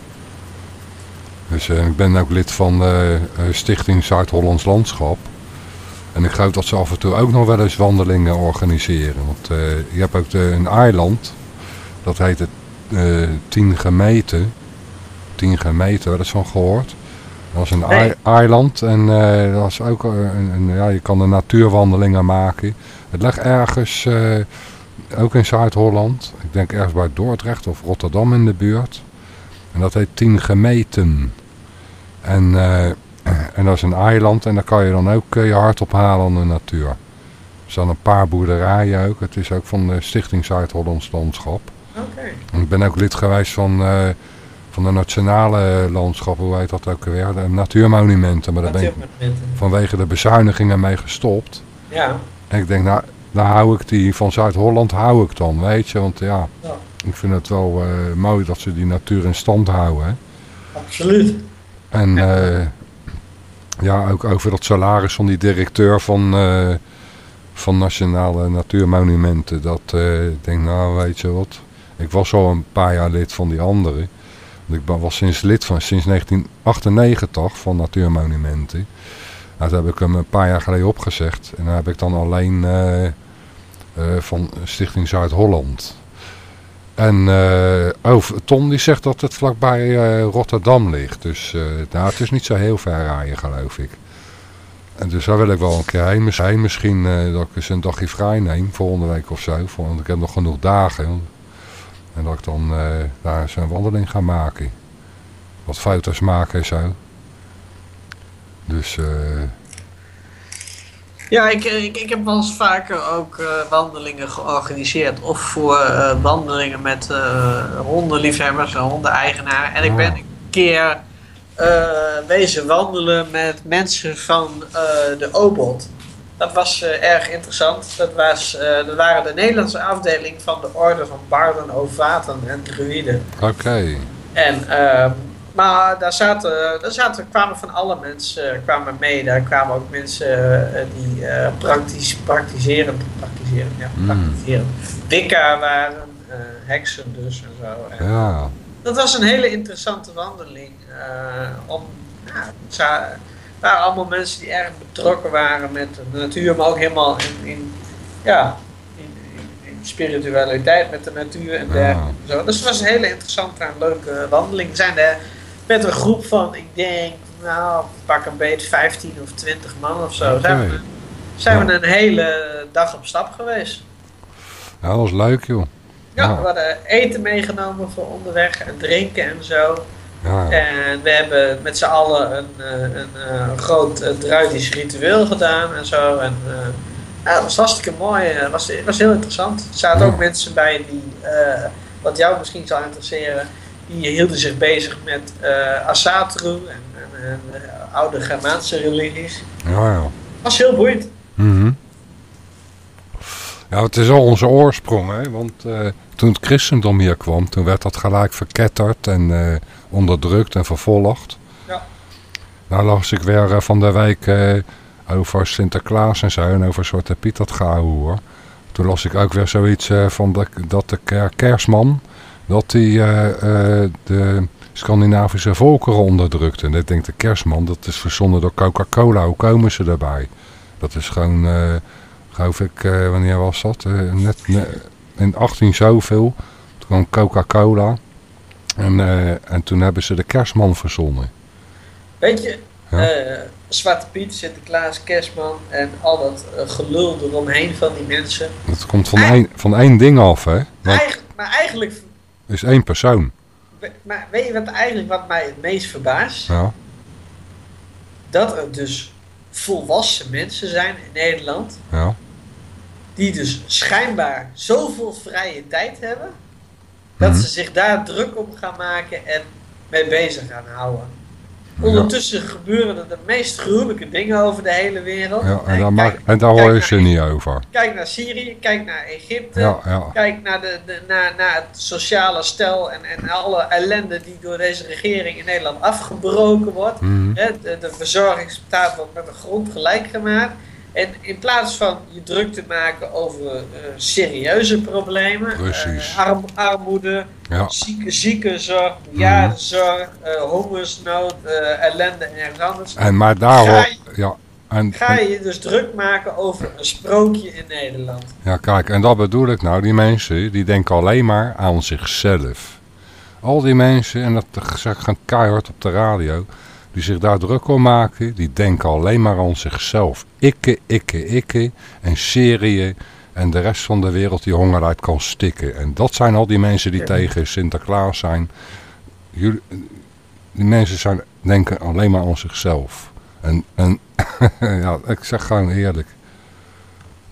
Dus eh, ik ben ook lid van de eh, Stichting Zuid-Hollands Landschap. En ik geloof dat ze af en toe ook nog wel eens wandelingen organiseren. Want eh, je hebt ook de, een eiland. Dat heet het eh Tien Gemeten. Tien Gemeten, wel eens van gehoord. Dat is een Nee. eiland en eh, dat is ook een, een- ja, je kan er natuurwandelingen maken. Het ligt ergens, eh, ook in Zuid-Holland. Ik denk ergens bij Dordrecht of Rotterdam in de buurt. En dat heet Tien Gemeten. En, eh, en dat is een eiland en daar kan je dan ook eh, je hart ophalen aan de natuur. Er staan een paar boerderijen ook. Het is ook van de Stichting Zuid-Hollands Landschap. Oké. En Ik ben ook lid geweest van, eh, van de nationale landschappen, hoe heet dat ook alweer? De natuurmonumenten. Maar daar ben ik vanwege de bezuinigingen mee gestopt. Ja. En ik denk, nou, dan hou ik die van Zuid-Holland, hou ik dan, weet je. Want ja, Ja. ik vind het wel mooi dat ze die natuur in stand houden. Hè. Absoluut. En eh, ja, ook over dat salaris van die directeur van, eh, van Nationale Natuurmonumenten. Dat eh, ik denk, nou weet je wat, ik was al een paar jaar lid van die andere. Want ik was sinds lid van, sinds 1998 van Natuurmonumenten. Nou, dat heb ik hem een paar jaar geleden opgezegd. En dan heb ik dan alleen van Stichting Zuid-Holland. En eh, oh, Tom die zegt dat het vlakbij eh, Rotterdam ligt. Dus eh, nou, het is niet zo heel ver rijden geloof ik. En dus daar wil ik wel een keer heen. Mis- heen. Misschien dat ik eens een dagje vrij neem, volgende week of zo. Want ik heb nog genoeg dagen. En dat ik dan daar eens een wandeling ga maken. Wat foto's maken en zo. Dus eh, Ja, ik, ik, ik heb wel eens vaker ook eh, wandelingen georganiseerd. Of voor eh, wandelingen met eh hondenliefhebbers en hondeneigenaren. En ik ben een keer wezen wandelen met mensen van de Obot. Dat was erg interessant. Dat, was, dat waren de Nederlandse afdeling van de Orde van Barden, Ovaten en Druiden. oké. En, ehm, maar daar, zaten, daar zaten, kwamen van alle mensen eh, kwamen mee. Daar kwamen ook mensen eh, die eh praktisch, praktiseren, praktiseren, ja, Mm. praktiseren. Wicca waren, heksen dus en zo. En Ja. Dat was een hele interessante wandeling. om, ja, waren allemaal mensen die erg betrokken waren met de natuur, maar ook helemaal in, in ja, in, spiritualiteit met de natuur en dergelijke. Zo. Dus het was een hele interessante en leuke wandeling. Zijn er met een groep van, ik denk, nou, pak een beetje 15 of 20 man of zo. Zijn, we, zijn we een hele dag op stap geweest. Ja, dat was leuk joh. Ja, we hadden eten meegenomen voor onderweg en drinken en zo. Ja, En we hebben met z'n allen een, eh, een, eh, een groot uh, druidisch ritueel gedaan en zo. En, eh, ja, dat was hartstikke mooi. Het was, was heel interessant. Er zaten ook mensen bij die, eh, wat jou misschien zal interesseren, die hielden zich bezig met eh Asatru en, en, en, eh, oude Germaanse religies. ja, ja. was heel boeiend. Mhm. Ja, het is al onze oorsprong, hè? want eh, toen het christendom hier kwam, toen werd dat gelijk verketterd en onderdrukt en vervolgd. Ja. Nou las ik weer van de week eh, over Sinterklaas en zo en over Zwarte Piet dat hoor. Toen las ik ook weer zoiets van de, dat de ker- kerstman, dat die eh, eh, de Scandinavische volkeren onderdrukte. En ik denk de kerstman, dat is verzonnen door Coca-Cola. Hoe komen ze daarbij? Dat is gewoon, eh, geloof ik, wanneer was dat? Net, in 18 zoveel. Toen kwam Coca-Cola. En, en toen hebben ze de kerstman verzonnen. Weet je, Ja. Zwarte Piet, Sinterklaas, Kerstman en al dat eh, gelul eromheen van die mensen. Dat komt van, één, van één ding af, hè? Want Eigen- maar eigenlijk, is één persoon. maar weet je wat eigenlijk wat mij het meest verbaast? Ja. Dat er dus volwassen mensen zijn in Nederland Ja. die dus schijnbaar zoveel vrije tijd hebben dat Mhm. ze zich daar druk om gaan maken en mee bezig gaan houden. Ondertussen gebeuren er de meest gruwelijke dingen over de hele wereld. Ja, en, daar, kijk- en daar hoor je ze niet over. Kijk naar Syrië, kijk naar Egypte, Ja, kijk naar, de, de, naar, naar het sociale stel en, en alle ellende die door deze regering in Nederland afgebroken wordt. Mhm. De, de verzorgingsstaat wordt met de grond gelijk gemaakt. En in plaats van je druk te maken over eh, serieuze problemen, arm- armoede, Ja. zieke, ziekenzorg, bejaardenzorg, eh, hongersnood, ellende en ergens anders. En maar daar Ga je- Ja, en, Ga je je dus druk maken over een sprookje in Nederland? Ja, kijk, en dat bedoel ik nou. Die mensen, die denken alleen maar aan zichzelf. Al die mensen, en dat zeg ik gewoon keihard op de radio, die zich daar druk om maken, die denken alleen maar aan zichzelf. Ikke, ikke, ikke, en Syrië en de rest van de wereld die honger uit kan stikken. En dat zijn al die mensen die Ja. tegen Sinterklaas zijn. Jullie, die mensen zijn, denken alleen maar aan zichzelf. En, en ja, ik zeg gewoon eerlijk.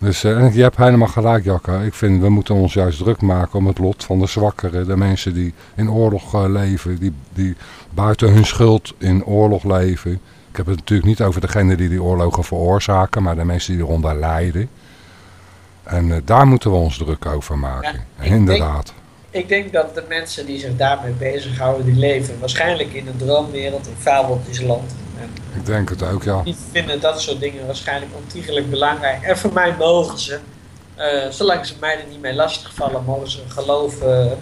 Dus eh, je hebt helemaal gelijk, Jacco. Ik vind, we moeten ons juist druk maken om het lot van de zwakkeren. De mensen die in oorlog eh, leven, die, die buiten hun schuld in oorlog leven. Ik heb het natuurlijk niet over degenen die die oorlogen veroorzaken, maar de mensen die eronder lijden. En eh, daar moeten we ons druk over maken. Ja, Inderdaad. Ik denk dat de mensen die zich daarmee bezighouden, die leven waarschijnlijk in een droomwereld, in fabeltjesland. En Ik denk het ook, ja. die vinden dat soort dingen waarschijnlijk ontiegelijk belangrijk. En voor mij mogen ze, eh, zolang ze mij er niet mee lastigvallen, mogen ze geloven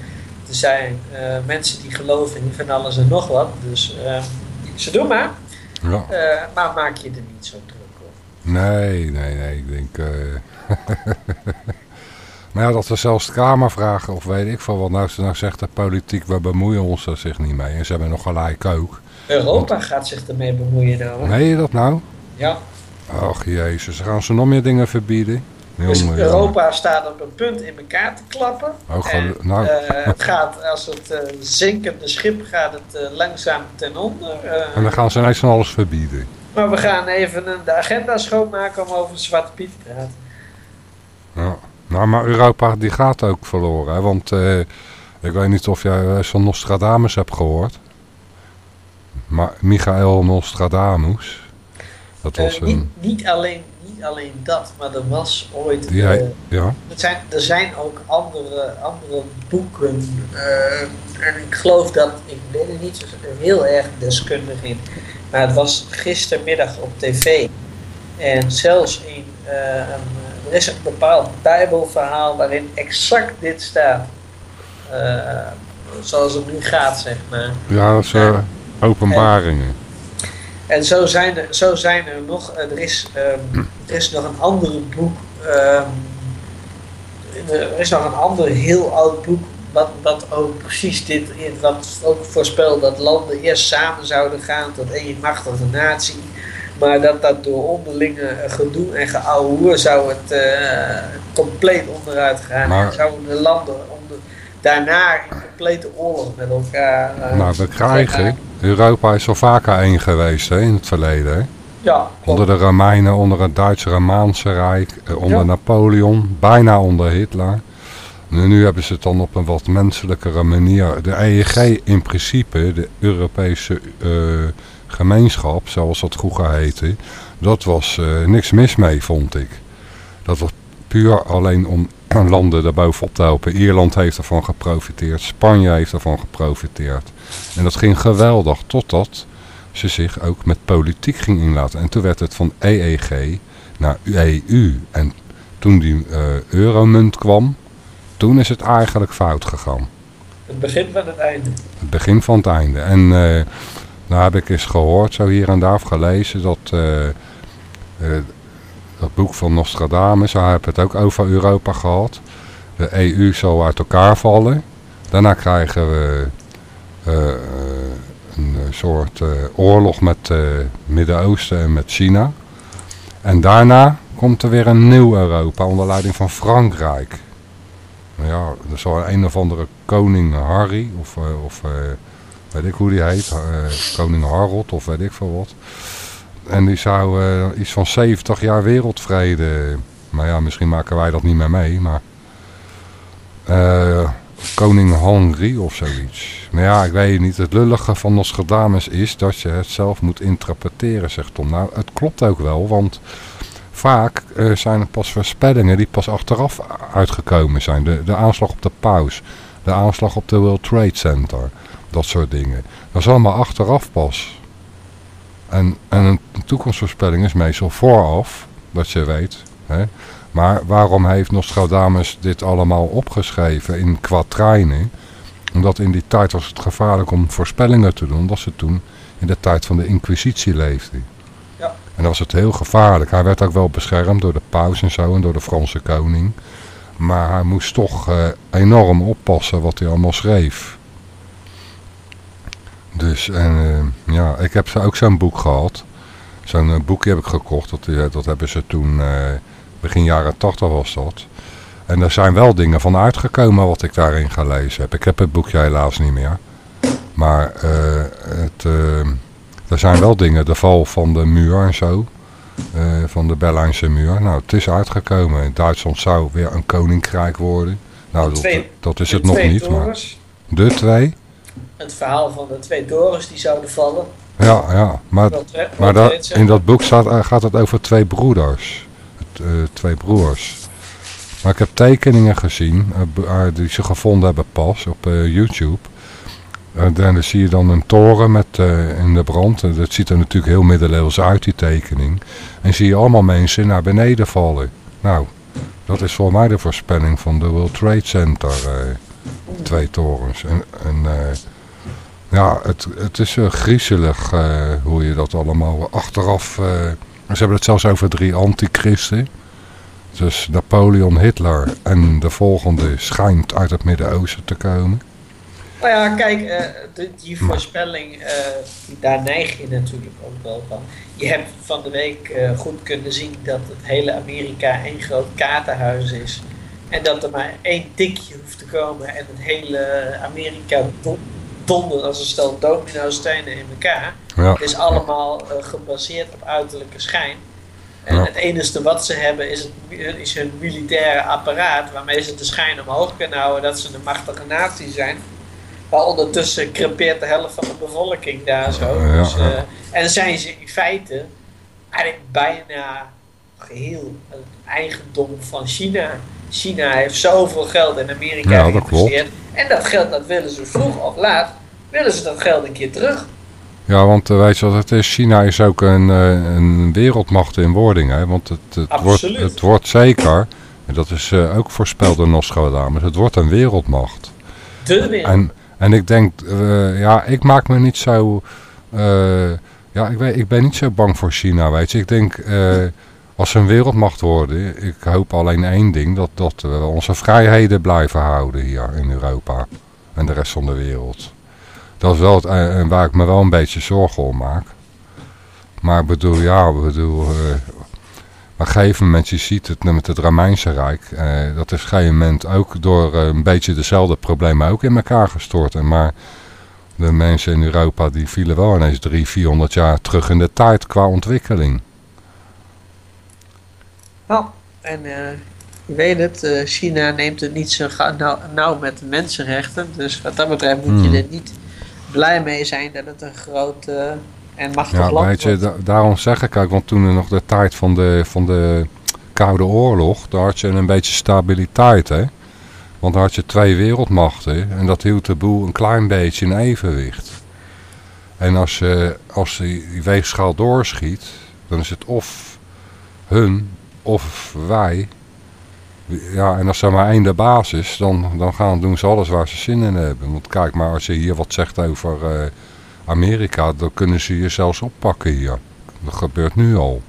te zijn. eh, mensen die geloven in van alles en nog wat. Dus eh, ze doen maar. Ja. Eh, maar maak je er niet zo druk op. Nee, nee, nee. Ik denk... maar ja, dat we zelfs de Kamer vragen of weet ik veel wat. Nou, ze nou zegt de politiek, we bemoeien ons er zich niet mee. En ze hebben nog gelijk ook. Europa gaat zich ermee bemoeien nou. hè? Meen je dat nou? Ja. Ach jezus, gaan ze nog meer dingen verbieden? Dus Europa staat op een punt in elkaar te klappen. Oh, en, nou. eh, het gaat, als het eh, zinkende schip gaat het eh, langzaam ten onder. En dan gaan ze ineens van alles verbieden. maar we gaan even de agenda schoonmaken om over Zwarte Piet te praten. Ja. Nou, maar Europa die gaat ook verloren. Hè? Want eh, ik weet niet of jij van Nostradamus hebt gehoord. Maar Michael Nostradamus. Dat Eh, was niet, een... niet, alleen, niet alleen dat, maar er was ooit... Die eh, ja. er, zijn, er zijn ook andere, andere boeken. eh, en ik geloof dat, ik ben er niet zo heel erg deskundig in. Maar het was gistermiddag op tv. En zelfs in eh, een, er is een bepaald Bijbelverhaal waarin exact dit staat. Eh, zoals het nu gaat, zeg maar. Ja, dat is eh, openbaringen. En zo zijn er, zo zijn er nog, eh, er, is, ehm, er is nog een ander boek. ehm, er is nog een ander heel oud boek wat, wat ook precies dit, wat ook voorspelt dat landen eerst samen zouden gaan tot één machtige natie. Maar dat dat door onderlinge gedoe en geouwehoer zou het eh, compleet onderuit gaan. Maar- En zouden de landen onder, daarna in complete oorlog met elkaar. eh, Nou, we krijgen... Europa is al vaker één geweest hè, in het verleden. Hè? Ja, Onder de Romeinen, onder het Duitse Romaanse Rijk, eh, onder Ja. Napoleon, bijna onder Hitler. Nu, nu hebben ze het dan op een wat menselijkere manier. De EEG in principe, de Europese gemeenschap, zoals dat vroeger heette, dat was eh, niks mis mee, vond ik. Dat was puur alleen om landen daarbovenop te helpen. Ierland heeft ervan geprofiteerd, Spanje heeft ervan geprofiteerd. En dat ging geweldig, totdat ze zich ook met politiek ging inlaten. En toen werd het van EEG naar EU. En toen die eh, euromunt kwam, toen is het eigenlijk fout gegaan. Het begin van het einde. Het begin van het einde. En eh nou heb ik eens gehoord, zo hier en daar of gelezen, dat eh, eh, dat boek van Nostradamus, hij heeft het ook over Europa gehad. De EU zal uit elkaar vallen. Daarna krijgen we eh, een soort oorlog met het Midden-Oosten en met China. En daarna komt er weer een nieuw Europa onder leiding van Frankrijk. Nou ja, er zal een of andere koning Harry, of, of weet ik hoe die heet, eh, koning Harold of weet ik veel wat. En die zou eh, iets van 70 jaar wereldvrede, maar ja, misschien maken wij dat niet meer mee, maar eh, koning Henry of zoiets. Maar ja, ik weet niet. Het lullige van Nostradamus is dat je het zelf moet interpreteren, zegt Tom. Nou, het klopt ook wel, want vaak zijn het pas voorspellingen die pas achteraf uitgekomen zijn. De, de aanslag op de paus, de aanslag op de World Trade Center, dat soort dingen. Dat is allemaal achteraf pas. En, en een toekomstvoorspelling is meestal vooraf, dat je weet. Hè? Maar waarom heeft Nostradamus dit allemaal opgeschreven in kwatrijnen? Omdat in die tijd was het gevaarlijk om voorspellingen te doen, omdat ze toen in de tijd van de inquisitie leefden. Ja. En dan was het heel gevaarlijk. Hij werd ook wel beschermd door de paus en zo en door de Franse koning. Maar hij moest toch eh, enorm oppassen wat hij allemaal schreef. Dus, en eh, ja, ik heb ook zo'n boek gehad. Zo'n eh, boekje heb ik gekocht. Dat, eh, dat hebben ze toen, begin jaren 80 was dat. En er zijn wel dingen van uitgekomen wat ik daarin gelezen heb. Ik heb het boekje helaas niet meer. Maar het, er zijn wel dingen, de val van de muur en zo. van de Berlijnse muur. Nou, het is uitgekomen. Duitsland zou weer een koninkrijk worden. Nou, dat, dat is het nog niet. Maar de twee? Het verhaal van de twee torens die zouden vallen. Ja, ja. Maar, maar dat, in dat boek staat, eh, gaat het over twee broeders. Het, eh, twee broers. Maar ik heb tekeningen gezien eh, die ze gevonden hebben pas op eh, YouTube. En dan zie je dan een toren met, in de brand. En dat ziet er natuurlijk heel middeleeuws uit, die tekening. En zie je allemaal mensen naar beneden vallen. Nou, dat is voor mij de voorspelling van de World Trade Center. twee torens. En, en ja, het, het is eh, griezelig eh, hoe je dat allemaal achteraf... eh, ze hebben het zelfs over drie antichristen. Dus Napoleon, Hitler en de volgende schijnt uit het Midden-Oosten te komen. Nou ja, kijk, de- die voorspelling, daar neig je natuurlijk ook wel van. Je hebt van de week goed kunnen zien dat het hele Amerika één groot kaartenhuis is. En dat er maar één tikje hoeft te komen en het hele Amerika don- dondert als een stel domino-stenen in elkaar. Ja. Het is allemaal eh, gebaseerd op uiterlijke schijn. En Ja. het enige wat ze hebben is, het, is hun militaire apparaat waarmee ze de schijn omhoog kunnen houden dat ze een machtige natie zijn. Maar ondertussen crepeert de helft van de bevolking daar zo. Ja, Dus, eh, en zijn ze in feite eigenlijk bijna geheel het eigendom van China. China heeft zoveel geld in Amerika Ja, dat geïnvesteerd. En dat geld, dat willen ze vroeg of laat, willen ze dat geld een keer terug. Ja, want eh, weet je wat het is? China is ook een, eh, een wereldmacht in wording. Hè? Want het, het, wordt, het wordt zeker, en dat is eh, ook voorspeld door Nostradamus, het wordt een wereldmacht. De wereld. En, en ik denk, ja, ik maak me niet zo, ja, ik, weet, ik ben niet zo bang voor China, weet je. Ik denk, als ze een wereldmacht worden, ik hoop alleen één ding, dat, dat we onze vrijheden blijven houden hier in Europa en de rest van de wereld. Dat is wel het, eh, waar ik me wel een beetje zorgen om maak. Maar ik bedoel, ja, bedoel, eh, op een gegeven moment, je ziet het met het Romeinse Rijk, eh, dat is op een gegeven moment ook door een beetje dezelfde problemen ook in elkaar gestort. En maar de mensen in Europa die vielen wel ineens 300, 400 jaar terug in de tijd qua ontwikkeling. Ja, en eh, je weet het, eh, China neemt het niet zo ga- nauw, nauw met de mensenrechten. Dus wat dat betreft moet Hmm. je er niet blij mee zijn dat het een groot eh, en machtig Ja, land weet je, da- daarom zeg ik ook, want toen er nog de tijd van de, van de Koude Oorlog, daar had je een beetje stabiliteit, hè. Want dan had je twee wereldmachten en dat hield de boel een klein beetje in evenwicht. En als, je als die weegschaal doorschiet, dan is het of hun of wij. Ja, en als er maar één de baas is, dan, dan gaan, doen ze alles waar ze zin in hebben. Want kijk maar, als je hier wat zegt over eh, Amerika, dan kunnen ze je zelfs oppakken hier. Dat gebeurt nu al.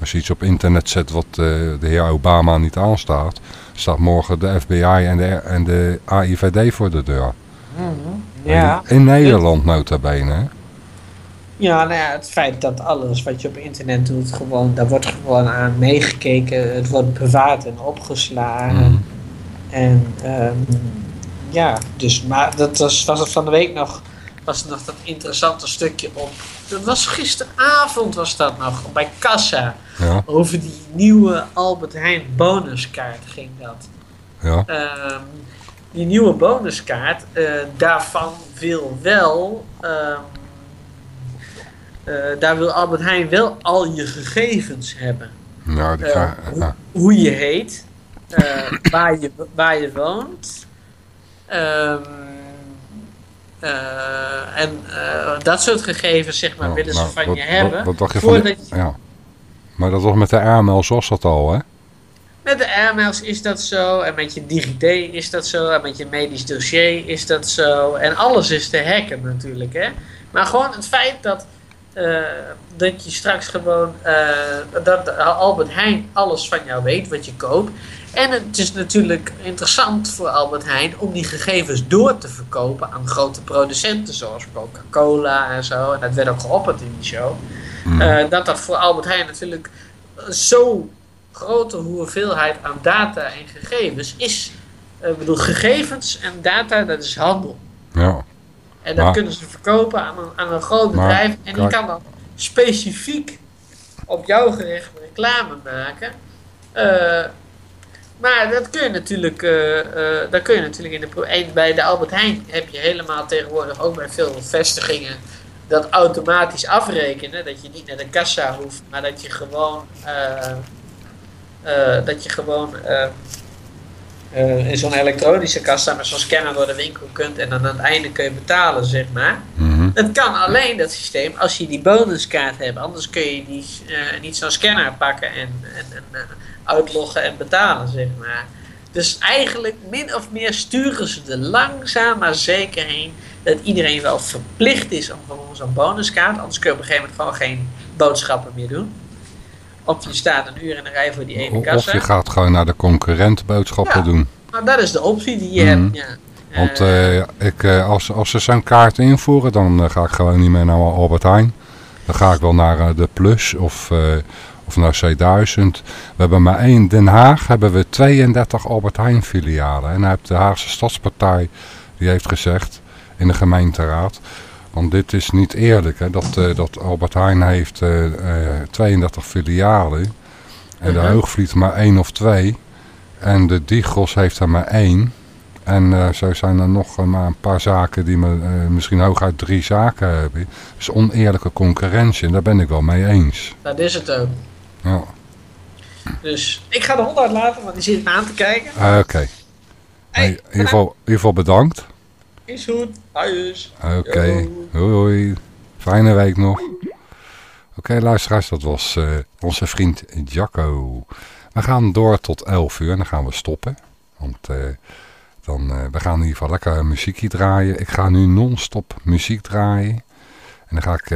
Als je iets op internet zet wat eh, de heer Obama niet aanstaat, staat morgen de FBI en de, en de AIVD voor de deur. Mhm, Ja. In Nederland nota bene. hè? Ja, nou ja, het feit dat alles wat je op internet doet, gewoon, daar wordt gewoon aan meegekeken. Het wordt bewaard en opgeslagen. Mhm. En ehm, ja, dus, maar dat was, was het van de week nog, was nog dat interessante stukje op. Dat was gisteravond was dat nog, bij Kassa. Ja. Over die nieuwe Albert Heijn bonuskaart ging dat. Ja. Ehm, die nieuwe bonuskaart, eh, daarvan wil wel, ehm, eh, daar wil Albert Heijn wel al je gegevens hebben. Nou, die Eh, ga- hoe, ja. hoe je heet, eh, waar, je, waar je woont. Ehm, eh, en eh, dat soort gegevens, zeg maar, Ja, willen ze nou, van je hebben. Wat, dacht je van ja. Maar dat was met de AML zoals dat al, hè? Met de airmails is dat zo, en met je DigiD is dat zo, en met je medisch dossier is dat zo. En alles is te hacken natuurlijk, hè. Maar gewoon het feit dat, eh, dat je straks gewoon, eh, dat Albert Heijn alles van jou weet, wat je koopt. En het is natuurlijk interessant voor Albert Heijn om die gegevens door te verkopen aan grote producenten zoals Coca-Cola en zo. En dat werd ook geopperd in die show. Eh, dat dat voor Albert Heijn natuurlijk zo grote hoeveelheid aan data en gegevens is. eh, Ik bedoel, gegevens en data, dat is handel. Ja. En dat Maar- kunnen ze verkopen aan een, aan een groot Maar, bedrijf. En die kan dan specifiek op jou gericht reclame maken. Eh, maar dat kun je natuurlijk, eh, eh, dat kun je natuurlijk in de, en bij de Albert Heijn heb je helemaal tegenwoordig ook bij veel vestigingen dat automatisch afrekenen. Dat je niet naar de kassa hoeft, maar dat je gewoon, dat je gewoon eh, in zo'n elektronische kassa met zo'n scanner door de winkel kunt en dan aan het einde kun je betalen, zeg maar. Mhm. Het kan alleen dat systeem als je die bonuskaart hebt. Anders kun je die, eh, niet zo'n scanner pakken en, en, en uitloggen en betalen, zeg maar. Dus eigenlijk min of meer sturen ze er langzaam maar zeker heen dat iedereen wel verplicht is om gewoon zo'n bonuskaart. Anders kun je op een gegeven moment gewoon geen boodschappen meer doen. Of je staat een uur in de rij voor die ene Of kassa. je gaat gewoon naar de concurrent boodschappen Ja. doen. Nou, dat is de optie die je Mhm. hebt. Ja. Want eh, ik, eh, als, als ze zo'n kaart invoeren, dan eh, ga ik gewoon niet meer naar Albert Heijn. Dan ga ik wel naar eh, de Plus of, eh, of naar C1000. We hebben maar één, Den Haag hebben we 32 Albert Heijn filialen. En dan heeft de Haagse Stadspartij, die heeft gezegd in de gemeenteraad... Want dit is niet eerlijk, hè, dat, eh, dat Albert Heijn heeft eh, eh, 32 filialen. En de Mhm. Hoogvliet maar één of twee. En de Digros heeft er maar één. En eh, zo zijn er nog eh, maar een paar zaken die me, eh, misschien hooguit drie zaken hebben. Dus oneerlijke concurrentie, en daar ben ik wel mee eens. Dat is het ook. Ja. Dus ik ga de hond uitlaten, want die zit me aan te kijken. Ah, Oké. Hey, in, ieder geval, in ieder geval bedankt. Is goed. Huis. Oké, Yo. hoi hoi. Fijne week nog. Oké luisteraars, dat was eh, onze vriend Jacco. We gaan door tot 11 uur en dan gaan we stoppen. Want eh, dan, eh, we gaan in ieder geval lekker muziekje draaien. Ik ga nu non-stop muziek draaien. En dan ga ik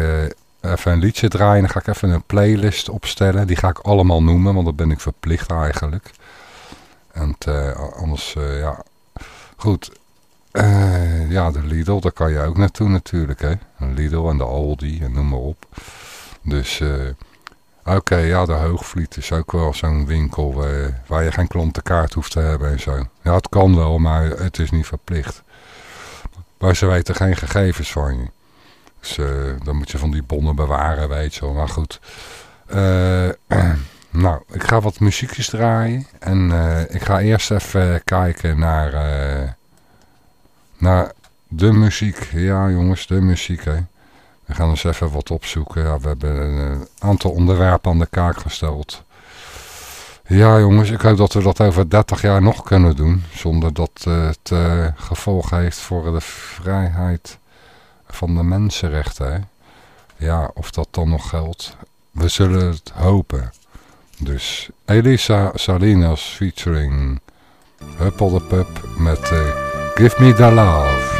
even een liedje draaien. Dan ga ik even een playlist opstellen. Die ga ik allemaal noemen, want dat ben ik verplicht eigenlijk. En anders, ja... Goed. Eh, ja, de Lidl, daar kan je ook naartoe natuurlijk, hè. Een Lidl en de Aldi en noem maar op. Dus... eh Oké, ja, de Hoogvliet is ook wel zo'n winkel waar je geen klantenkaart hoeft te hebben en zo. Ja, het kan wel, maar het is niet verplicht. Maar ze weten geen gegevens van je. Dus eh, dan moet je van die bonnen bewaren, weet je wel. Maar goed. Nou, ik ga wat muziekjes draaien. En ik ga eerst even kijken naar, naar de muziek. Ja, jongens, de muziek, hè. We gaan eens even wat opzoeken. Ja, we hebben een eh, aantal onderwerpen aan de kaak gesteld. Ja jongens, ik hoop dat we dat over 30 jaar nog kunnen doen. Zonder dat het eh, gevolg heeft voor de vrijheid van de mensenrechten. Ja, of dat dan nog geldt. We zullen het hopen. Dus Elisa Salinas featuring Huppel de Pup met eh, Give Me The Love.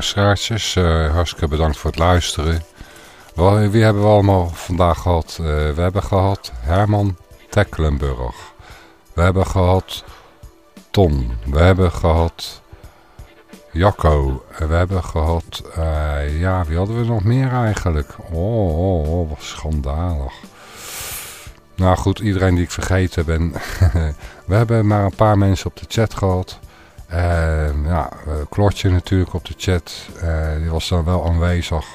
Luisteraartjes, eh, hartstikke bedankt voor het luisteren. Wie hebben we allemaal vandaag gehad? Eh, we hebben gehad Herman Tecklenburg. We hebben gehad Tom. We hebben gehad Jacco. We hebben gehad, eh, ja, wie hadden we nog meer eigenlijk? Oh, oh, oh wat schandalig. Nou goed, iedereen die ik vergeten ben. we hebben maar een paar mensen op de chat gehad. En ja, eh, Klotje natuurlijk op de chat. Eh, die was dan wel aanwezig.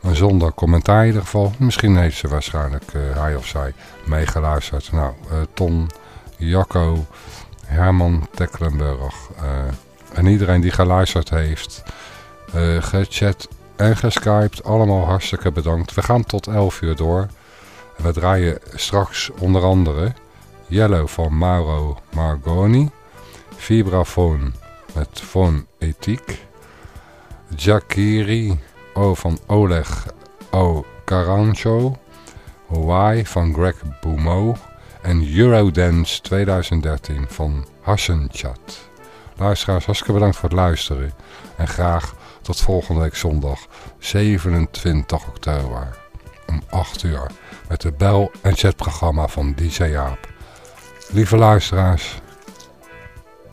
Maar zonder commentaar in ieder geval. Misschien heeft ze waarschijnlijk, eh, hij of zij, meegeluisterd. Nou, Ton, Jacco, Herman Tecklenburg. en iedereen die geluisterd heeft, gechat en geskypt. Allemaal hartstikke bedankt. We gaan tot 11 uur door. We draaien straks onder andere Yellow van Mauro Margoni. Vibrafoon met Phone Ethiek. Jakiri O van Oleg O Carancho. Hawaii van Greg Boumo. En Eurodance 2013 van Hassenchat. Luisteraars, hartstikke bedankt voor het luisteren. En graag tot volgende week zondag 27 oktober om 8 uur. Met het bel- en chatprogramma van DJ Jaap. Lieve luisteraars,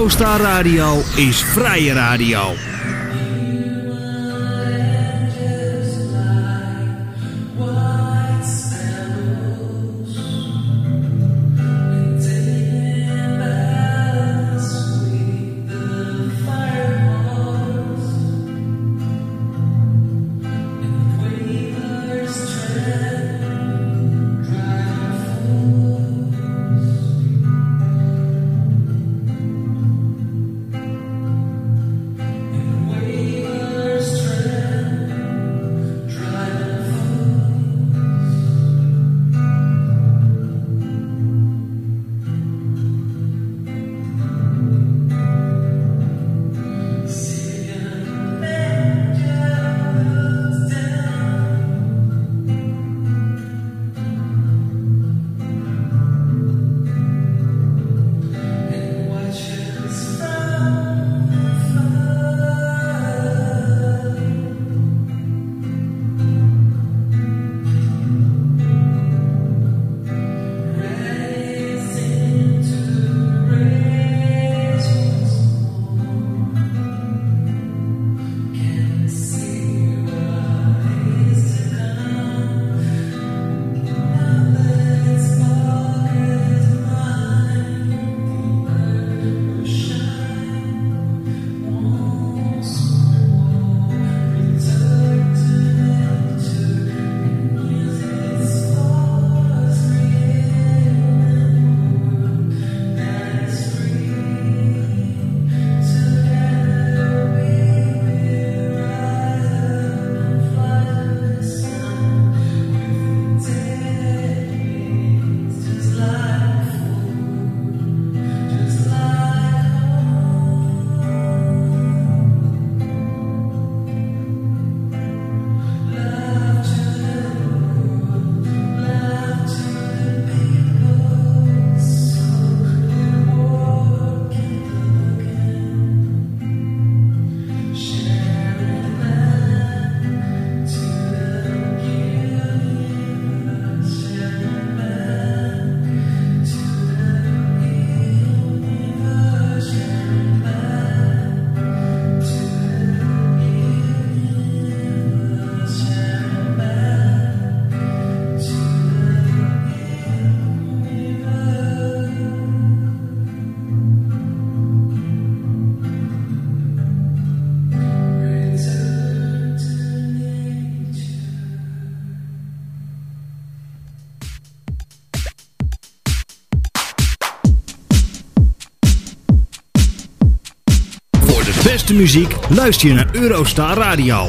Eurostar Radio is vrije radio. Muziek luister je naar Eurostar Radio.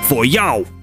Voor jou.